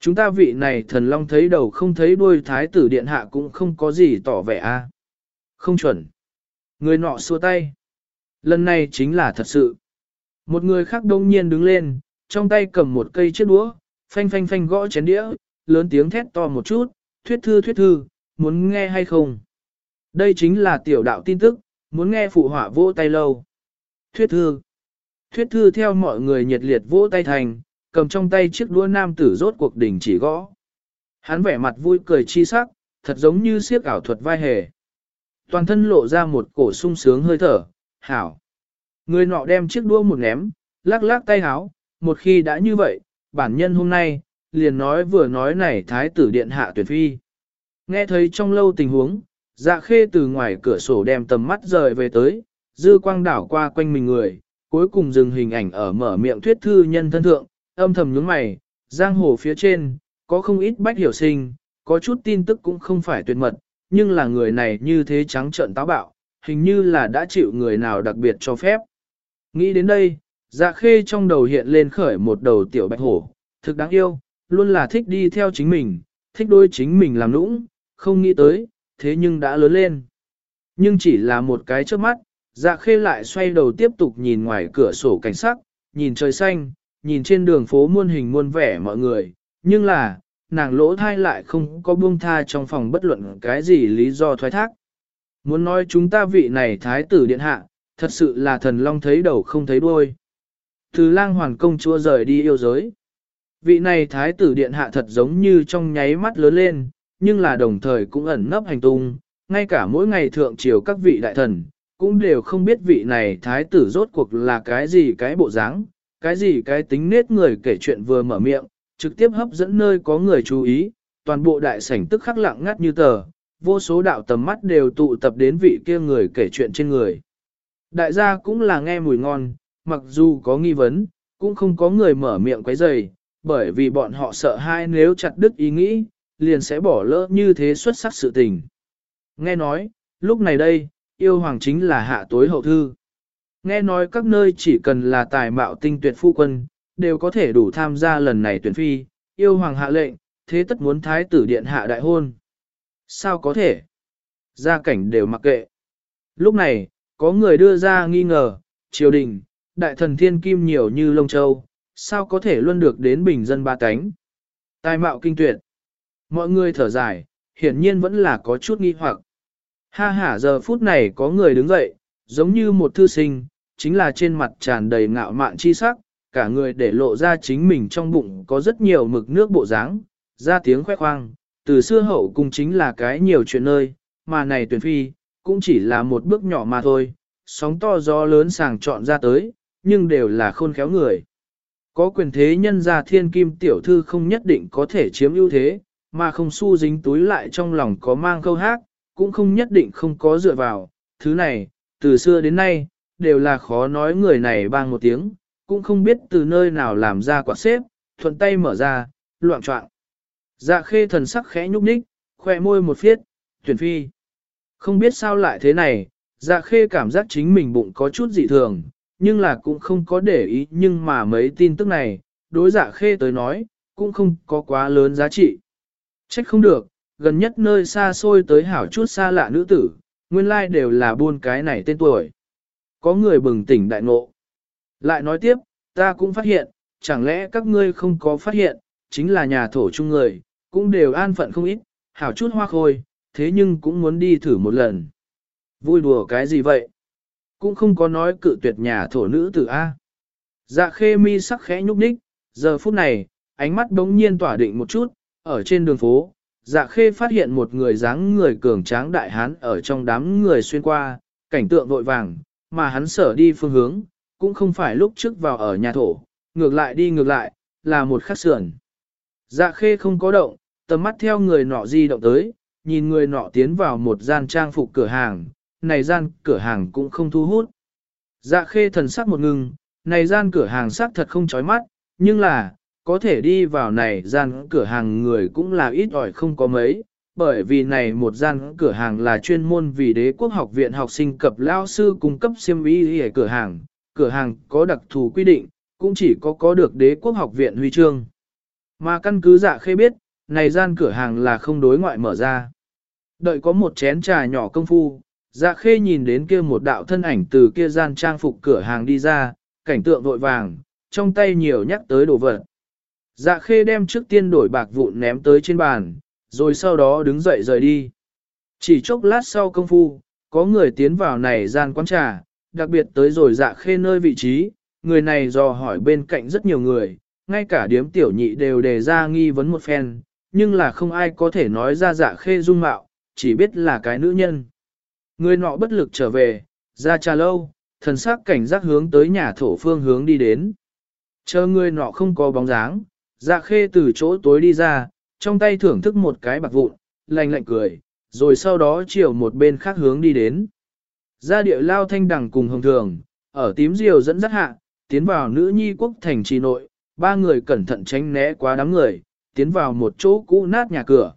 Chúng ta vị này thần long thấy đầu không thấy đuôi thái tử điện hạ cũng không có gì tỏ vẻ a. Không chuẩn. Người nọ xua tay. Lần này chính là thật sự. Một người khác đông nhiên đứng lên, trong tay cầm một cây chiếc đũa, phanh phanh phanh gõ chén đĩa, lớn tiếng thét to một chút, thuyết thư thuyết thư, muốn nghe hay không? Đây chính là tiểu đạo tin tức, muốn nghe phụ họa vỗ tay lâu. Thuyết thư. Thuyết thư theo mọi người nhiệt liệt vỗ tay thành, cầm trong tay chiếc đũa nam tử rốt cuộc đỉnh chỉ gõ. Hắn vẻ mặt vui cười chi sắc, thật giống như siếc ảo thuật vai hề. Toàn thân lộ ra một cổ sung sướng hơi thở, hảo. Người nọ đem chiếc đũa một ném, lắc lắc tay háo, một khi đã như vậy, bản nhân hôm nay, liền nói vừa nói này thái tử điện hạ tuyển phi. Nghe thấy trong lâu tình huống, dạ khê từ ngoài cửa sổ đem tầm mắt rời về tới, dư quang đảo qua quanh mình người, cuối cùng dừng hình ảnh ở mở miệng thuyết thư nhân thân thượng, âm thầm nhướng mày, giang hồ phía trên, có không ít bách hiểu sinh, có chút tin tức cũng không phải tuyệt mật, nhưng là người này như thế trắng trợn táo bạo, hình như là đã chịu người nào đặc biệt cho phép. Nghĩ đến đây, dạ khê trong đầu hiện lên khởi một đầu tiểu bạch hổ, thực đáng yêu, luôn là thích đi theo chính mình, thích đôi chính mình làm nũng, không nghĩ tới, thế nhưng đã lớn lên. Nhưng chỉ là một cái trước mắt, dạ khê lại xoay đầu tiếp tục nhìn ngoài cửa sổ cảnh sắc, nhìn trời xanh, nhìn trên đường phố muôn hình muôn vẻ mọi người, nhưng là, nàng lỗ thai lại không có buông tha trong phòng bất luận cái gì lý do thoái thác. Muốn nói chúng ta vị này thái tử điện hạ, thật sự là thần long thấy đầu không thấy đuôi. Từ lang hoàn công chúa rời đi yêu giới. Vị này thái tử điện hạ thật giống như trong nháy mắt lớn lên, nhưng là đồng thời cũng ẩn nấp hành tung, ngay cả mỗi ngày thượng triều các vị đại thần, cũng đều không biết vị này thái tử rốt cuộc là cái gì cái bộ dáng, cái gì cái tính nết người kể chuyện vừa mở miệng, trực tiếp hấp dẫn nơi có người chú ý, toàn bộ đại sảnh tức khắc lặng ngắt như tờ, vô số đạo tầm mắt đều tụ tập đến vị kia người kể chuyện trên người. Đại gia cũng là nghe mùi ngon, mặc dù có nghi vấn, cũng không có người mở miệng quấy rầy, bởi vì bọn họ sợ hai nếu chặt đứt ý nghĩ, liền sẽ bỏ lỡ như thế xuất sắc sự tình. Nghe nói, lúc này đây, yêu hoàng chính là hạ tối hậu thư. Nghe nói các nơi chỉ cần là tài mạo tinh tuyệt phu quân, đều có thể đủ tham gia lần này tuyển phi, yêu hoàng hạ lệnh, thế tất muốn thái tử điện hạ đại hôn. Sao có thể? Gia cảnh đều mặc kệ. Lúc này, có người đưa ra nghi ngờ, triều đình, đại thần thiên kim nhiều như lông châu, sao có thể luôn được đến bình dân ba cánh? Tài mạo kinh tuyệt. Mọi người thở dài, hiển nhiên vẫn là có chút nghi hoặc. Ha ha giờ phút này có người đứng dậy, giống như một thư sinh, chính là trên mặt tràn đầy ngạo mạn chi sắc, cả người để lộ ra chính mình trong bụng có rất nhiều mực nước bộ dáng, ra tiếng khoe khoang, từ xưa hậu cung chính là cái nhiều chuyện nơi, mà này tuyển phi, cũng chỉ là một bước nhỏ mà thôi, sóng to gió lớn sàng chọn ra tới, nhưng đều là khôn khéo người. Có quyền thế nhân gia thiên kim tiểu thư không nhất định có thể chiếm ưu thế, mà không su dính túi lại trong lòng có mang câu hát, cũng không nhất định không có dựa vào. Thứ này, từ xưa đến nay, đều là khó nói người này bang một tiếng, cũng không biết từ nơi nào làm ra quả xếp, thuận tay mở ra, loạn trọng. Dạ khê thần sắc khẽ nhúc nhích, khoe môi một phiết, tuyển phi. Không biết sao lại thế này, dạ khê cảm giác chính mình bụng có chút dị thường, nhưng là cũng không có để ý nhưng mà mấy tin tức này, đối dạ khê tới nói, cũng không có quá lớn giá trị. Trách không được, gần nhất nơi xa xôi tới hảo chút xa lạ nữ tử, nguyên lai đều là buôn cái này tên tuổi. Có người bừng tỉnh đại ngộ. Lại nói tiếp, ta cũng phát hiện, chẳng lẽ các ngươi không có phát hiện, chính là nhà thổ chung người, cũng đều an phận không ít, hảo chút hoa khôi, thế nhưng cũng muốn đi thử một lần. Vui đùa cái gì vậy? Cũng không có nói cự tuyệt nhà thổ nữ tử A. Dạ khê mi sắc khẽ nhúc nhích, giờ phút này, ánh mắt đống nhiên tỏa định một chút, ở trên đường phố, dạ khê phát hiện một người dáng người cường tráng đại hán ở trong đám người xuyên qua, cảnh tượng vội vàng, mà hắn sở đi phương hướng, cũng không phải lúc trước vào ở nhà thổ, ngược lại đi ngược lại, là một khắc sườn. Dạ khê không có động, tầm mắt theo người nọ di động tới, nhìn người nọ tiến vào một gian trang phục cửa hàng, này gian cửa hàng cũng không thu hút. Dạ khê thần sắc một ngừng, này gian cửa hàng sắc thật không chói mắt, nhưng là, có thể đi vào này gian cửa hàng người cũng là ít ỏi không có mấy, bởi vì này một gian cửa hàng là chuyên môn vì đế quốc học viện học sinh cập lao sư cung cấp siêm y ở cửa hàng, cửa hàng có đặc thù quy định, cũng chỉ có có được đế quốc học viện huy chương. Mà căn cứ dạ khê biết, này gian cửa hàng là không đối ngoại mở ra. Đợi có một chén trà nhỏ công phu, dạ khê nhìn đến kia một đạo thân ảnh từ kia gian trang phục cửa hàng đi ra, cảnh tượng vội vàng, trong tay nhiều nhắc tới đồ vật. Dạ khê đem trước tiên đổi bạc vụn ném tới trên bàn, rồi sau đó đứng dậy rời đi. Chỉ chốc lát sau công phu, có người tiến vào này gian quán trà, đặc biệt tới rồi dạ khê nơi vị trí, người này dò hỏi bên cạnh rất nhiều người, ngay cả điếm tiểu nhị đều đề ra nghi vấn một phen, nhưng là không ai có thể nói ra dạ khê dung mạo, chỉ biết là cái nữ nhân. Người nọ bất lực trở về, ra trà lâu, thần sắc cảnh giác hướng tới nhà thổ phương hướng đi đến. Chờ người nọ không có bóng dáng, dạ khê từ chỗ tối đi ra, trong tay thưởng thức một cái bạc vụn, lạnh lạnh cười, rồi sau đó chiều một bên khác hướng đi đến. Ra địa lao thanh đằng cùng hồng thường, ở tím diều dẫn dắt hạ, tiến vào nữ nhi quốc thành trì nội, ba người cẩn thận tránh né quá đám người, tiến vào một chỗ cũ nát nhà cửa.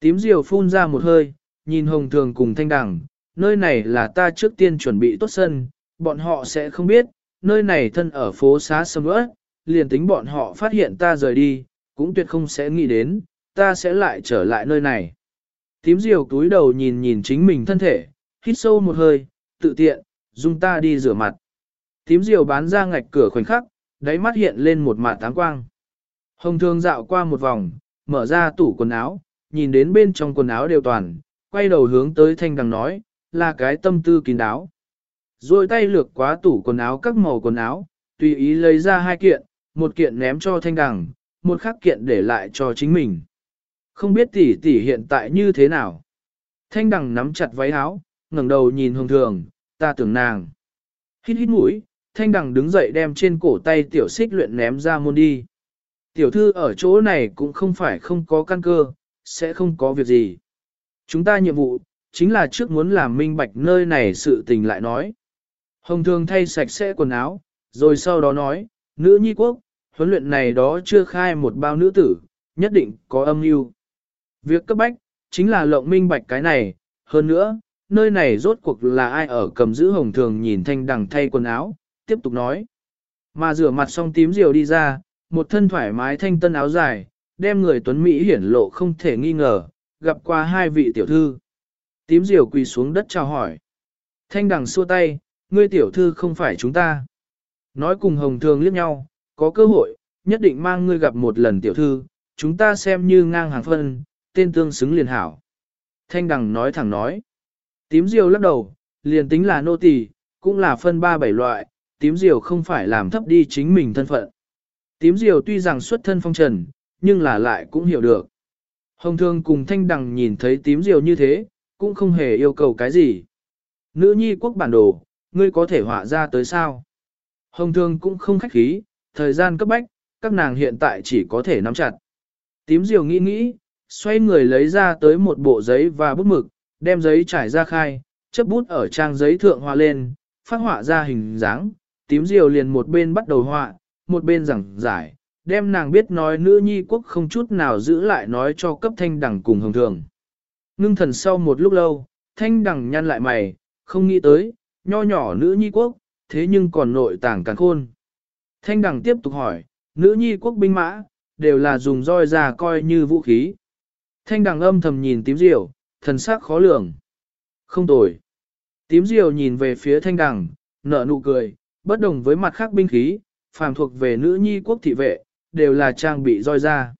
Tím diều phun ra một hơi, nhìn hồng thường cùng thanh đằng, nơi này là ta trước tiên chuẩn bị tốt sân, bọn họ sẽ không biết, nơi này thân ở phố xá sầm ớt, liền tính bọn họ phát hiện ta rời đi, cũng tuyệt không sẽ nghĩ đến, ta sẽ lại trở lại nơi này. Tím diều túi đầu nhìn nhìn chính mình thân thể, hít sâu một hơi, tự tiện, dùng ta đi rửa mặt. Tím diều bán ra ngạch cửa khoảnh khắc, đáy mắt hiện lên một mạt táng quang. Hồng thương dạo qua một vòng, mở ra tủ quần áo, nhìn đến bên trong quần áo đều toàn, quay đầu hướng tới thanh đằng nói, là cái tâm tư kín đáo. Rồi tay lược quá tủ quần áo các màu quần áo, tùy ý lấy ra hai kiện, một kiện ném cho thanh đằng, một khác kiện để lại cho chính mình. Không biết tỷ tỷ hiện tại như thế nào. Thanh đằng nắm chặt váy áo, ngẩng đầu nhìn hồng thường, ta tưởng nàng. Hít hít mũi, thanh đằng đứng dậy đem trên cổ tay tiểu xích luyện ném ra môn đi. Tiểu thư ở chỗ này cũng không phải không có căn cơ, sẽ không có việc gì. Chúng ta nhiệm vụ, chính là trước muốn làm minh bạch nơi này sự tình lại nói. Hồng thường thay sạch sẽ quần áo, rồi sau đó nói, nữ nhi quốc, huấn luyện này đó chưa khai một bao nữ tử, nhất định có âm mưu. Việc cấp bách, chính là lộng minh bạch cái này, hơn nữa, nơi này rốt cuộc là ai ở cầm giữ hồng thường nhìn thanh đằng thay quần áo, tiếp tục nói. Mà rửa mặt xong tím diều đi ra, một thân thoải mái thanh tân áo dài, đem người tuấn Mỹ hiển lộ không thể nghi ngờ, gặp qua hai vị tiểu thư. Tím diều quỳ xuống đất chào hỏi. Thanh đằng xua tay, ngươi tiểu thư không phải chúng ta. Nói cùng hồng thường liếc nhau, có cơ hội, nhất định mang ngươi gặp một lần tiểu thư, chúng ta xem như ngang hàng phân, tên tương xứng liền hảo. Thanh đằng nói thẳng nói. Tím diều lắc đầu, liền tính là nô tỳ, cũng là phân ba bảy loại, tím diều không phải làm thấp đi chính mình thân phận. Tím diều tuy rằng xuất thân phong trần, nhưng là lại cũng hiểu được. Hồng thương cùng thanh đằng nhìn thấy tím diều như thế, cũng không hề yêu cầu cái gì. Nữ nhi quốc bản đồ, ngươi có thể họa ra tới sao? Hồng thương cũng không khách khí, thời gian cấp bách, các nàng hiện tại chỉ có thể nắm chặt. Tím diều nghĩ nghĩ, xoay người lấy ra tới một bộ giấy và bút mực, đem giấy trải ra khai, chấp bút ở trang giấy thượng họa lên, phát họa ra hình dáng, tím diều liền một bên bắt đầu họa, một bên giảng giải, đem nàng biết nói nữ nhi quốc không chút nào giữ lại nói cho cấp thanh đẳng cùng hồng thường. Ngưng thần sau một lúc lâu, thanh đẳng nhăn lại mày, không nghĩ tới, nho nhỏ nữ nhi quốc, thế nhưng còn nội tàng càng khôn. Thanh đẳng tiếp tục hỏi, nữ nhi quốc binh mã, đều là dùng roi già coi như vũ khí. Thanh đằng âm thầm nhìn tím diều, thần sắc khó lường. Không tồi. Tím diều nhìn về phía thanh đằng, nở nụ cười, bất đồng với mặt khác binh khí, phàm thuộc về nữ nhi quốc thị vệ, đều là trang bị roi ra.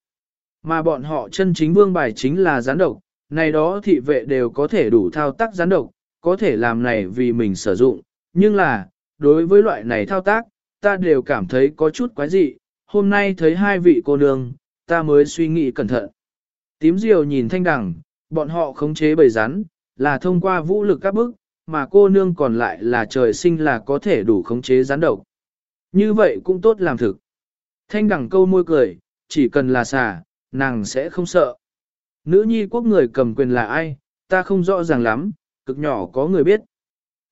Mà bọn họ chân chính vương bài chính là gián độc, này đó thị vệ đều có thể đủ thao tác gián độc, có thể làm này vì mình sử dụng, nhưng là, đối với loại này thao tác, ta đều cảm thấy có chút quái dị, hôm nay thấy hai vị cô nương, ta mới suy nghĩ cẩn thận. Tím diều nhìn thanh đẳng bọn họ khống chế bầy rắn, là thông qua vũ lực các bức, mà cô nương còn lại là trời sinh là có thể đủ khống chế rắn độc. Như vậy cũng tốt làm thực. Thanh đẳng câu môi cười, chỉ cần là xà, nàng sẽ không sợ. Nữ nhi quốc người cầm quyền là ai, ta không rõ ràng lắm, cực nhỏ có người biết.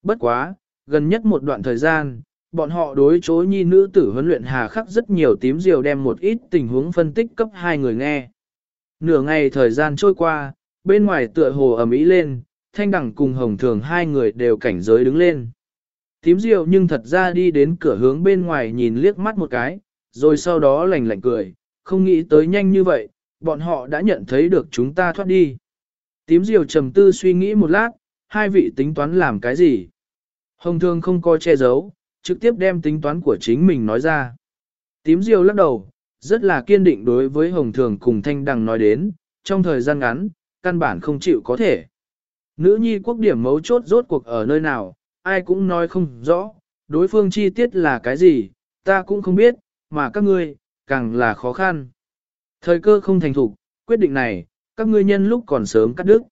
Bất quá, gần nhất một đoạn thời gian, bọn họ đối chối nhi nữ tử huấn luyện hà khắc rất nhiều tím diều đem một ít tình huống phân tích cấp hai người nghe. Nửa ngày thời gian trôi qua, bên ngoài tựa hồ ầm ĩ lên, thanh đẳng cùng hồng thường hai người đều cảnh giới đứng lên. Tím diều nhưng thật ra đi đến cửa hướng bên ngoài nhìn liếc mắt một cái, rồi sau đó lành lạnh cười, không nghĩ tới nhanh như vậy, bọn họ đã nhận thấy được chúng ta thoát đi. Tím diều trầm tư suy nghĩ một lát, hai vị tính toán làm cái gì? Hồng thường không coi che giấu, trực tiếp đem tính toán của chính mình nói ra. Tím diều lắc đầu, rất là kiên định đối với Hồng Thường cùng Thanh Đằng nói đến, trong thời gian ngắn, căn bản không chịu có thể. Nữ nhi quốc điểm mấu chốt rốt cuộc ở nơi nào, ai cũng nói không rõ, đối phương chi tiết là cái gì, ta cũng không biết, mà các ngươi, càng là khó khăn. Thời cơ không thành thục, quyết định này, các ngươi nhân lúc còn sớm cắt đứt.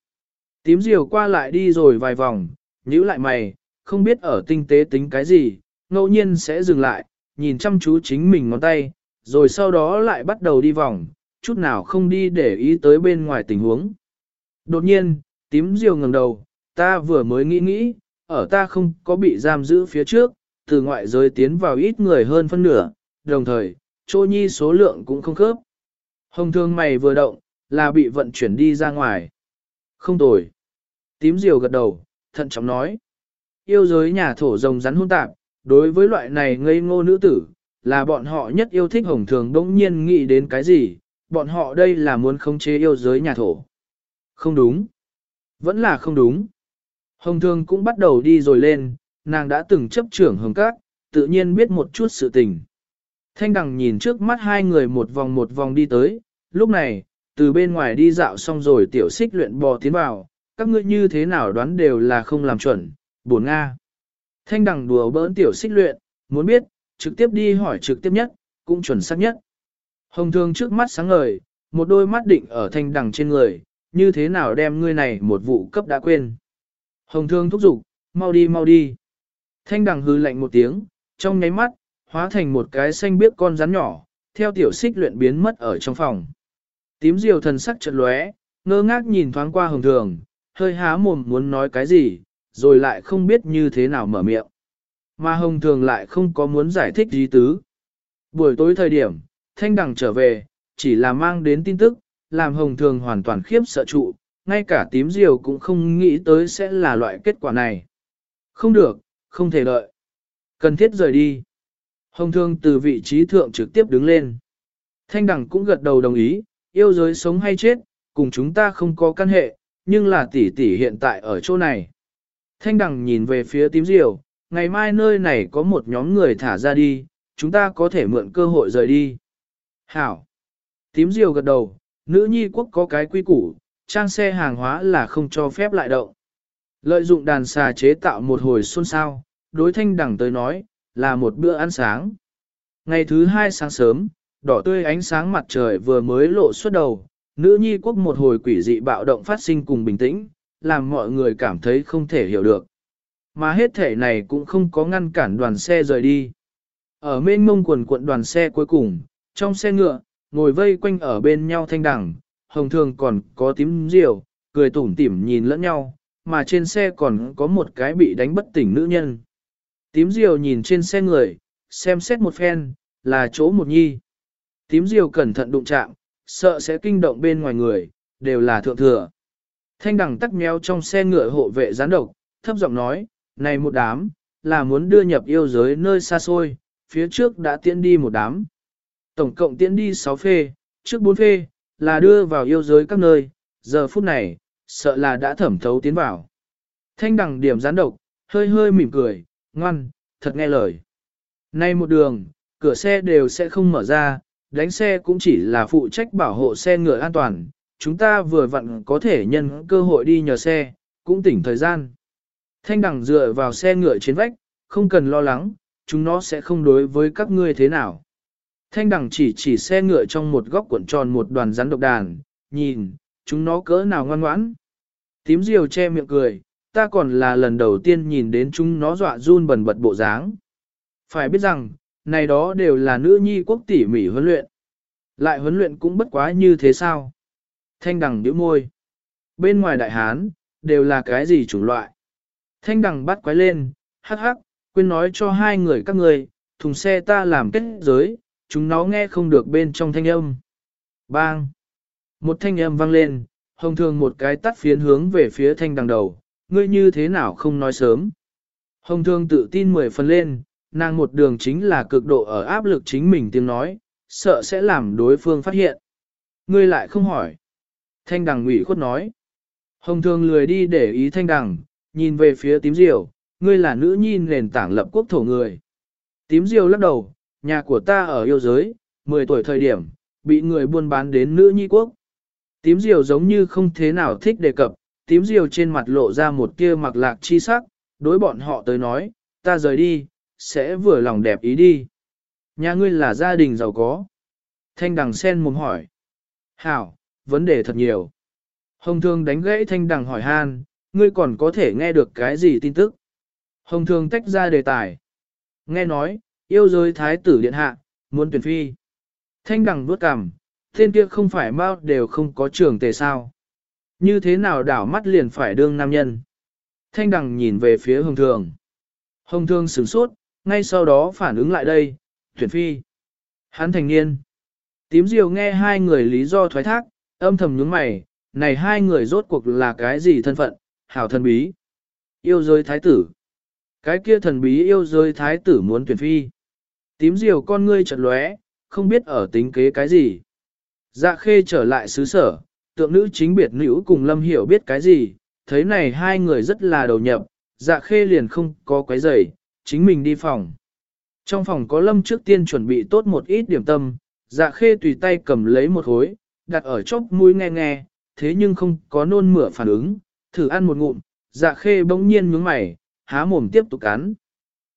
Tím diều qua lại đi rồi vài vòng, nhíu lại mày, không biết ở tinh tế tính cái gì, ngẫu nhiên sẽ dừng lại, nhìn chăm chú chính mình ngón tay, rồi sau đó lại bắt đầu đi vòng, chút nào không đi để ý tới bên ngoài tình huống. Đột nhiên, tím diều ngẩng đầu, ta vừa mới nghĩ nghĩ, ở ta không có bị giam giữ phía trước, từ ngoại giới tiến vào ít người hơn phân nửa, đồng thời, trô nhi số lượng cũng không khớp. Hồng thương mày vừa động, là bị vận chuyển đi ra ngoài. Không tồi. Tím diều gật đầu, thận trọng nói. Yêu giới nhà thổ rồng rắn hôn tạp, đối với loại này ngây ngô nữ tử, là bọn họ nhất yêu thích hồng thường đống nhiên nghĩ đến cái gì, bọn họ đây là muốn khống chế yêu giới nhà thổ. Không đúng. Vẫn là không đúng. Hồng thường cũng bắt đầu đi rồi lên, nàng đã từng chấp trưởng hồng các, tự nhiên biết một chút sự tình. Thanh đằng nhìn trước mắt hai người một vòng một vòng đi tới, lúc này, từ bên ngoài đi dạo xong rồi tiểu xích luyện bò tiến vào, các ngươi như thế nào đoán đều là không làm chuẩn, buồn Nga. Thanh đằng đùa bỡn tiểu xích luyện, muốn biết, trực tiếp đi hỏi trực tiếp nhất, cũng chuẩn xác nhất. Hồng thương trước mắt sáng ngời, một đôi mắt định ở thanh đằng trên người, như thế nào đem ngươi này một vụ cấp đã quên. Hồng thương thúc giục, mau đi mau đi. Thanh đằng hư lạnh một tiếng, trong nháy mắt, hóa thành một cái xanh biếc con rắn nhỏ, theo tiểu xích luyện biến mất ở trong phòng. Tím diều thần sắc chợt lóe, ngơ ngác nhìn thoáng qua hồng thường, hơi há mồm muốn nói cái gì, rồi lại không biết như thế nào mở miệng. Mà hồng thường lại không có muốn giải thích gì tứ. Buổi tối thời điểm, thanh đằng trở về, chỉ là mang đến tin tức, làm hồng thường hoàn toàn khiếp sợ trụ, ngay cả tím diều cũng không nghĩ tới sẽ là loại kết quả này. Không được, không thể đợi. Cần thiết rời đi. Hồng thường từ vị trí thượng trực tiếp đứng lên. Thanh đằng cũng gật đầu đồng ý, yêu giới sống hay chết, cùng chúng ta không có căn hệ, nhưng là tỷ tỷ hiện tại ở chỗ này. Thanh đằng nhìn về phía tím diều, ngày mai nơi này có một nhóm người thả ra đi, chúng ta có thể mượn cơ hội rời đi. Hảo! Tím diều gật đầu, nữ nhi quốc có cái quy củ, trang xe hàng hóa là không cho phép lại động. Lợi dụng đàn xà chế tạo một hồi xôn xao, đối thanh đằng tới nói, là một bữa ăn sáng. Ngày thứ hai sáng sớm, đỏ tươi ánh sáng mặt trời vừa mới lộ xuất đầu, nữ nhi quốc một hồi quỷ dị bạo động phát sinh cùng bình tĩnh, làm mọi người cảm thấy không thể hiểu được. Mà hết thể này cũng không có ngăn cản đoàn xe rời đi. Ở mênh mông quần cuộn đoàn xe cuối cùng, trong xe ngựa, ngồi vây quanh ở bên nhau thanh đẳng, hồng thường còn có tím diều, cười tủm tỉm nhìn lẫn nhau, mà trên xe còn có một cái bị đánh bất tỉnh nữ nhân. Tím diều nhìn trên xe người, xem xét một phen, là chỗ một nhi. Tím diều cẩn thận đụng chạm, sợ sẽ kinh động bên ngoài người, đều là thượng thừa. Thanh đằng tắc méo trong xe ngựa hộ vệ gián độc, thấp giọng nói, này một đám, là muốn đưa nhập yêu giới nơi xa xôi, phía trước đã tiễn đi một đám. Tổng cộng tiễn đi 6 phê, trước 4 phê, là đưa vào yêu giới các nơi, giờ phút này, sợ là đã thẩm thấu tiến vào. Thanh đằng điểm gián độc, hơi hơi mỉm cười, ngoan, thật nghe lời. Nay một đường, cửa xe đều sẽ không mở ra, đánh xe cũng chỉ là phụ trách bảo hộ xe ngựa an toàn, chúng ta vừa vặn có thể nhân cơ hội đi nhờ xe, cũng tỉnh thời gian. Thanh đẳng dựa vào xe ngựa trên vách, không cần lo lắng, chúng nó sẽ không đối với các ngươi thế nào. Thanh đẳng chỉ chỉ xe ngựa trong một góc cuộn tròn một đoàn rắn độc đàn, nhìn, chúng nó cỡ nào ngoan ngoãn. Tím diều che miệng cười, ta còn là lần đầu tiên nhìn đến chúng nó dọa run bẩn bật bộ dáng. Phải biết rằng, này đó đều là nữ nhi quốc tỉ mỉ huấn luyện. Lại huấn luyện cũng bất quá như thế sao? Thanh đằng nhíu môi. Bên ngoài đại hán, đều là cái gì chủng loại? Thanh đằng bắt quái lên, hắc hắc, quên nói cho hai người các người, thùng xe ta làm kết giới, chúng nó nghe không được bên trong thanh âm. Bang! Một thanh âm vang lên, hồng thường một cái tắt phiến hướng về phía thanh đằng đầu, ngươi như thế nào không nói sớm. Hồng thường tự tin mười phần lên, nàng một đường chính là cực độ ở áp lực chính mình tiếng nói, sợ sẽ làm đối phương phát hiện. Ngươi lại không hỏi. Thanh đằng ủy khuất nói. Hồng thường lười đi để ý thanh đằng, nhìn về phía tím diều, ngươi là nữ nhi nền tảng lập quốc thổ người. Tím diều lắc đầu, nhà của ta ở yêu giới, 10 tuổi thời điểm, bị người buôn bán đến nữ nhi quốc. Tím diều giống như không thế nào thích đề cập, tím diều trên mặt lộ ra một tia mặc lạc chi sắc, đối bọn họ tới nói, ta rời đi, sẽ vừa lòng đẹp ý đi. Nhà ngươi là gia đình giàu có. Thanh đằng sen mồm hỏi. Hảo, vấn đề thật nhiều. Hồng Thương đánh gãy thanh đằng hỏi han, ngươi còn có thể nghe được cái gì tin tức? Hồng Thương tách ra đề tài. Nghe nói, yêu giới thái tử điện hạ, muốn tuyển phi. Thanh đằng vuốt cằm, tên kia không phải mau đều không có trường tề sao. Như thế nào đảo mắt liền phải đương nam nhân. Thanh đằng nhìn về phía hồng thường. Hồng thương sửng sốt, ngay sau đó phản ứng lại đây, tuyển phi. Hắn thành niên. Tím diều nghe hai người lý do thoái thác, âm thầm nhướng mày, này hai người rốt cuộc là cái gì thân phận, hảo thần bí. Yêu giới thái tử. Cái kia thần bí yêu giới thái tử muốn tuyển phi. Tím diều con ngươi chợt lóe, không biết ở tính kế cái gì. Dạ khê trở lại xứ sở, tượng nữ chính biệt nữ cùng lâm hiểu biết cái gì, thấy này hai người rất là đầu nhập, dạ khê liền không có quấy rầy, chính mình đi phòng. Trong phòng có lâm trước tiên chuẩn bị tốt một ít điểm tâm, dạ khê tùy tay cầm lấy một hối đặt ở chốc mũi nghe nghe, thế nhưng không có nôn mửa phản ứng, thử ăn một ngụm, dạ khê bỗng nhiên nhướng mày, há mồm tiếp tục cắn.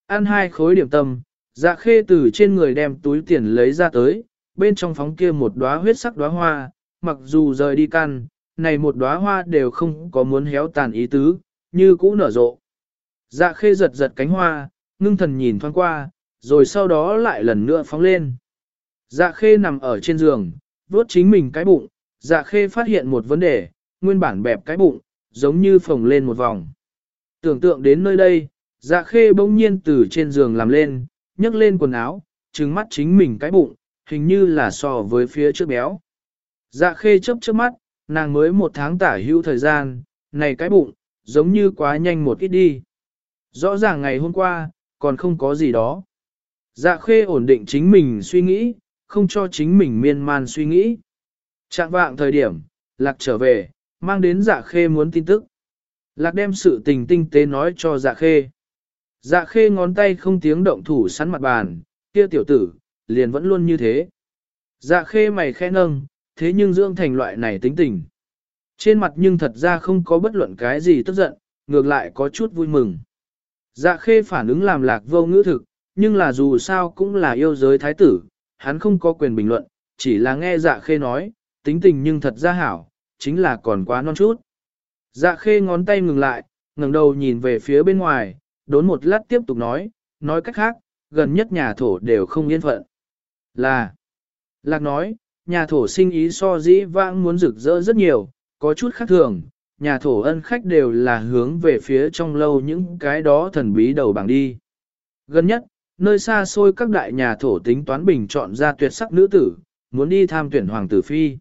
Ăn hai khối điểm tâm, dạ khê từ trên người đem túi tiền lấy ra tới, bên trong phóng kia một đóa huyết sắc đóa hoa, mặc dù rời đi căn, này một đóa hoa đều không có muốn héo tàn ý tứ, như cũ nở rộ. Dạ khê giật giật cánh hoa, ngưng thần nhìn thoáng qua, rồi sau đó lại lần nữa phóng lên. Dạ khê nằm ở trên giường, vuốt chính mình cái bụng, dạ khê phát hiện một vấn đề, nguyên bản bẹp cái bụng, giống như phồng lên một vòng. Tưởng tượng đến nơi đây, dạ khê bỗng nhiên từ trên giường làm lên, nhấc lên quần áo, trừng mắt chính mình cái bụng, hình như là so với phía trước béo. Dạ khê chớp chớp mắt, nàng mới một tháng tả hữu thời gian, này cái bụng, giống như quá nhanh một ít đi. Rõ ràng ngày hôm qua, còn không có gì đó. Dạ khê ổn định chính mình suy nghĩ, không cho chính mình miên man suy nghĩ. Trạng vạng thời điểm, lạc trở về, mang đến dạ khê muốn tin tức. Lạc đem sự tình tinh tế nói cho dạ khê. Dạ khê ngón tay không tiếng động thủ sắn mặt bàn, kia tiểu tử, liền vẫn luôn như thế. Dạ khê mày khẽ nâng, thế nhưng dưỡng thành loại này tính tình. Trên mặt nhưng thật ra không có bất luận cái gì tức giận, ngược lại có chút vui mừng. Dạ khê phản ứng làm lạc vô ngữ thực, nhưng là dù sao cũng là yêu giới thái tử, hắn không có quyền bình luận, chỉ là nghe dạ khê nói, tính tình nhưng thật ra hảo, chính là còn quá non chút. Dạ khê ngón tay ngừng lại, ngẩng đầu nhìn về phía bên ngoài, đốn một lát tiếp tục nói, nói cách khác, gần nhất nhà thổ đều không yên phận. Là, Lạc nói, nhà thổ sinh ý so dĩ vãng muốn rực rỡ rất nhiều, có chút khác thường, nhà thổ ân khách đều là hướng về phía trong lâu những cái đó thần bí đầu bảng đi. Gần nhất, nơi xa xôi các đại nhà thổ tính toán bình chọn ra tuyệt sắc nữ tử, muốn đi tham tuyển hoàng tử phi.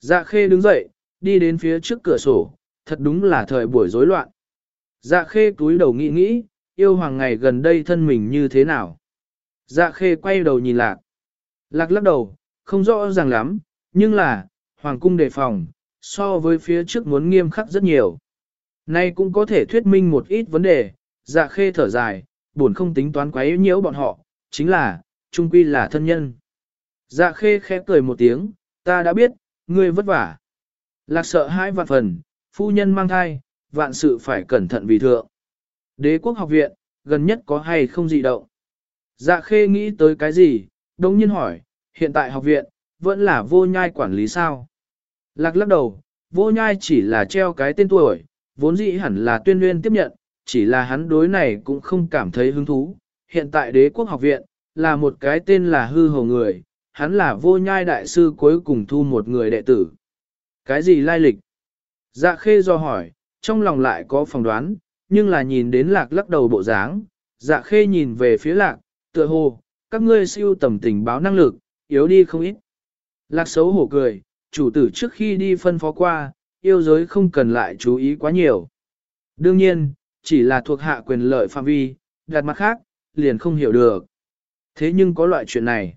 Dạ khê đứng dậy, đi đến phía trước cửa sổ, thật đúng là thời buổi rối loạn. Dạ khê túi đầu nghĩ nghĩ, yêu hoàng ngày gần đây thân mình như thế nào. Dạ khê quay đầu nhìn lạc. Lạc lắc đầu, không rõ ràng lắm, nhưng là, hoàng cung đề phòng, so với phía trước muốn nghiêm khắc rất nhiều. Nay cũng có thể thuyết minh một ít vấn đề, dạ khê thở dài, buồn không tính toán quấy nhiễu bọn họ, chính là, trung quy là thân nhân. Dạ khê khẽ cười một tiếng, ta đã biết, ngươi vất vả. Lạc sợ hai vạn phần, phu nhân mang thai, vạn sự phải cẩn thận vì thượng. Đế quốc học viện, gần nhất có hay không gì động. Dạ khê nghĩ tới cái gì, đồng nhiên hỏi, hiện tại học viện, vẫn là vô nhai quản lý sao? Lạc lắc đầu, vô nhai chỉ là treo cái tên tuổi, vốn dĩ hẳn là tuyên nguyên tiếp nhận, chỉ là hắn đối này cũng không cảm thấy hứng thú. Hiện tại đế quốc học viện, là một cái tên là hư hồ người, hắn là vô nhai đại sư cuối cùng thu một người đệ tử. Cái gì lai lịch? Dạ khê do hỏi, trong lòng lại có phỏng đoán, nhưng là nhìn đến lạc lắc đầu bộ dáng, dạ khê nhìn về phía lạc, tựa hồ, các ngươi siêu tầm tình báo năng lực, yếu đi không ít. Lạc xấu hổ cười, chủ tử trước khi đi phân phó qua, yêu giới không cần lại chú ý quá nhiều. Đương nhiên, chỉ là thuộc hạ quyền lợi phạm vi, đặt mặt khác, liền không hiểu được. Thế nhưng có loại chuyện này.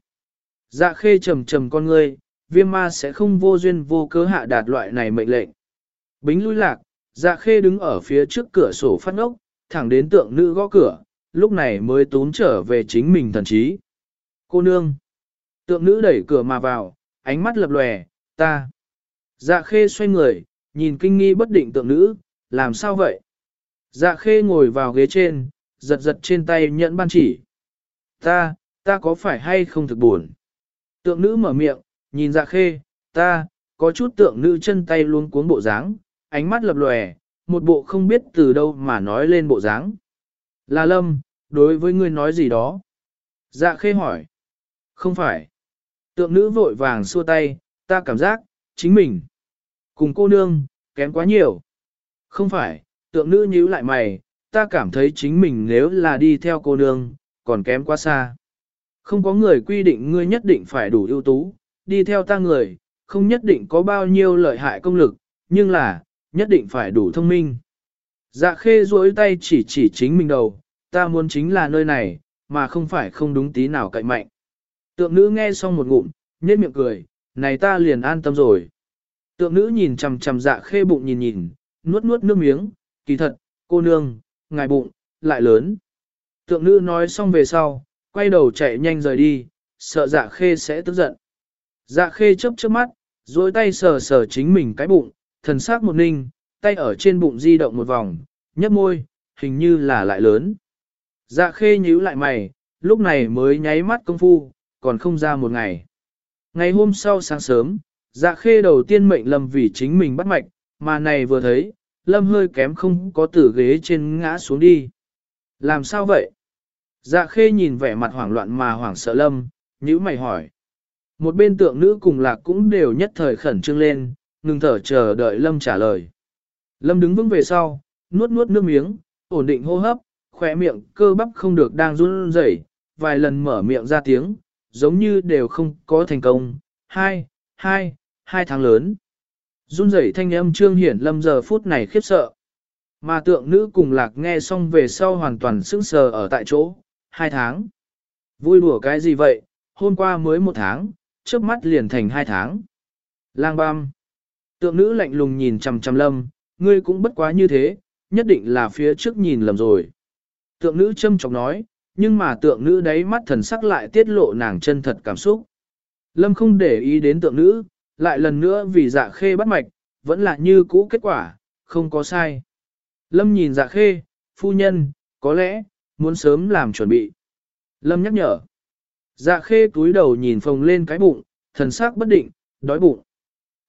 Dạ khê trầm trầm con ngươi, viêm ma sẽ không vô duyên vô cớ hạ đạt loại này mệnh lệnh. Bính lui lạc, dạ khê đứng ở phía trước cửa sổ phát ngốc, thẳng đến tượng nữ gõ cửa, lúc này mới tốn trở về chính mình thần trí. Cô nương. Tượng nữ đẩy cửa mà vào, ánh mắt lập lòe, ta. Dạ khê xoay người, nhìn kinh nghi bất định tượng nữ, làm sao vậy? Dạ khê ngồi vào ghế trên, giật giật trên tay nhẫn ban chỉ. Ta, ta có phải hay không thực buồn? Tượng nữ mở miệng, nhìn dạ khê, ta, có chút tượng nữ chân tay luôn cuốn bộ dáng, ánh mắt lập lòe, một bộ không biết từ đâu mà nói lên bộ dáng. Là lâm, đối với ngươi nói gì đó? Dạ khê hỏi. Không phải. Tượng nữ vội vàng xua tay, ta cảm giác, chính mình. Cùng cô nương, kém quá nhiều. Không phải, tượng nữ nhíu lại mày, ta cảm thấy chính mình nếu là đi theo cô nương, còn kém quá xa. Không có người quy định ngươi nhất định phải đủ ưu tú, đi theo ta người, không nhất định có bao nhiêu lợi hại công lực, nhưng là, nhất định phải đủ thông minh. Dạ khê duỗi tay chỉ chỉ chính mình đầu, ta muốn chính là nơi này, mà không phải không đúng tí nào cậy mạnh. Tượng nữ nghe xong một ngụm, nhếch miệng cười, này ta liền an tâm rồi. Tượng nữ nhìn chằm chằm dạ khê bụng nhìn nhìn, nuốt nuốt nước miếng, kỳ thật, cô nương, ngài bụng, lại lớn. Tượng nữ nói xong về sau, quay đầu chạy nhanh rời đi, sợ dạ khê sẽ tức giận. Dạ khê chớp chớp mắt, duỗi tay sờ sờ chính mình cái bụng, thần sắc một ninh, tay ở trên bụng di động một vòng, nhấp môi, hình như là lại lớn. Dạ khê nhíu lại mày, lúc này mới nháy mắt công phu, còn không ra một ngày. Ngày hôm sau sáng sớm, dạ khê đầu tiên mệnh lầm vì chính mình bắt mạch, mà này vừa thấy, lâm hơi kém không có tử ghế trên ngã xuống đi. Làm sao vậy? Dạ khê nhìn vẻ mặt hoảng loạn mà hoảng sợ lâm, nhữ mày hỏi. Một bên tượng nữ cùng lạc cũng đều nhất thời khẩn trương lên, ngừng thở chờ đợi lâm trả lời. Lâm đứng vững về sau, nuốt nuốt nước miếng, ổn định hô hấp, khỏe miệng cơ bắp không được đang run rẩy, vài lần mở miệng ra tiếng, giống như đều không có thành công. Hai, hai, hai tháng lớn. Run rẩy thanh âm trương hiển lâm giờ phút này khiếp sợ. Mà tượng nữ cùng lạc nghe xong về sau hoàn toàn sững sờ ở tại chỗ, hai tháng. Vui đùa cái gì vậy, hôm qua mới một tháng, trước mắt liền thành hai tháng. Lang băm. Tượng nữ lạnh lùng nhìn chằm chằm lâm, ngươi cũng bất quá như thế, nhất định là phía trước nhìn lầm rồi. Tượng nữ châm chọc nói, nhưng mà tượng nữ đáy mắt thần sắc lại tiết lộ nàng chân thật cảm xúc. Lâm không để ý đến tượng nữ, lại lần nữa vì dạ khê bắt mạch, vẫn là như cũ kết quả, không có sai. Lâm nhìn dạ khê, phu nhân, có lẽ, muốn sớm làm chuẩn bị. Lâm nhắc nhở. Dạ khê túi đầu nhìn phồng lên cái bụng, thần sắc bất định, đói bụng.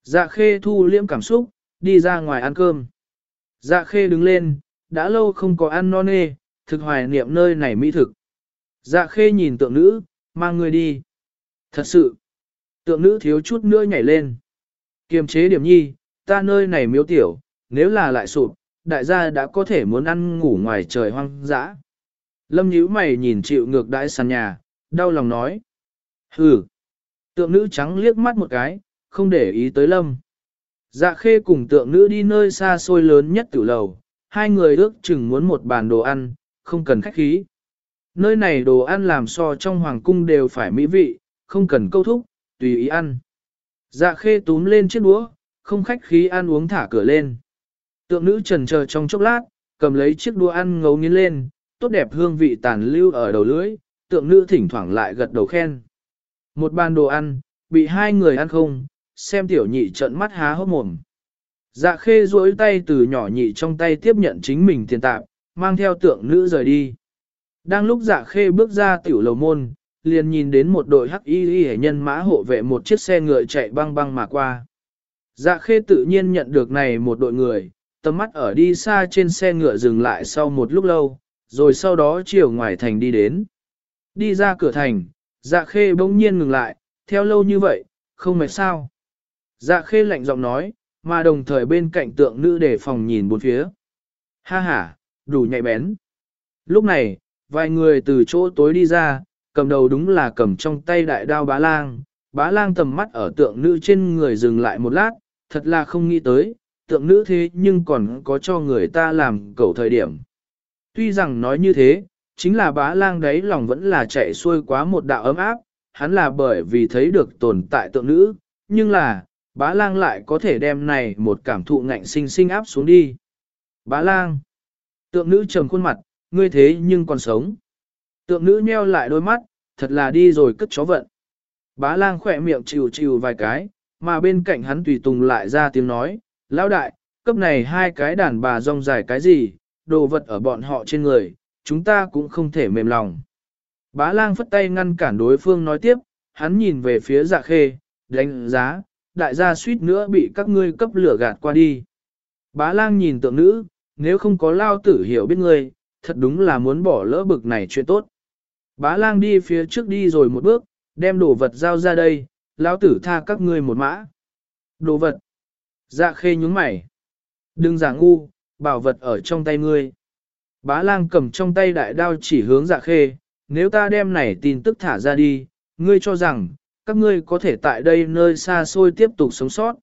Dạ khê thu liễm cảm xúc, đi ra ngoài ăn cơm. Dạ khê đứng lên, đã lâu không có ăn non nê, thực hoài niệm nơi này mỹ thực. Dạ khê nhìn tượng nữ, mang người đi. Thật sự, tượng nữ thiếu chút nữa nhảy lên. Kiềm chế điểm nhi, ta nơi này miếu tiểu, nếu là lại sụp, đại gia đã có thể muốn ăn ngủ ngoài trời hoang dã. Lâm nhíu mày nhìn chịu ngược đãi sàn nhà, đau lòng nói. Hừ. Tượng nữ trắng liếc mắt một cái, không để ý tới lâm. Dạ khê cùng tượng nữ đi nơi xa xôi lớn nhất tử lầu, hai người ước chừng muốn một bàn đồ ăn, không cần khách khí. Nơi này đồ ăn làm so trong hoàng cung đều phải mỹ vị, không cần câu thúc, tùy ý ăn. Dạ khê túm lên chiếc đũa, không khách khí ăn uống thả cửa lên. Tượng nữ trần chờ trong chốc lát, cầm lấy chiếc đũa ăn ngấu nghiến lên, tốt đẹp hương vị tàn lưu ở đầu lưỡi, tượng nữ thỉnh thoảng lại gật đầu khen. Một bàn đồ ăn, bị hai người ăn không, xem tiểu nhị trợn mắt há hốc mồm. Dạ khê duỗi tay từ nhỏ nhị trong tay tiếp nhận chính mình tiền tạp, mang theo tượng nữ rời đi. Đang lúc dạ khê bước ra tiểu lầu môn, liền nhìn đến một đội hắc y y nhân mã hộ vệ một chiếc xe ngựa chạy băng băng mà qua. Dạ khê tự nhiên nhận được này một đội người, tầm mắt ở đi xa trên xe ngựa dừng lại sau một lúc lâu, rồi sau đó chiều ngoài thành đi đến. Đi ra cửa thành, dạ khê bỗng nhiên ngừng lại, theo lâu như vậy, không mệt sao. Dạ khê lạnh giọng nói, mà đồng thời bên cạnh tượng nữ để phòng nhìn bốn phía. Ha ha, đủ nhạy bén. Lúc này, vài người từ chỗ tối đi ra, cầm đầu đúng là cầm trong tay đại đao bá lang. Bá lang tầm mắt ở tượng nữ trên người dừng lại một lát, thật là không nghĩ tới, tượng nữ thế nhưng còn có cho người ta làm cầu thời điểm. Tuy rằng nói như thế, chính là bá lang đấy lòng vẫn là chạy xuôi quá một đạo ấm áp, hắn là bởi vì thấy được tồn tại tượng nữ, nhưng là, bá lang lại có thể đem này một cảm thụ ngạnh sinh sinh áp xuống đi. Bá lang, tượng nữ trầm khuôn mặt, ngươi thế nhưng còn sống. Tượng nữ nheo lại đôi mắt, thật là đi rồi cất chó vận. Bá lang khỏe miệng chịu chịu vài cái, mà bên cạnh hắn tùy tùng lại ra tiếng nói, lão đại, cấp này hai cái đàn bà rong dài cái gì, đồ vật ở bọn họ trên người, chúng ta cũng không thể mềm lòng. Bá lang phất tay ngăn cản đối phương nói tiếp, hắn nhìn về phía dạ khê, đánh giá, đại gia suýt nữa bị các ngươi cấp lửa gạt qua đi. Bá lang nhìn tượng nữ, nếu không có lao tử hiểu biết ngươi, thật đúng là muốn bỏ lỡ bực này chuyện tốt. Bá lang đi phía trước đi rồi một bước, đem đồ vật giao ra đây, lão tử tha các ngươi một mã. Đồ vật. Dạ khê nhúng mày. Đừng giả ngu, bảo vật ở trong tay ngươi. Bá lang cầm trong tay đại đao chỉ hướng dạ khê, nếu ta đem này tin tức thả ra đi, ngươi cho rằng, các ngươi có thể tại đây nơi xa xôi tiếp tục sống sót.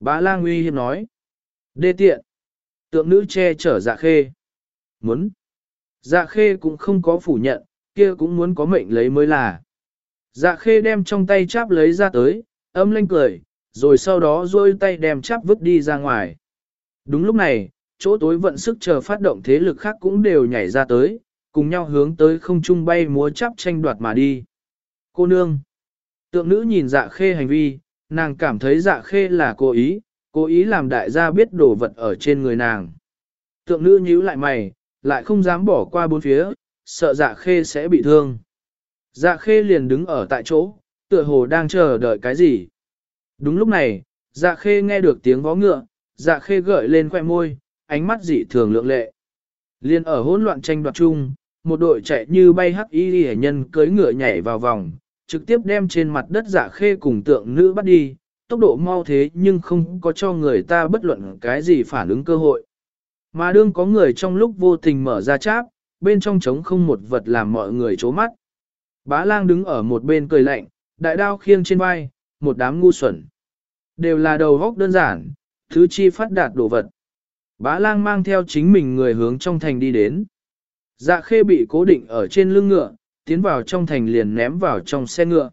Bá lang uy hiếp nói. Đê tiện. Tượng nữ che chở dạ khê. Muốn. Dạ khê cũng không có phủ nhận, kia cũng muốn có mệnh lấy mới là. Dạ khê đem trong tay cháp lấy ra tới, âm lên cười, rồi sau đó duỗi tay đem cháp vứt đi ra ngoài. Đúng lúc này, chỗ tối vận sức chờ phát động thế lực khác cũng đều nhảy ra tới, cùng nhau hướng tới không trung bay múa chắp tranh đoạt mà đi. Cô nương. Tượng nữ nhìn dạ khê hành vi, nàng cảm thấy dạ khê là cố ý, cố ý làm đại gia biết đồ vật ở trên người nàng. Tượng nữ nhíu lại mày, lại không dám bỏ qua bốn phía, sợ dạ khê sẽ bị thương. Dạ khê liền đứng ở tại chỗ, tựa hồ đang chờ đợi cái gì. Đúng lúc này, dạ khê nghe được tiếng vó ngựa, dạ khê gợi lên khoẻ môi, ánh mắt dị thường lượng lệ. Liên ở hỗn loạn tranh đoạt chung, một đội chạy như bay hắc y hệ nhân cưới ngựa nhảy vào vòng, trực tiếp đem trên mặt đất dạ khê cùng tượng nữ bắt đi, tốc độ mau thế nhưng không có cho người ta bất luận cái gì phản ứng cơ hội. Mà đương có người trong lúc vô tình mở ra cháp, bên trong trống không một vật làm mọi người chố mắt. Bá lang đứng ở một bên cười lạnh, đại đao khiêng trên vai, một đám ngu xuẩn. Đều là đầu góc đơn giản, thứ chi phát đạt đồ vật. Bá lang mang theo chính mình người hướng trong thành đi đến. Dạ khê bị cố định ở trên lưng ngựa, tiến vào trong thành liền ném vào trong xe ngựa.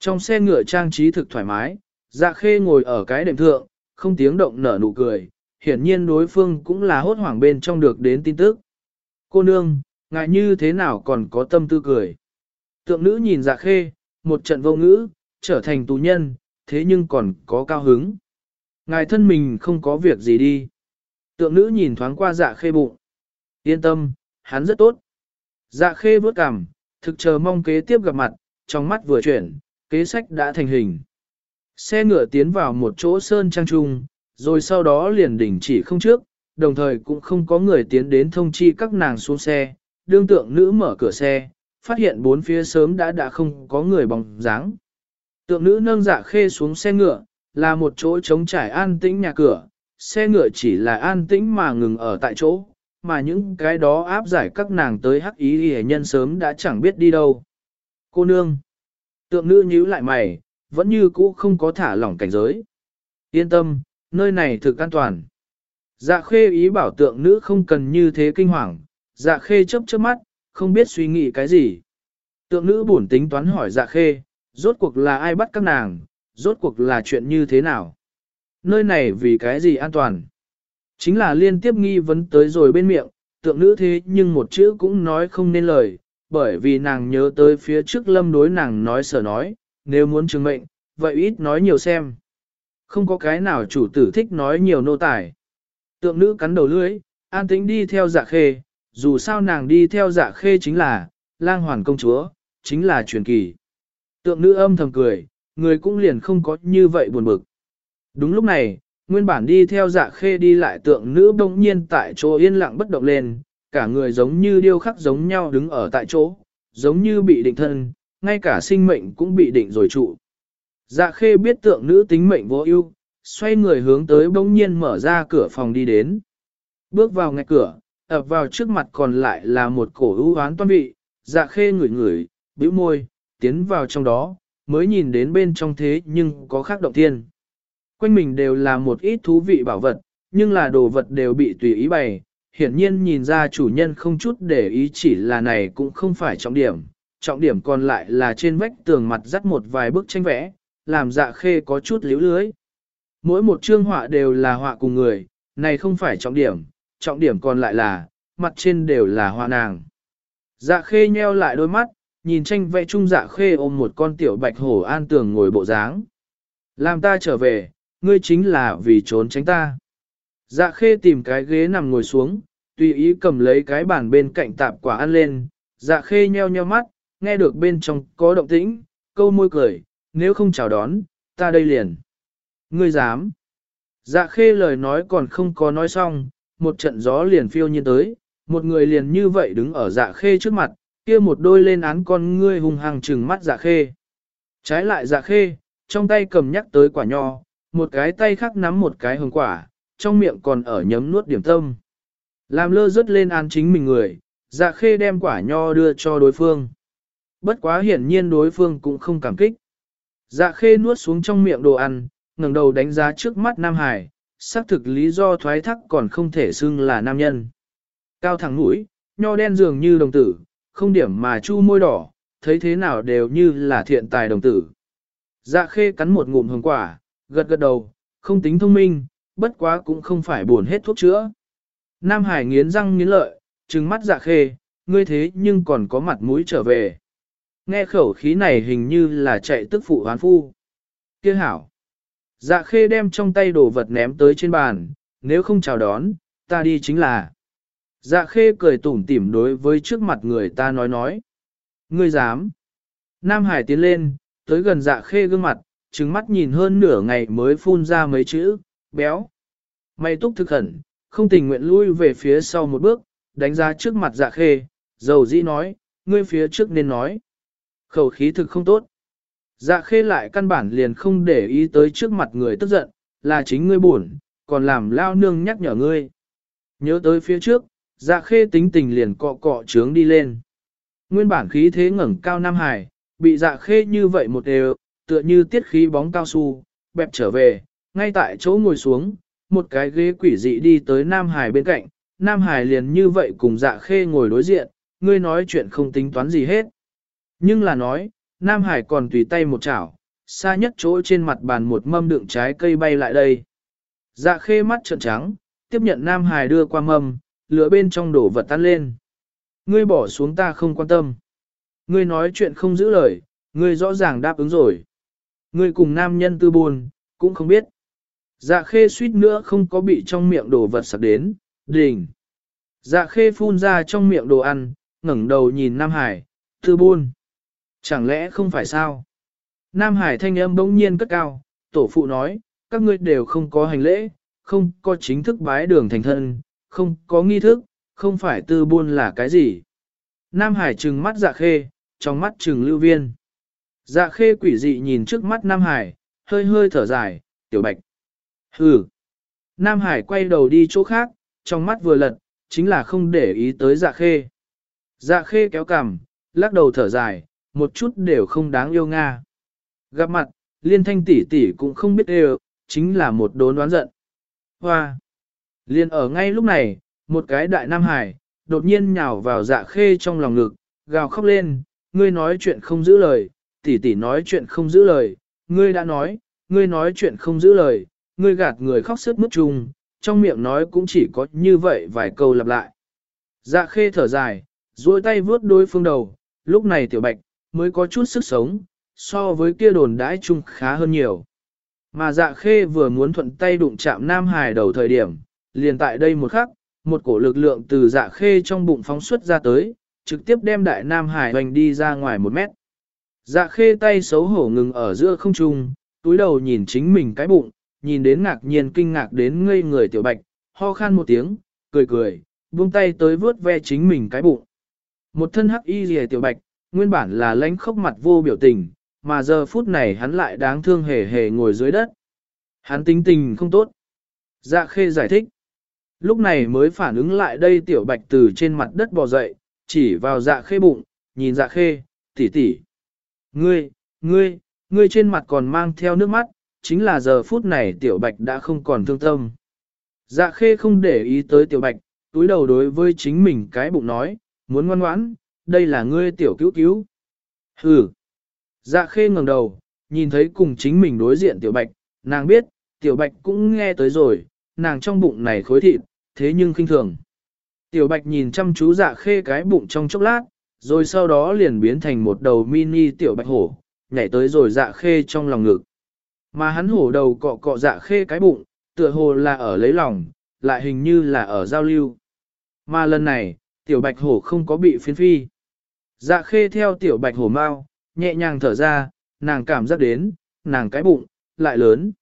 Trong xe ngựa trang trí thực thoải mái, dạ khê ngồi ở cái đệm thượng, không tiếng động nở nụ cười, hiển nhiên đối phương cũng là hốt hoảng bên trong được đến tin tức. Cô nương, ngại như thế nào còn có tâm tư cười. Tượng nữ nhìn dạ khê, một trận vô ngữ, trở thành tù nhân, thế nhưng còn có cao hứng. Ngài thân mình không có việc gì đi. Tượng nữ nhìn thoáng qua dạ khê bụng. Yên tâm, hắn rất tốt. Dạ khê vớt cằm, thực chờ mong kế tiếp gặp mặt, trong mắt vừa chuyển, kế sách đã thành hình. Xe ngựa tiến vào một chỗ sơn trang trung, rồi sau đó liền đỉnh chỉ không trước, đồng thời cũng không có người tiến đến thông chi các nàng xuống xe, đương tượng nữ mở cửa xe, phát hiện bốn phía sớm đã đã không có người bóng dáng. Tượng nữ nâng dạ khê xuống xe ngựa, là một chỗ trống trải an tĩnh nhà cửa, xe ngựa chỉ là an tĩnh mà ngừng ở tại chỗ, mà những cái đó áp giải các nàng tới hắc ý hề nhân sớm đã chẳng biết đi đâu. Cô nương, tượng nữ nhíu lại mày, vẫn như cũ không có thả lỏng cảnh giới. Yên tâm, nơi này thực an toàn. Dạ khê ý bảo tượng nữ không cần như thế kinh hoàng, dạ khê chớp chớp mắt, không biết suy nghĩ cái gì. Tượng nữ buồn tính toán hỏi dạ khê, rốt cuộc là ai bắt các nàng, rốt cuộc là chuyện như thế nào. Nơi này vì cái gì an toàn. Chính là liên tiếp nghi vấn tới rồi bên miệng, tượng nữ thế nhưng một chữ cũng nói không nên lời, bởi vì nàng nhớ tới phía trước lâm đối nàng nói sở nói, nếu muốn chứng mệnh, vậy ít nói nhiều xem. Không có cái nào chủ tử thích nói nhiều nô tài. Tượng nữ cắn đầu lưỡi, an tĩnh đi theo dạ khê, dù sao nàng đi theo dạ khê chính là, lang hoàn công chúa, chính là truyền kỳ. Tượng nữ âm thầm cười, người cũng liền không có như vậy buồn bực. Đúng lúc này, nguyên bản đi theo dạ khê đi lại tượng nữ bỗng nhiên tại chỗ yên lặng bất động lên, cả người giống như điêu khắc giống nhau đứng ở tại chỗ, giống như bị định thân, ngay cả sinh mệnh cũng bị định rồi trụ. Dạ khê biết tượng nữ tính mệnh vô ưu, xoay người hướng tới bỗng nhiên mở ra cửa phòng đi đến. Bước vào ngay cửa, ập vào trước mặt còn lại là một cổ ưu hoán toan vị, dạ khê ngửi ngửi, bĩu môi, tiến vào trong đó, mới nhìn đến bên trong thế nhưng có khác động thiên. Quanh mình đều là một ít thú vị bảo vật, nhưng là đồ vật đều bị tùy ý bày, hiển nhiên nhìn ra chủ nhân không chút để ý chỉ là này cũng không phải trọng điểm, trọng điểm còn lại là trên vách tường mặt dắt một vài bức tranh vẽ, làm dạ khê có chút liếu lưới. Mỗi một chương họa đều là họa cùng người, này không phải trọng điểm, trọng điểm còn lại là, mặt trên đều là họa nàng. Dạ khê nheo lại đôi mắt, nhìn tranh vẽ trung dạ khê ôm một con tiểu bạch hổ an tường ngồi bộ dáng. Làm ta trở về, ngươi chính là vì trốn tránh ta. Dạ khê tìm cái ghế nằm ngồi xuống, tùy ý cầm lấy cái bàn bên cạnh tạp quả ăn lên, dạ khê nheo nheo mắt, nghe được bên trong có động tĩnh, câu môi cười, nếu không chào đón, ta đây liền. Ngươi dám. Dạ khê lời nói còn không có nói xong, một trận gió liền phiêu nhiên tới, một người liền như vậy đứng ở dạ khê trước mặt, kia một đôi lên án con ngươi hung hăng trừng mắt dạ khê. Trái lại dạ khê, trong tay cầm nhắc tới quả nho, một cái tay khác nắm một cái hồng quả, trong miệng còn ở nhấm nuốt điểm tâm. Làm lơ rớt lên án chính mình người, dạ khê đem quả nho đưa cho đối phương. Bất quá hiển nhiên đối phương cũng không cảm kích. Dạ khê nuốt xuống trong miệng đồ ăn, ngẩng đầu đánh giá trước mắt Nam Hải, xác thực lý do thoái thác còn không thể xưng là nam nhân. Cao thẳng mũi, nho đen dường như đồng tử, không điểm mà chu môi đỏ, thấy thế nào đều như là thiện tài đồng tử. Dạ khê cắn một ngụm hồng quả, gật gật đầu, không tính thông minh, bất quá cũng không phải buồn hết thuốc chữa. Nam Hải nghiến răng nghiến lợi, trừng mắt dạ khê, ngươi thế nhưng còn có mặt mũi trở về. Nghe khẩu khí này hình như là chạy tức phụ hoán phu. Kia hảo. Dạ khê đem trong tay đồ vật ném tới trên bàn, nếu không chào đón, ta đi chính là. Dạ khê cười tủm tỉm đối với trước mặt người ta nói nói. Ngươi dám. Nam Hải tiến lên, tới gần dạ khê gương mặt, trừng mắt nhìn hơn nửa ngày mới phun ra mấy chữ, béo. Mày túc thực khẩn, không tình nguyện lui về phía sau một bước, đánh giá trước mặt dạ khê, dầu dĩ nói, ngươi phía trước nên nói. Khẩu khí thực không tốt. Dạ khê lại căn bản liền không để ý tới trước mặt người tức giận, là chính ngươi buồn, còn làm lao nương nhắc nhở ngươi. Nhớ tới phía trước, dạ khê tính tình liền cọ cọ trướng đi lên. Nguyên bản khí thế ngẩng cao Nam Hải, bị dạ khê như vậy một đều, tựa như tiết khí bóng cao su, bẹp trở về, ngay tại chỗ ngồi xuống, một cái ghế quỷ dị đi tới Nam Hải bên cạnh, Nam Hải liền như vậy cùng dạ khê ngồi đối diện, ngươi nói chuyện không tính toán gì hết. Nhưng là nói, Nam Hải còn tùy tay một chảo, xa nhất chỗ trên mặt bàn một mâm đựng trái cây bay lại đây. Dạ khê mắt trợn trắng, tiếp nhận Nam Hải đưa qua mâm, lửa bên trong đổ vật tan lên. Ngươi bỏ xuống ta không quan tâm. Ngươi nói chuyện không giữ lời, ngươi rõ ràng đáp ứng rồi. Ngươi cùng nam nhân tư buồn, cũng không biết. Dạ khê suýt nữa không có bị trong miệng đồ vật sặc đến, đỉnh. Dạ khê phun ra trong miệng đồ ăn, ngẩng đầu nhìn Nam Hải, tư buồn. Chẳng lẽ không phải sao? Nam Hải thanh âm bỗng nhiên cất cao, tổ phụ nói, các ngươi đều không có hành lễ, không có chính thức bái đường thành thân, không có nghi thức, không phải tư buôn là cái gì. Nam Hải trừng mắt dạ khê, trong mắt trừng lưu viên. Dạ khê quỷ dị nhìn trước mắt Nam Hải, hơi hơi thở dài, tiểu bạch. Hừ. Nam Hải quay đầu đi chỗ khác, trong mắt vừa lật, chính là không để ý tới dạ khê. Dạ khê kéo cằm, lắc đầu thở dài, một chút đều không đáng yêu Nga. Gặp mặt, liên thanh tỷ tỷ cũng không biết đều, chính là một đốn đoán giận. Hoa! Liên ở ngay lúc này, một cái đại nam hải, đột nhiên nhào vào dạ khê trong lòng ngực, gào khóc lên, ngươi nói chuyện không giữ lời, tỷ tỷ nói chuyện không giữ lời, ngươi đã nói, ngươi nói chuyện không giữ lời, ngươi gạt người khóc sướt mức chung, trong miệng nói cũng chỉ có như vậy vài câu lặp lại. Dạ khê thở dài, duỗi tay vướt đối phương đầu, lúc này tiểu bạch, mới có chút sức sống, so với kia đồn đãi chung khá hơn nhiều. Mà dạ khê vừa muốn thuận tay đụng chạm Nam Hải đầu thời điểm, liền tại đây một khắc, một cổ lực lượng từ dạ khê trong bụng phóng xuất ra tới, trực tiếp đem đại Nam Hải hoành đi ra ngoài một mét. Dạ khê tay xấu hổ ngừng ở giữa không trung, túi đầu nhìn chính mình cái bụng, nhìn đến ngạc nhiên kinh ngạc đến ngây người tiểu bạch, ho khan một tiếng, cười cười, buông tay tới vớt ve chính mình cái bụng. Một thân hắc y rìa tiểu bạch, nguyên bản là lãnh khốc mặt vô biểu tình, mà giờ phút này hắn lại đáng thương hề hề ngồi dưới đất. Hắn tính tình không tốt. Dạ khê giải thích. Lúc này mới phản ứng lại đây tiểu bạch từ trên mặt đất bò dậy, chỉ vào dạ khê bụng, nhìn dạ khê, tỷ tỷ. Ngươi, ngươi, ngươi trên mặt còn mang theo nước mắt, chính là giờ phút này tiểu bạch đã không còn thương tâm. Dạ khê không để ý tới tiểu bạch, túi đầu đối với chính mình cái bụng nói, muốn ngoan ngoãn, đây là ngươi tiểu cứu cứu. Hừ. Dạ khê ngẩng đầu, nhìn thấy cùng chính mình đối diện tiểu bạch, nàng biết, tiểu bạch cũng nghe tới rồi, nàng trong bụng này khối thịt, thế nhưng khinh thường. Tiểu bạch nhìn chăm chú dạ khê cái bụng trong chốc lát, Rồi sau đó liền biến thành một đầu mini tiểu bạch hổ, nhảy tới rồi dạ khê trong lòng ngực. Mà hắn hổ đầu cọ cọ dạ khê cái bụng, tựa hồ là ở lấy lòng, lại hình như là ở giao lưu. Mà lần này, tiểu bạch hổ không có bị phiến phi. Dạ khê theo tiểu bạch hổ mau, nhẹ nhàng thở ra, nàng cảm giác đến, nàng cái bụng, lại lớn.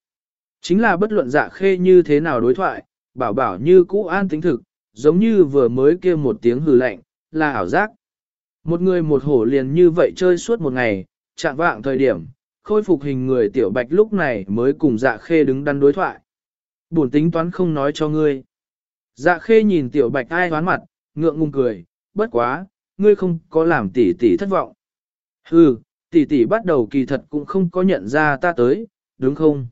Chính là bất luận dạ khê như thế nào đối thoại, bảo bảo như cũ an tính thực, giống như vừa mới kia một tiếng hừ lạnh, là ảo giác. Một người một hổ liền như vậy chơi suốt một ngày, chạm vạng thời điểm, khôi phục hình người tiểu bạch lúc này mới cùng dạ khê đứng đắn đối thoại. Buồn tính toán không nói cho ngươi. Dạ khê nhìn tiểu bạch ai toán mặt, ngượng ngùng cười, bất quá, ngươi không có làm tỷ tỷ thất vọng. Hừ, tỷ tỷ bắt đầu kỳ thật cũng không có nhận ra ta tới, đúng không?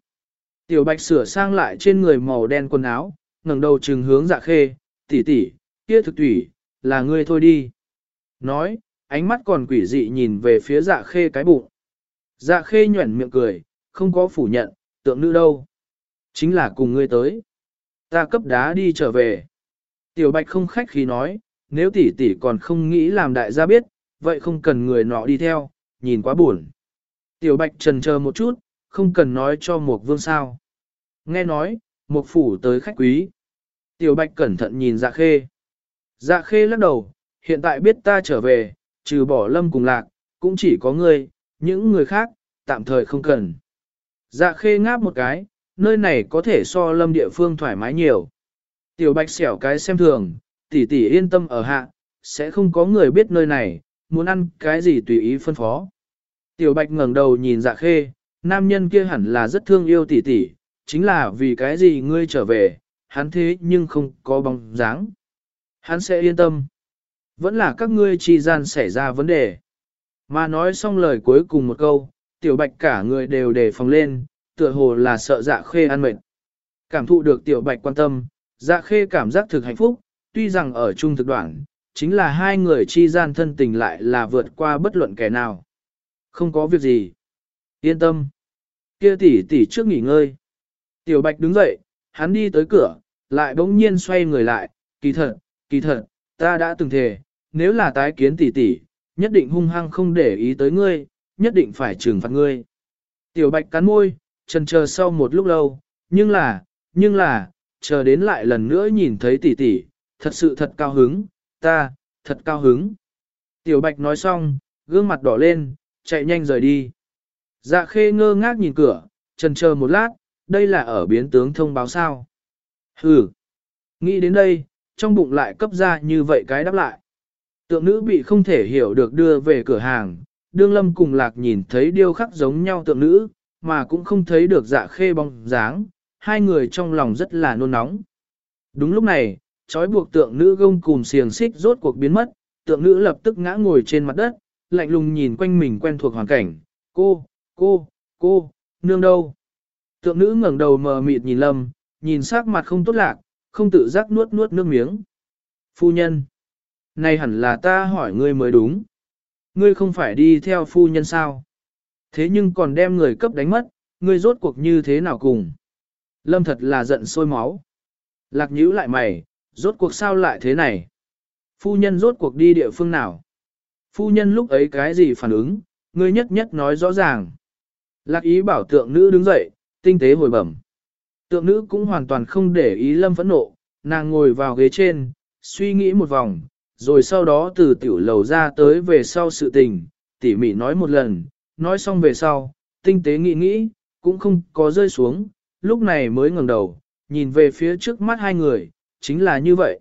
Tiểu bạch sửa sang lại trên người màu đen quần áo, ngẩng đầu trừng hướng dạ khê, tỷ tỷ, kia thực tủy, là ngươi thôi đi. Nói, ánh mắt còn quỷ dị nhìn về phía dạ khê cái bụng. Dạ khê nhuẩn miệng cười, không có phủ nhận, tượng nữ đâu. Chính là cùng ngươi tới. Ta cấp đá đi trở về. Tiểu bạch không khách khí nói, nếu tỷ tỷ còn không nghĩ làm đại gia biết, vậy không cần người nọ đi theo, nhìn quá buồn. Tiểu bạch trần chờ một chút, không cần nói cho Mục vương sao. Nghe nói, Mục phủ tới khách quý. Tiểu bạch cẩn thận nhìn dạ khê. Dạ khê lắc đầu, hiện tại biết ta trở về, trừ bỏ lâm cùng lạc, cũng chỉ có ngươi, những người khác, tạm thời không cần. Dạ khê ngáp một cái, nơi này có thể so lâm địa phương thoải mái nhiều. Tiểu bạch xẻo cái xem thường, tỷ tỷ yên tâm ở hạ, sẽ không có người biết nơi này, muốn ăn cái gì tùy ý phân phó. Tiểu bạch ngẩng đầu nhìn dạ khê, nam nhân kia hẳn là rất thương yêu tỷ tỷ, chính là vì cái gì ngươi trở về, hắn thế nhưng không có bóng dáng. Hắn sẽ yên tâm. Vẫn là các ngươi chi gian xảy ra vấn đề. Mà nói xong lời cuối cùng một câu, tiểu bạch cả người đều đề phòng lên, tựa hồ là sợ dạ khê ăn mệt. Cảm thụ được tiểu bạch quan tâm, dạ khê cảm giác thực hạnh phúc, tuy rằng ở chung thực đoạn, chính là hai người chi gian thân tình lại là vượt qua bất luận kẻ nào. Không có việc gì. Yên tâm. Kia tỷ tỷ trước nghỉ ngơi. Tiểu bạch đứng dậy, hắn đi tới cửa, lại bỗng nhiên xoay người lại, kỳ thật, kỳ thật, ta đã từng thề, nếu là tái kiến tỷ tỷ, nhất định hung hăng không để ý tới ngươi, nhất định phải trừng phạt ngươi. Tiểu bạch cắn môi, trần chờ sau một lúc lâu, nhưng là, nhưng là, chờ đến lại lần nữa nhìn thấy tỷ tỷ, thật sự thật cao hứng, ta, thật cao hứng. Tiểu bạch nói xong, gương mặt đỏ lên, chạy nhanh rời đi. Dạ khê ngơ ngác nhìn cửa, trần chờ một lát, đây là ở biến tướng thông báo sao. Hừ, nghĩ đến đây, trong bụng lại cấp ra như vậy cái đáp lại. Tượng nữ bị không thể hiểu được đưa về cửa hàng, đương lâm cùng lạc nhìn thấy điêu khắc giống nhau tượng nữ, mà cũng không thấy được dạ khê bóng dáng, hai người trong lòng rất là nôn nóng. Đúng lúc này, trói buộc tượng nữ gông cùm xiềng xích rốt cuộc biến mất, tượng nữ lập tức ngã ngồi trên mặt đất, lạnh lùng nhìn quanh mình quen thuộc hoàn cảnh, cô, cô, cô, nương đâu. Tượng nữ ngẩng đầu mờ mịt nhìn lâm, nhìn sắc mặt không tốt lạc, không tự giác nuốt nuốt nước miếng. Phu nhân, này hẳn là ta hỏi ngươi mới đúng. Ngươi không phải đi theo phu nhân sao? Thế nhưng còn đem người cấp đánh mất, ngươi rốt cuộc như thế nào cùng? Lâm thật là giận sôi máu. Lạc nhữ lại mày, rốt cuộc sao lại thế này? Phu nhân rốt cuộc đi địa phương nào? Phu nhân lúc ấy cái gì phản ứng, ngươi nhất nhất nói rõ ràng. Lạc ý bảo tượng nữ đứng dậy, tinh tế hồi bẩm. Tượng nữ cũng hoàn toàn không để ý lâm phẫn nộ, nàng ngồi vào ghế trên, suy nghĩ một vòng, rồi sau đó từ tiểu lầu ra tới về sau sự tình, tỉ mỉ nói một lần, nói xong về sau, tinh tế nghĩ nghĩ, cũng không có rơi xuống, lúc này mới ngẩng đầu, nhìn về phía trước mắt hai người, chính là như vậy.